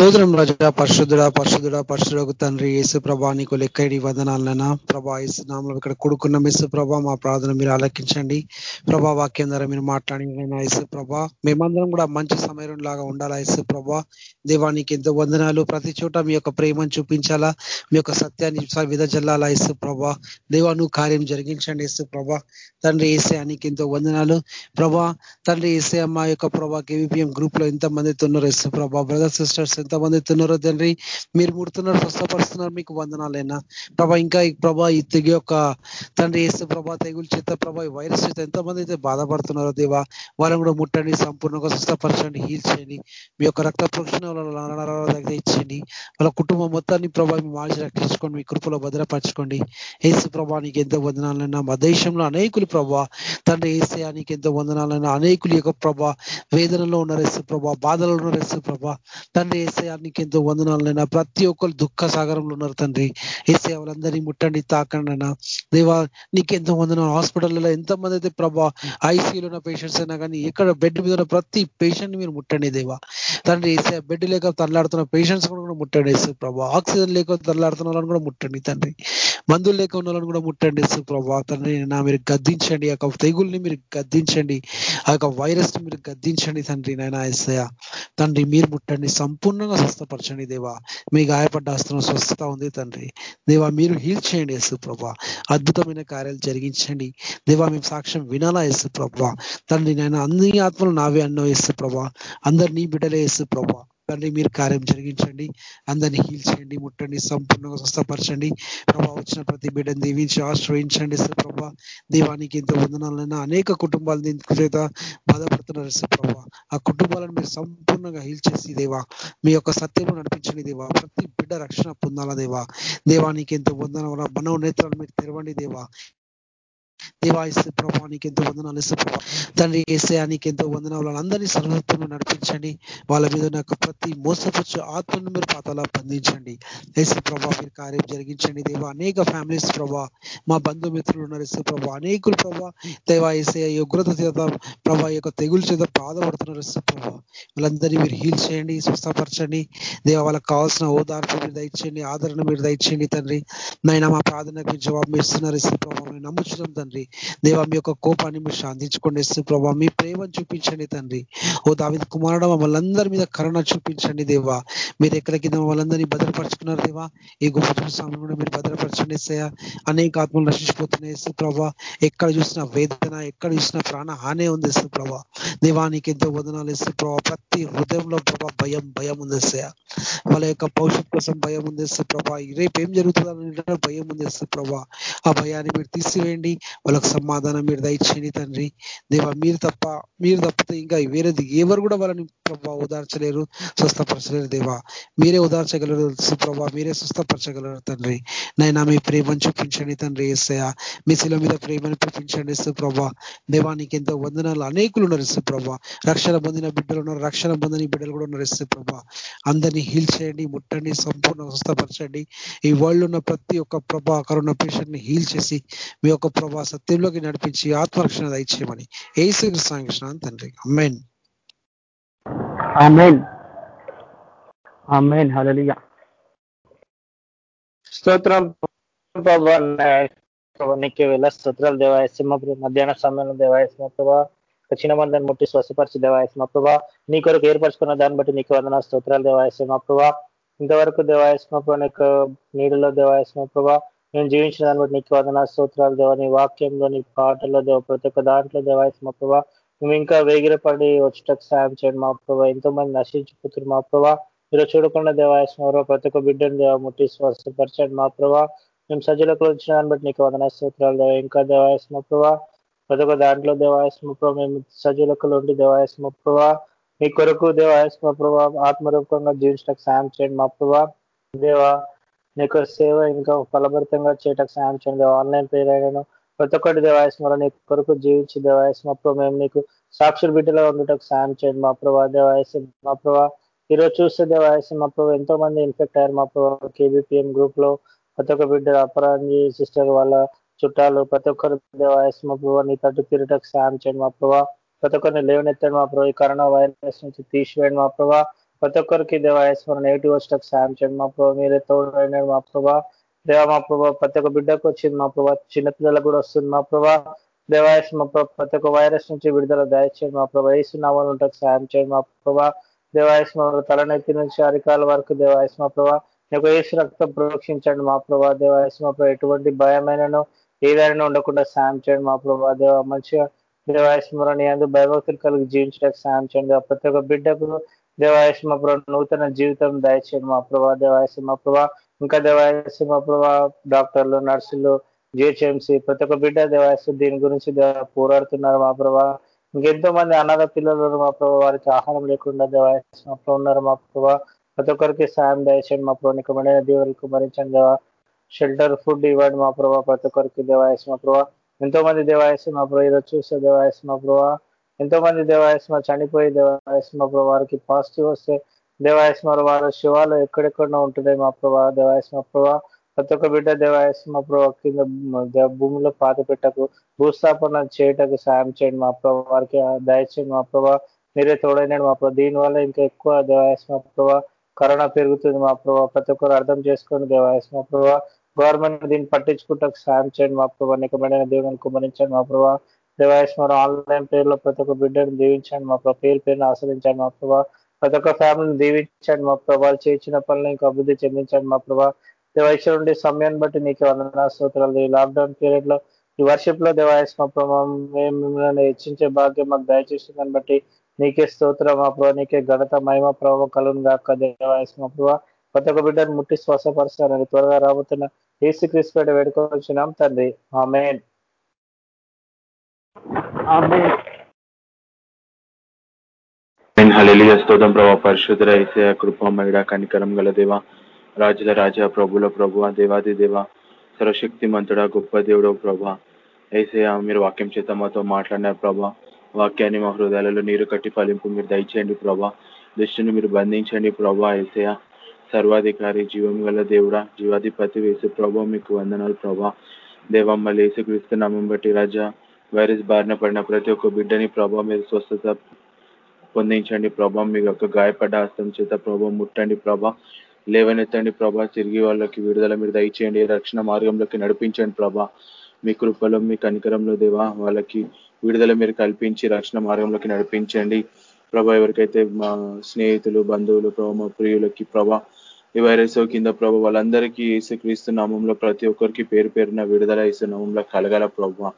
స్తోత్రం రజ పరిశుద్ధుడ పరిశుద్ధుడ పరిశుడకు తండ్రి యేసు ప్రభా నీకు లెక్కడి వదనాలనా ప్రభా యేసు నామలు ఇక్కడ కొడుకున్న. యేసు ప్రభా మా ప్రార్థన మీరు ఆలకించండి. ప్రభా వాక్యం ద్వారా మీరు మాట్లాడిన యేసు ప్రభా. మేమందరం కూడా మంచి సమయం లాగా ఉండాలా యేసు ప్రభా. దేవానికి ఎంతో వందనాలు. ప్రతి చోట మీ యొక్క ప్రేమను చూపించాలా. మీ యొక్క సత్యాన్ని విదజల్లాలా యేసు ప్రభా. దేవా నువ్వు కార్యం జరిగించండి యేసు ప్రభా. తండ్రి ఏసయానికి ఎంతో వందనాలు. ప్రభా తండ్రి ఏసే అమ్మ యొక్క ప్రభా కేవీపీఎం గ్రూప్లో ఎంత మంది ఉన్నారు యేసు ప్రభా? బ్రదర్ సిస్టర్స్ ఎంతమంది తిన్నారో తండ్రి మీరు ముడుతున్నారు స్వస్థపరుస్తున్నారు మీకు వందనాలైనా. ప్రభా ఇంకా ప్రభా ఈ తెగి యొక్క తండ్రి ఏసు ప్రభా తెగులు చేత ప్రభా ఈ వైరస్ చేత ఎంతమంది అయితే బాధపడుతున్నారో దేవా వాళ్ళని కూడా ముట్టండి సంపూర్ణంగా స్వస్థపరచండి హీల్ చేయండి. మీ యొక్క రక్త ప్రోక్షణ దగ్గర ఇచ్చేయండి. వాళ్ళ కుటుంబం మొత్తాన్ని ప్రభా మీ మార్చి రక్షించుకోండి మీ కృపలో భద్రపరచుకోండి. ఏసు ప్రభా నీకు ఎంతో వందనాలైనా. మా దేశంలో అనేకులు ప్రభా తండ్రి ఏసే నీకు ఎంతో వందనాలైనా. అనేకులు యొక్క ప్రభా వేదనలో ఉన్నారు ఎస్సు ప్రభా బాధలో ఉన్నారు ఎస్సు ప్రభా. తండ్రి ఏసే నీకు ఎంతో వందనాలనైనా. ప్రతి ఒక్కరు దుఃఖ సాగరంలో ఉన్నారు తండ్రి. ఏసే వాళ్ళందరినీ ముట్టండి తాకండి అయినా దేవా నీకు ఎంతో వందనాలు. హాస్పిటల్లో ఎంతమంది అయితే ప్రభా ఐసీయూలో ఉన్న పేషెంట్స్ అయినా కానీ ఎక్కడ బెడ్ మీద ఉన్న ప్రతి పేషెంట్ మీరు ముట్టండి దేవా. తండ్రి ఏసే బెడ్ లేక తల్లాడుతున్న పేషెంట్స్ కూడా ముట్టండి ఏసు ప్రభా. ఆక్సిజన్ లేక తల్లాడుతున్న వాళ్ళని కూడా ముట్టండి తండ్రి. మందులు లేక ఉన్న వాళ్ళని కూడా ముట్టండి ఏసు ప్రభా తండ్రి నా మీరు గద్దించండి. ఆ తెగుల్ని మీరు గద్దించండి. ఆ యొక్క వైరస్ని మీరు గద్దించండి తండ్రి నాయన ఎస్ఐ తండ్రి మీరు ముట్టండి. సంపూర్ణంగా స్వస్థపరచండి దేవా. మీ గాయపడ్డ అస్త్రం స్వస్థత ఉంది తండ్రి. దేవా మీరు హీల్ చేయండి యేసు ప్రభా అద్భుతమైన కార్యాలు జరిగించండి. దేవా మేము సాక్ష్యం వినాలా యేసు ప్రభా తండ్రి నేను అన్ని ఆత్మలు నావే అన్నో యేసు ప్రభా అందరు నీ బిడ్డలే యేసు ప్రభా తండ్రి మీరు కార్యం జరిగించండి అందరినీ హీల్ చేయండి ముట్టండి సంపూర్ణంగా స్వస్థపరచండి. ప్రభా వచ్చిన ప్రతి బిడ్డను దీవించి ఆశ్రయించండి ప్రభా. దీవానికి ఎంతో వందనాలైనా అనేక కుటుంబాలు దీని చేత బాధపడుతున్నారు ప్రభా. ఆ కుటుంబాలను మీరు సంపూర్ణంగా హీల్ చేసి దేవా మీ యొక్క సత్యంలో నడిపించండి దేవా. ప్రతి బిడ్డ రక్షణ పొందాలా దేవా. దేవానికి ఎంతో వందన మనో నేత్రాలు మీరు తెరవండి దేవా. దేవా ప్రభా నీకు ఎంతో వందనాలు ఇస్తే ప్రభా. తండ్రి ఏసే నీకు ఎంతో వందనాలు వాళ్ళందరినీ సర్వత్వం నడిపించండి. వాళ్ళ మీద నాకు ప్రతి మోసపుచ్చు ఆత్మను మీరు పాతలా బంధించండి. ఏసే ప్రభా మీరు కార్యం జరిగించండి. దేవా అనేక ఫ్యామిలీస్ ప్రభా మా బంధుమిత్రులు ఉన్నారు ఇస్తే ప్రభా అనేకులు ప్రభా. దేవా ఏసే ఈ ఉగ్రత చేత ప్రభా యొక్క తెగులు చేత బాధపడుతున్నారు ఇస్తే ప్రభా. వాళ్ళందరినీ మీరు హీల్ చేయండి స్వస్థపరచండి. దేవా వాళ్ళకి కావాల్సిన ఓదార్పు మీరు దయచేయండి ఆదరణ మీరు దయచేయండి తండ్రి. నైనా మా ప్రార్థనకు జవాబు ఇస్తున్నారు ఇస్తే ప్రభావ మేము నమ్ముచున్నాం తండ్రి. తండ్రి. దేవా మీ యొక్క కోపాన్ని మీరు శాంతించుకోండి. ఇస్తూ ప్రభావ మీ ప్రేమను చూపించండి తండ్రి. ఓ దావిద కుమారుడు మమ్మల్ని అందరి మీద కరుణ చూపించండి దేవా. మీరు ఎక్కడ కింద మమ్మల్ని భద్రపరుచుకున్నారు దేవా? ఈ గొప్ప సమయం కూడా మీరు భద్రపరచండి ఇస్తాయా అనేక ఆత్మలు నశించిపోతున్నాయి ఇస్తూ ప్రభా. ఎక్కడ చూసినా వేదన ఎక్కడ చూసినా ప్రాణ హానే ఉంది ఇస్తూ ప్రభా. దేవానికి ఎంతో వదనాలు ఇస్తే ప్రభా. ప్రతి హృదయంలో ప్రభా భయం భయం ఉంది ఇస్తాయా వాళ్ళ యొక్క భవిష్యత్ కోసం భయం ఉంది ఇస్తూ ప్రభా. రేపు ఏం జరుగుతుందని భయం ఉంది ఇస్తూ ప్రభా. ఆ భయాన్ని మీరు తీసివేయండి. వాళ్ళకి సమాధానం మీరు దయచేయండి తండ్రి. దేవా మీరు తప్ప మీరు తప్పితే ఇంకా వేరేది ఎవరు కూడా వాళ్ళని ప్రభా ఉదార్చలేరు స్వస్థపరచలేరు దేవా. మీరే ఉదార్చగలరు ప్రభా మీరే స్వస్థపరచగలరు తండ్రి. నైనా మీ ప్రేమను చూపించండి తండ్రి ఏసయ మీ శిల మీద ప్రేమను చూపించండి ప్రభా దేవానికి ఎంతో వందనాలు. అనేకులు ఉన్నారు ఇస్తు రక్షణ పొందిన బిడ్డలు ఉన్నారు. రక్షణ పొందని బిడ్డలు కూడా ఉన్నారు ఇస్తు అందరినీ హీల్ చేయండి ముట్టండి సంపూర్ణ స్వస్థపరచండి. ఈ వరల్డ్ ఉన్న ప్రతి ఒక్క ప్రభా కరోనా పేషెంట్ని హీల్ చేసి మీ యొక్క ప్రభా సత్యంలోకి నడిపించి ఆత్మరక్షణ దయచేయమని. ఏసు కృష్ణ తండ్రి. అమ్మాయిని ఆమెన్ ఆమెన్ హలలియ స్తోత్రం ప్రభా నీకే వేళ స్తోత్రాలు దేవాయసింహ మధ్యాహ్న సమయంలో దేవాయసింహ ప్రభా చిన్న మందిని ముట్టి స్వస్థపరిచి దేవాయసింహ ప్రభా నీ కొరకు ఏర్పరచుకున్న దాన్ని బట్టి నీకు వందన స్తోత్రాలు దేవాయసింహ ప్రభా. ఇంతవరకు దేవాయసింహ ప్రభా నీకు నీటిలో దేవాయసింహ ప్రభా నేను జీవించిన దాన్ని బట్టి నీకు వందన స్తోత్రాలు దేవ నీ వాక్యంలో నీ పాటల్లో దేవ ప్రతి ఒక్క దాంట్లో దేవాయసింహ ప్రభా మేము ఇంకా వేగిరపడి వచ్చేటకు సాయం చేయండి మా ప్రభా. ఎంతో మంది నశించిపోతున్నారు మా ప్రభా. మీరు చూడకుండా దేవాయస్మరావు ప్రతి ఒక్క బిడ్డను దేవ ముట్టి స్వస్థపరచండి మా ప్రభా. మేము సజ్జలకు వచ్చిన దాన్ని బట్టి నీకు వదన స్తోత్రాలు దేవ. ఇంకా దేవాయస్మ ప్రభా ప్రతి ఒక్క దాంట్లో దేవాయస్మ ప్రభా. మేము సజ్జలకు ఉండి దేవాయస్మ ప్రభా. మీ కొరకు దేవాయస్మ ప్రభా ఆత్మరూపంగా జీవించడానికి సాయం చేయండి మా ప్రభా. దేవా నీకు సేవ ఇంకా ఫలభరితంగా చేయటకు సాయం చేయండి ఆన్లైన్ పేరైనా ప్రతి ఒక్కటి దేవాయస్మర నీ కొరకు జీవించి దేవాయస్మ. ప్రభు మేము నీకు సాక్షులు బిడ్డలో ఉండటకు సాయం చేయండి మా ప్రభా దేవాయసం మా ప్రభా ఈరోజు చూస్తే దేవాయస్మ మా ప్రభు ఎంతో మంది ఇన్ఫెక్ట్ అయ్యారు మా ప్రభావ కేబిపిఎం గ్రూప్లో ప్రతి ఒక్క బిడ్డ అపరాంజి సిస్టర్ వాళ్ళ చుట్టాలు ప్రతి ఒక్కరు దేవాయస్మ మా ప్రభావ నీ తట్టు తిరటకు సాయం చేయండి మా ప్రభా ప్రతి ఒక్కరిని లేవనెత్తండి మా ప్రభు ఈ కరోనా వైరస్ నుంచి తీసివేయండి మా ప్రభా ప్రతి ఒక్కరికి దేవాయస్మర నెగిటివ్ వచ్చటకు సాయం చేయండి మా ప్రభావ మీరే తోడు మా ప్రభా దేవ మా ప్రభా ప్రతి ఒక్క బిడ్డకు వచ్చింది మా ప్రభా చిన్నపిల్లలకు కూడా వస్తుంది మా ప్రభా దేవాయస్ మా ప్రభా ప్రతి ఒక్క వైరస్ నుంచి విడుదల దయచేయండి మా ప్రభా వేస్తున్నామని ఉంటుంది సాయం చేయండి మా ప్రభా దేవాయస్ మా తలనెత్తి నుంచి అరికాల వరకు దేవాయస్ మా ప్రభా నీకు వేసి రక్తం ప్రోక్షించండి మా ప్రభా దేవాయస్ మా ప్రభా ఎటువంటి భయమైనను ఏదైనా ఉండకుండా సాయం చేయండి మా ప్రభా దేవ మంచిగా దేవాయస్మరణి అందు భయభక్తులు కలిగి జీవించడానికి సాయం చేయండి ప్రతి ఒక్క బిడ్డకు దేవాయస్మ మా ప్రభా నూతన జీవితం దయచేయండి మా ప్రభా దేవాయస్ మా ప్రభా ఇంకా దేవాయస్సు మా ప్రభా డాక్టర్లు నర్సులు జిహెచ్ఎంసీ ప్రతి ఒక్క బిడ్డ దేవాయస్సు దీని గురించి పోరాడుతున్నారు మా ప్రభా. ఇంకెంతో మంది అనాథ పిల్లలు మా ప్రభావ వారికి ఆహారం లేకుండా దేవాయస్సు మా ఉన్నారు మా ప్రభావ ప్రతి ఒక్కరికి సాయం దయచేయండి మా ప్రభు. నికమైన దీవులకు మరించండి దేవా. షెల్టర్ ఫుడ్ ఇవ్వండి మా ప్రభావ ప్రతి ఒక్కరికి దేవాయస్సు మా ప్రభావ ఎంతో మంది దేవాయస్సు మా ప్రభావ ఈరోజు చూస్తే దేవాయస్సు మా ప్రభావ ఎంతో మంది దేవాయస్మ చనిపోయి దేవాయస్మ ప్రభావ వారికి పాజిటివ్ వస్తే దేవాయస్మర వారు శివాలు ఎక్కడెక్కడో ఉంటున్నాయి మా ప్రభా దేవాయస్మ ప్రభా. ప్రతి ఒక్క బిడ్డ దేవాయస్మ ప్రభా కింద భూమిలో పాత పెట్టకు భూస్థాపన చేయటకు సాయం చేయండి మా ప్రభా. వారికి దయచేయండి మా ప్రభా. మీరే తోడైనాడు మా ప్రభా. దీనివల్ల ఇంకా ఎక్కువ దేవాయస్మ ప్రభా కరోనా పెరుగుతుంది మా ప్రభా. ప్రతి ఒక్కరు అర్థం చేసుకోండి దేవాయస్మ ప్రభా. గవర్నమెంట్ దీన్ని పట్టించుకుంటకు సాయం చేయండి మా ప్రభా. నికమైన దేవుని కుమరించండి మా ప్రభా. దేవాయస్మరం ఆన్లైన్ పేరులో ప్రతి ఒక్క బిడ్డను దీవించండి మా ప్రభా. పేరు పేరును ఆశ్రయించండి మా ప్రభా. ప్రతి ఒక్క ఫ్యామిలీని దీవించండి మా ప్రభా చేయించిన పనులు ఇంకా అభివృద్ధి చెందించండి మా ప్రభా. దేవాయసు నుండి సమయాన్ని బట్టి నీకు వందనా స్తోత్రాలు. ఈ లాక్డౌన్ పీరియడ్లో ఈ వర్షిప్లో దేవాయస్ మా ప్రభావ మిమ్మల్ని హెచ్చించే భాగ్యం మాకు దయచేసిందని బట్టి నీకే స్తోత్రం మా ప్రభావ నీకే ఘనత మహిమ ప్రభావ కలును గాక దేవాయస్ మా ప్రభావ ప్రతి ఒక్క బిడ్డను ముట్టి శ్వాసపరుస్తానని త్వరగా రాబోతున్న ఏసు క్రీస్తు వేడుకొచ్చినాం తండ్రి. ఆమెన్. హలియ స్తోత్రం ప్రభా. పరిశుద్ధ ఐసయ కృపమయుడ కనికరం గల దేవ. రాజుల రాజా ప్రభుల ప్రభు దేవాది దేవ. సర్వశక్తి మంతుడ గొప్ప దేవుడు ప్రభా. ఐసయ మీరు వాక్యం చేత మాతో మాట్లాడినారు ప్రభా. వాక్యాన్ని మా హృదయాలలో నీరు కట్టి ఫలింపు మీరు దయచేయండి ప్రభా. దృష్టిని మీరు బంధించండి ప్రభా ఐసయ సర్వాధికారి జీవం గల దేవుడా జీవాధిపతి వేసు ప్రభా మీకు వందనాలు ప్రభా. దేవమ్మ ఏసుక్రీస్తు క్రీస్తున్నామం బట్టి రాజా వైరస్ బారిన పడిన ప్రతి ఒక్క బిడ్డని ప్రభా మీరు స్వస్థత పొందించండి ప్రభా. మీ యొక్క గాయపడ్డ హస్తం చేత ప్రభా ముట్టండి ప్రభా. లేవనెత్తండి ప్రభా. తిరిగి వాళ్ళకి విడుదల మీరు దయచేయండి. రక్షణ మార్గంలోకి నడిపించండి ప్రభా. మీ కృపలో మీ కనికరంలో దేవా వాళ్ళకి విడుదల మీరు కల్పించి రక్షణ మార్గంలోకి నడిపించండి. ప్రభా ఎవరికైతే మా స్నేహితులు బంధువులు ప్రభా మా ప్రియులకి ప్రభా ఈ వైరస్ కింద ప్రభా వాళ్ళందరికీ ఏసుక్రీస్తు నామంలో ప్రతి ఒక్కరికి పేరు పేరున విడుదల ఇసు నామంలో కలగల ప్రభా.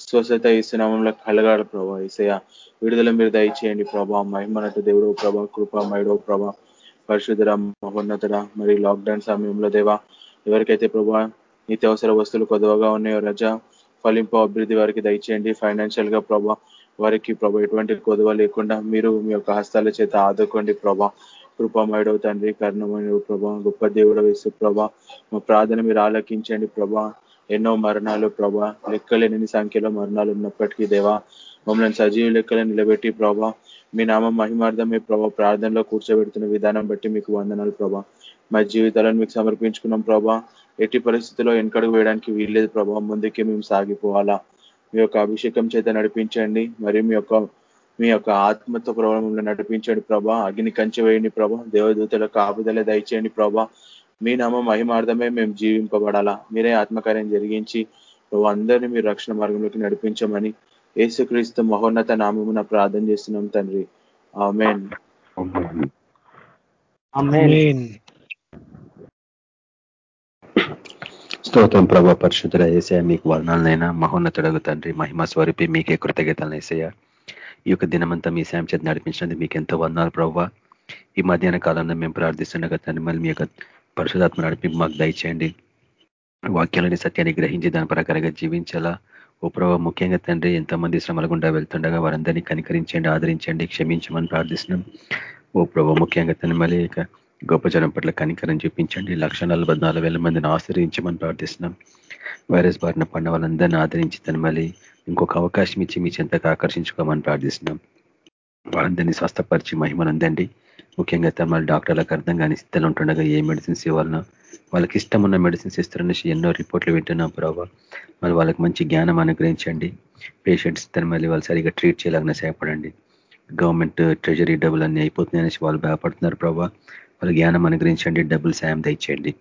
స్వస్థత ఇసు నామంలో ప్రభా. ఈసయ విడుదల మీరు దయచేయండి ప్రభా. మహిమనత దేవుడు ప్రభా కృపమయుడో ప్రభా. పరిశుద్ధర మహోన్నతర మరి లాక్డౌన్ సమయంలో దేవా ఎవరికైతే ప్రభా నిత్యావసర వస్తువులు కొద్దిగా ఉన్నాయో రజ ఫలింపు అభివృద్ధి వారికి దయచేయండి. ఫైనాన్షియల్గా ప్రభా వారికి ప్రభా ఎటువంటి కొదవ లేకుండా మీరు మీ యొక్క హస్తాల చేత ఆదుకోండి ప్రభా. కృపమయుడవు తండ్రి కర్ణమయుడు ప్రభా గొప్ప దేవుడు వేసు ప్రభా. మా ప్రార్థన మీరు ఆలకించండి ప్రభా. ఎన్నో మరణాలు ప్రభా. లెక్కలేని సంఖ్యలో మరణాలు ఉన్నప్పటికీ దేవా మమ్మల్ని సజీవ లెక్కలు నిలబెట్టి ప్రభా మీ నామం మహిమార్థమే ప్రభా ప్రార్థనలో కూర్చోబెడుతున్న విధానం బట్టి మీకు వందనాలు ప్రభా. మా జీవితాలను మీకు సమర్పించుకున్నాం ప్రభా. ఎట్టి పరిస్థితుల్లో వెనకడుగు వేయడానికి వీల్లేదు ప్రభా. ముందుకే మేము సాగిపోవాలా. మీ యొక్క అభిషేకం చేత నడిపించండి. మరియు మీ యొక్క మీ యొక్క ఆత్మతో ప్రభావంలో నడిపించండి ప్రభా. అగ్ని కంచె వేయండి ప్రభా. దేవదూతల కాపుదల దయచేయండి ప్రభా. మీ నామ మహిమార్థమే మేము జీవింపబడాలా. మీరే ఆత్మకార్యం జరిగించి ప్రభా అందరినీ మీరు రక్షణ మార్గంలోకి నడిపించమని యేసుక్రీస్తు మహోన్నత నామమున ప్రార్థన చేస్తున్నాం తండ్రి. ఆమెన్. ఆమేన్. స్తోత్రం ప్రభా పరిశుద్ధుల ఏసయ మీకు వర్ణాలనైనా మహోన్నతుడగు తండ్రి మహిమ స్వరూపి మీకే కృతజ్ఞతలను ఏసయ్య. ఈ యొక్క దినమంతా మీ సాయం చేతి నడిపించినందుకు మీకు ఎంతో వందనాలు ప్రభావ ఈ మధ్యాహ్న కాలంలో మేము ప్రార్థిస్తుండగా తండ్రి మళ్ళీ మీ యొక్క పరిశుధాత్మ నడిపి మాకు దయచేయండి. వాక్యాలని సత్యాన్ని గ్రహించి దాని ప్రకారంగా జీవించాలా. ఓ ప్రభావ ముఖ్యంగా తండ్రి ఎంతమంది శ్రమల గుండా వెళ్తుండగా వారందరినీ కనికరించండి ఆదరించండి క్షమించమని ప్రార్థిస్తున్నాం. ఓ ప్రభావ ముఖ్యంగా తన మళ్ళీ ఇక గొప్ప జనం పట్ల కనికరం చూపించండి. లక్ష వేల మందిని ఆశ్రయించమని ప్రార్థిస్తున్నాం. వైరస్ బారిన పడిన వాళ్ళందరినీ ఆదరించి తన మళ్ళీ ఇంకొక అవకాశం ఇచ్చి మీ చెంతకు ఆకర్షించుకోమని ప్రార్థిస్తున్నాం. వాళ్ళందరినీ స్వస్థపరిచి మహిమనందండి. ముఖ్యంగా తమ డాక్టర్లకు అర్థం కాని స్థితిలో ఉంటుండగా ఏ మెడిసిన్స్ ఇవ్వాలన్నా వాళ్ళకి ఇష్టం ఉన్న మెడిసిన్స్ ఇస్తారనేసి ఎన్నో రిపోర్ట్లు వింటున్నాం ప్రభావ మరి వాళ్ళకి మంచి జ్ఞానం అనుగ్రహించండి. పేషెంట్స్ తన మళ్ళీ వాళ్ళు సరిగా ట్రీట్ చేయాలని సహాయపడండి. గవర్నమెంట్ ట్రెజరీ డబ్బులు అన్నీ అయిపోతున్నాయి అనేసి వాళ్ళు భయపడుతున్నారు ప్రభావ వాళ్ళ జ్ఞానం అనుగ్రహించండి డబ్బులు సాయం దయచేయండి.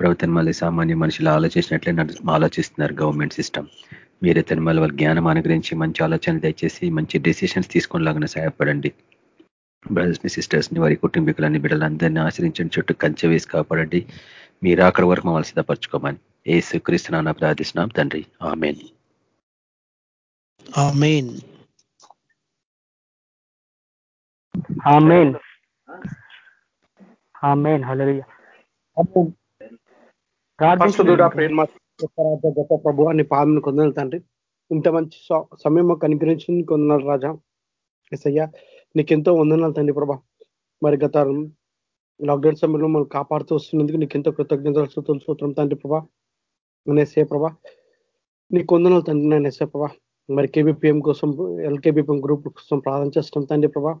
ప్రభుత్వం మళ్ళీ సామాన్య మనుషులు ఆలోచించినట్లే ఆలోచిస్తున్నారు గవర్నమెంట్ సిస్టమ్. మీరే తన మళ్ళీ వాళ్ళ జ్ఞానం అనుగ్రహించి మంచి ఆలోచనలు దయచేసి మంచి డెసిషన్స్ తీసుకునేలాగా సహాయపడండి. బ్రదర్స్ని సిస్టర్స్ని వారి కుటుంబీకులని బిడ్డలందరినీ ఆశ్రయించండి. చుట్టూ కంచె వేసి కాపాడండి. మీరు అక్కడ వరకు మమ్మల్ని సిద్ధపరచుకోమని ఏ సుక్రీస్తున్నా ప్రార్థిస్తున్నాం తండ్రి. ఆమెన్. ఆమేన్. ఆమెన్. హల్లెలూయా. పరిశుద్ధుడా ప్రేమ. గొప్ప ప్రభు అని పాదం కొందరు తండ్రి. ఇంత మంచి సమయం మాకు అనుగ్రహించింది కొందనాలు రాజా. ఎస్ అయ్యా. నీకెంతో వందనాలు తండ్రి ప్రభా. మరి గత లాక్డౌన్ సమయంలో మనం కాపాడుతూ వస్తున్నందుకు నీకెంతో కృతజ్ఞతలు స్తుతులు సూత్రం తండ్రి ప్రభా. నేసే ప్రభా. నీకు వందనాలు తండ్రి నేను ఎస్ఏ ప్రభా. మరి కేబీపీఎం కోసం ఎల్కేబిపిఎం గ్రూప్ కోసం ప్రార్థన చేస్తున్నాం తండ్రి ప్రభా.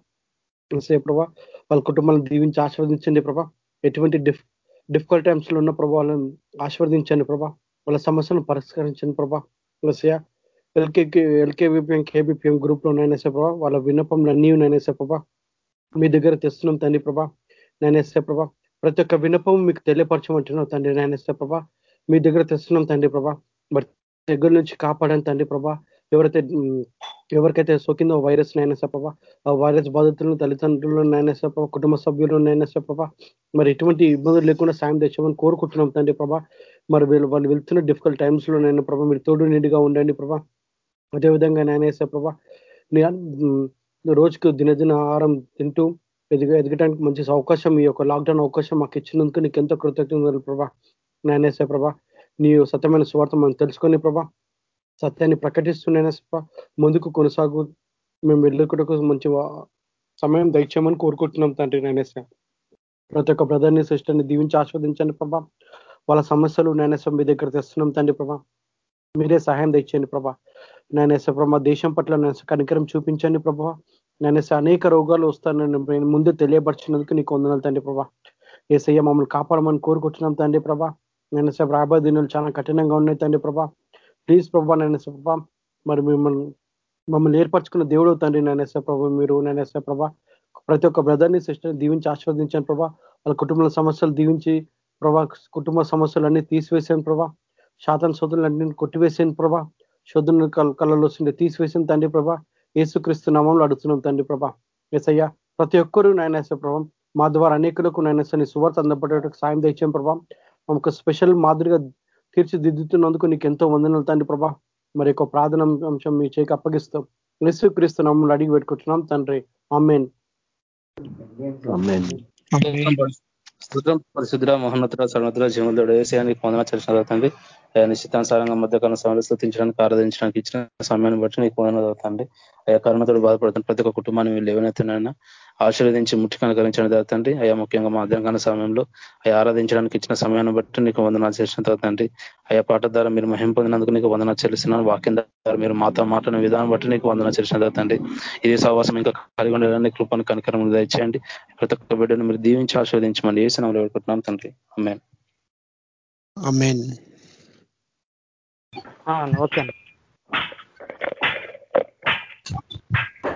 ఎస్ఏ ప్రభా. వాళ్ళ కుటుంబాలను దీవించి ఆశీర్వదించండి ప్రభా. ఎటువంటి డిఫ్ డిఫికల్ట్ టైమ్స్లో ఉన్న ప్రభా వాళ్ళని ఆశీర్వదించండి ప్రభా. వాళ్ళ సమస్యలను పరిష్కరించండి ప్రభా. ఎస్ఏ ఎల్కేకి ఎల్కేబిపిఎం కేబిపిఎం గ్రూప్లో నైనా ప్రభా వాళ్ళ విన్నపంలు అన్నీ నైనా ప్రభా. మీ దగ్గర తెస్తున్నాం తండ్రి ప్రభా. నైనేస్తే ప్రభా ప్రతి ఒక్క విన్నపం మీకు తెలియపరచమంటున్నాం తండ్రి నైనేస్తే ప్రభా. మీ దగ్గర తెస్తున్నాం తండ్రి ప్రభా. మరి దగ్గర నుంచి కాపాడని తండ్రి ప్రభా. ఎవరైతే ఎవరికైతే సోకిందో వైరస్ నైనా ప్రభా ఆ వైరస్ బాధితులను తల్లిదండ్రులను నైనా ప్రభా కుటుంబ సభ్యులను నైనా ప్రభా. మరి ఎటువంటి ఇబ్బందులు లేకుండా సాయం తెచ్చామని కోరుకుంటున్నాం తండ్రి ప్రభా. మరి వీళ్ళు వాళ్ళు వెళ్తున్న డిఫికల్ట్ టైమ్స్లో నైనా ప్రభా మీరు తోడు నిండుగా ఉండండి ప్రభా. అదేవిధంగా నేనేసే ప్రభా నీ రోజుకు దినదిన ఆహారం తింటూ ఎదుగ ఎదగడానికి మంచి అవకాశం ఈ యొక్క లాక్డౌన్ అవకాశం మాకు ఇచ్చినందుకు నీకు ఎంతో కృతజ్ఞతలు ప్రభా. నేనేసే ప్రభా నీ సత్యమైన స్వార్థం మనం తెలుసుకొని ప్రభా సత్యాన్ని ప్రకటిస్తున్నాయనే ప్రభా ముందుకు కొనసాగు మేము వెళ్ళుటకు మంచి సమయం దయచేయమని కోరుకుంటున్నాం తండ్రి నేనేసే ప్రతి ఒక్క బ్రదర్ని సిస్టర్ని దీవించి ఆస్వాదించండి ప్రభా. వాళ్ళ సమస్యలు నేనేసే మీ దగ్గర తెస్తున్నాం తండ్రి ప్రభా. మీరే సహాయం తెచ్చండి ప్రభా. నేనేస ప్రభా దేశం పట్ల నేను కనికరం చూపించండి ప్రభా. నేనేసే అనేక రోగాలు వస్తానని నేను ముందు తెలియపరిచినందుకు నీకు వందనాలు తండ్రి ప్రభా. ఏసయ్య మమ్మల్ని కాపాడమని కోరుకుంటున్నాం తండ్రి ప్రభా. నేనేసే రాబోయే దినాలు చాలా కఠినంగా ఉన్నాయి తండ్రి ప్రభా. ప్లీజ్ ప్రభా నేనేసే ప్రభా మరి మిమ్మల్ని మమ్మల్ని ఏర్పరచుకున్న దేవుడు తండ్రి నేనేసే ప్రభా మీరు నేనేసే ప్రభా. ప్రతి ఒక్క బ్రదర్ని సిస్టర్ని దీవించి ఆశీర్వదించాను ప్రభా. వాళ్ళ కుటుంబ సమస్యలు దీవించి ప్రభా కుటుంబ సమస్యలు అన్ని తీసివేశాను ప్రభా. శాతం శోధనలన్నీ కొట్టివేసాను ప్రభా. శోధన కళ్ళలో వస్తుండే తీసివేసిన తండ్రి ప్రభా. ఏసుక్రీస్తు నామంలో అడుగుతున్నాం తండ్రి ప్రభా. ఎసయ్య ప్రతి ఒక్కరూ నాయన ప్రభా మా ద్వారా అనేకులకు నాయన సని సువార్త అందపడేటకు సాయం తెచ్చాం ప్రభా. మాకు స్పెషల్ మాదిరిగా తీర్చిదిద్దుతున్నందుకు నీకు ఎంతో వందనలు తండ్రి ప్రభా. మరి యొక్క ప్రార్థన అంశం మీ చేకి అప్పగిస్తాం. క్రీస్తు నమ్మల్ని అడిగి పెట్టుకుంటున్నాం తండ్రి. అమ్మేన్ స్తోత్రం పరిశుద్ధ మహోన్నతుడ సర్వతుడ జీవనుడు ఏసయానికి వందన చరిచిన తండ్రి. నిశ్చితానుసారంగా మధ్యకాలం సమయంలో స్థుతించడానికి ఆరాధించడానికి ఇచ్చిన సమయాన్ని బట్టి నీకు వందన అవుతుంది అయ్యా కరుణతోడు బాధపడుతున్న ప్రతి ఒక్క కుటుంబాన్ని మీరు లేవనెత్తున్నాయన్నా ఆశీర్వదించి ముట్టి అనుకరించిన తండ్రి. అయ్యా ముఖ్యంగా మా సమయంలో అయ్యా ఆరాధించడానికి ఇచ్చిన సమయాన్ని బట్టి నీకు వందనాలు చేసిన తర్వాతండి అయ్యా పాట ద్వారా మీరు మహిం పొందినందుకు నీకు వందన చెల్లిస్తున్నాను. వాక్యం ద్వారా మీరు మాతో మాట్లాడిన విధానం బట్టి నీకు వందన చేసిన తర్వాతండి ఇది సహవాసం ఇంకా కలిగి ఉండాలని కృపను కనికరం దయచేయండి. ప్రతి ఒక్క బిడ్డను మీరు దీవించి ఆశీర్వదించమని ఏ సినిమాలో పెట్టుకుంటున్నాం తండ్రి అమ్మేన్ ఓకే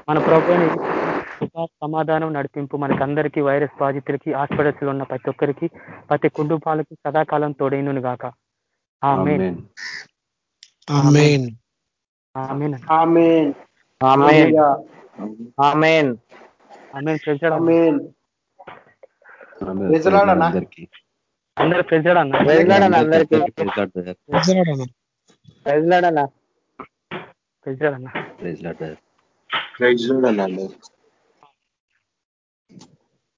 మన ప్రభుత్వం సమాధానం నడిపింపు మనకందరికీ వైరస్ బాధితులకి హాస్పిటల్స్లో ఉన్న ప్రతి ఒక్కరికి ప్రతి కుటుంబాలకి సదాకాలం తోడైను గాక. అందరు ప్రజలన్నా ప్రైజ్ లాడన్నా ప్రైజ్ లాడ్ ప్రైజ్ అన్నా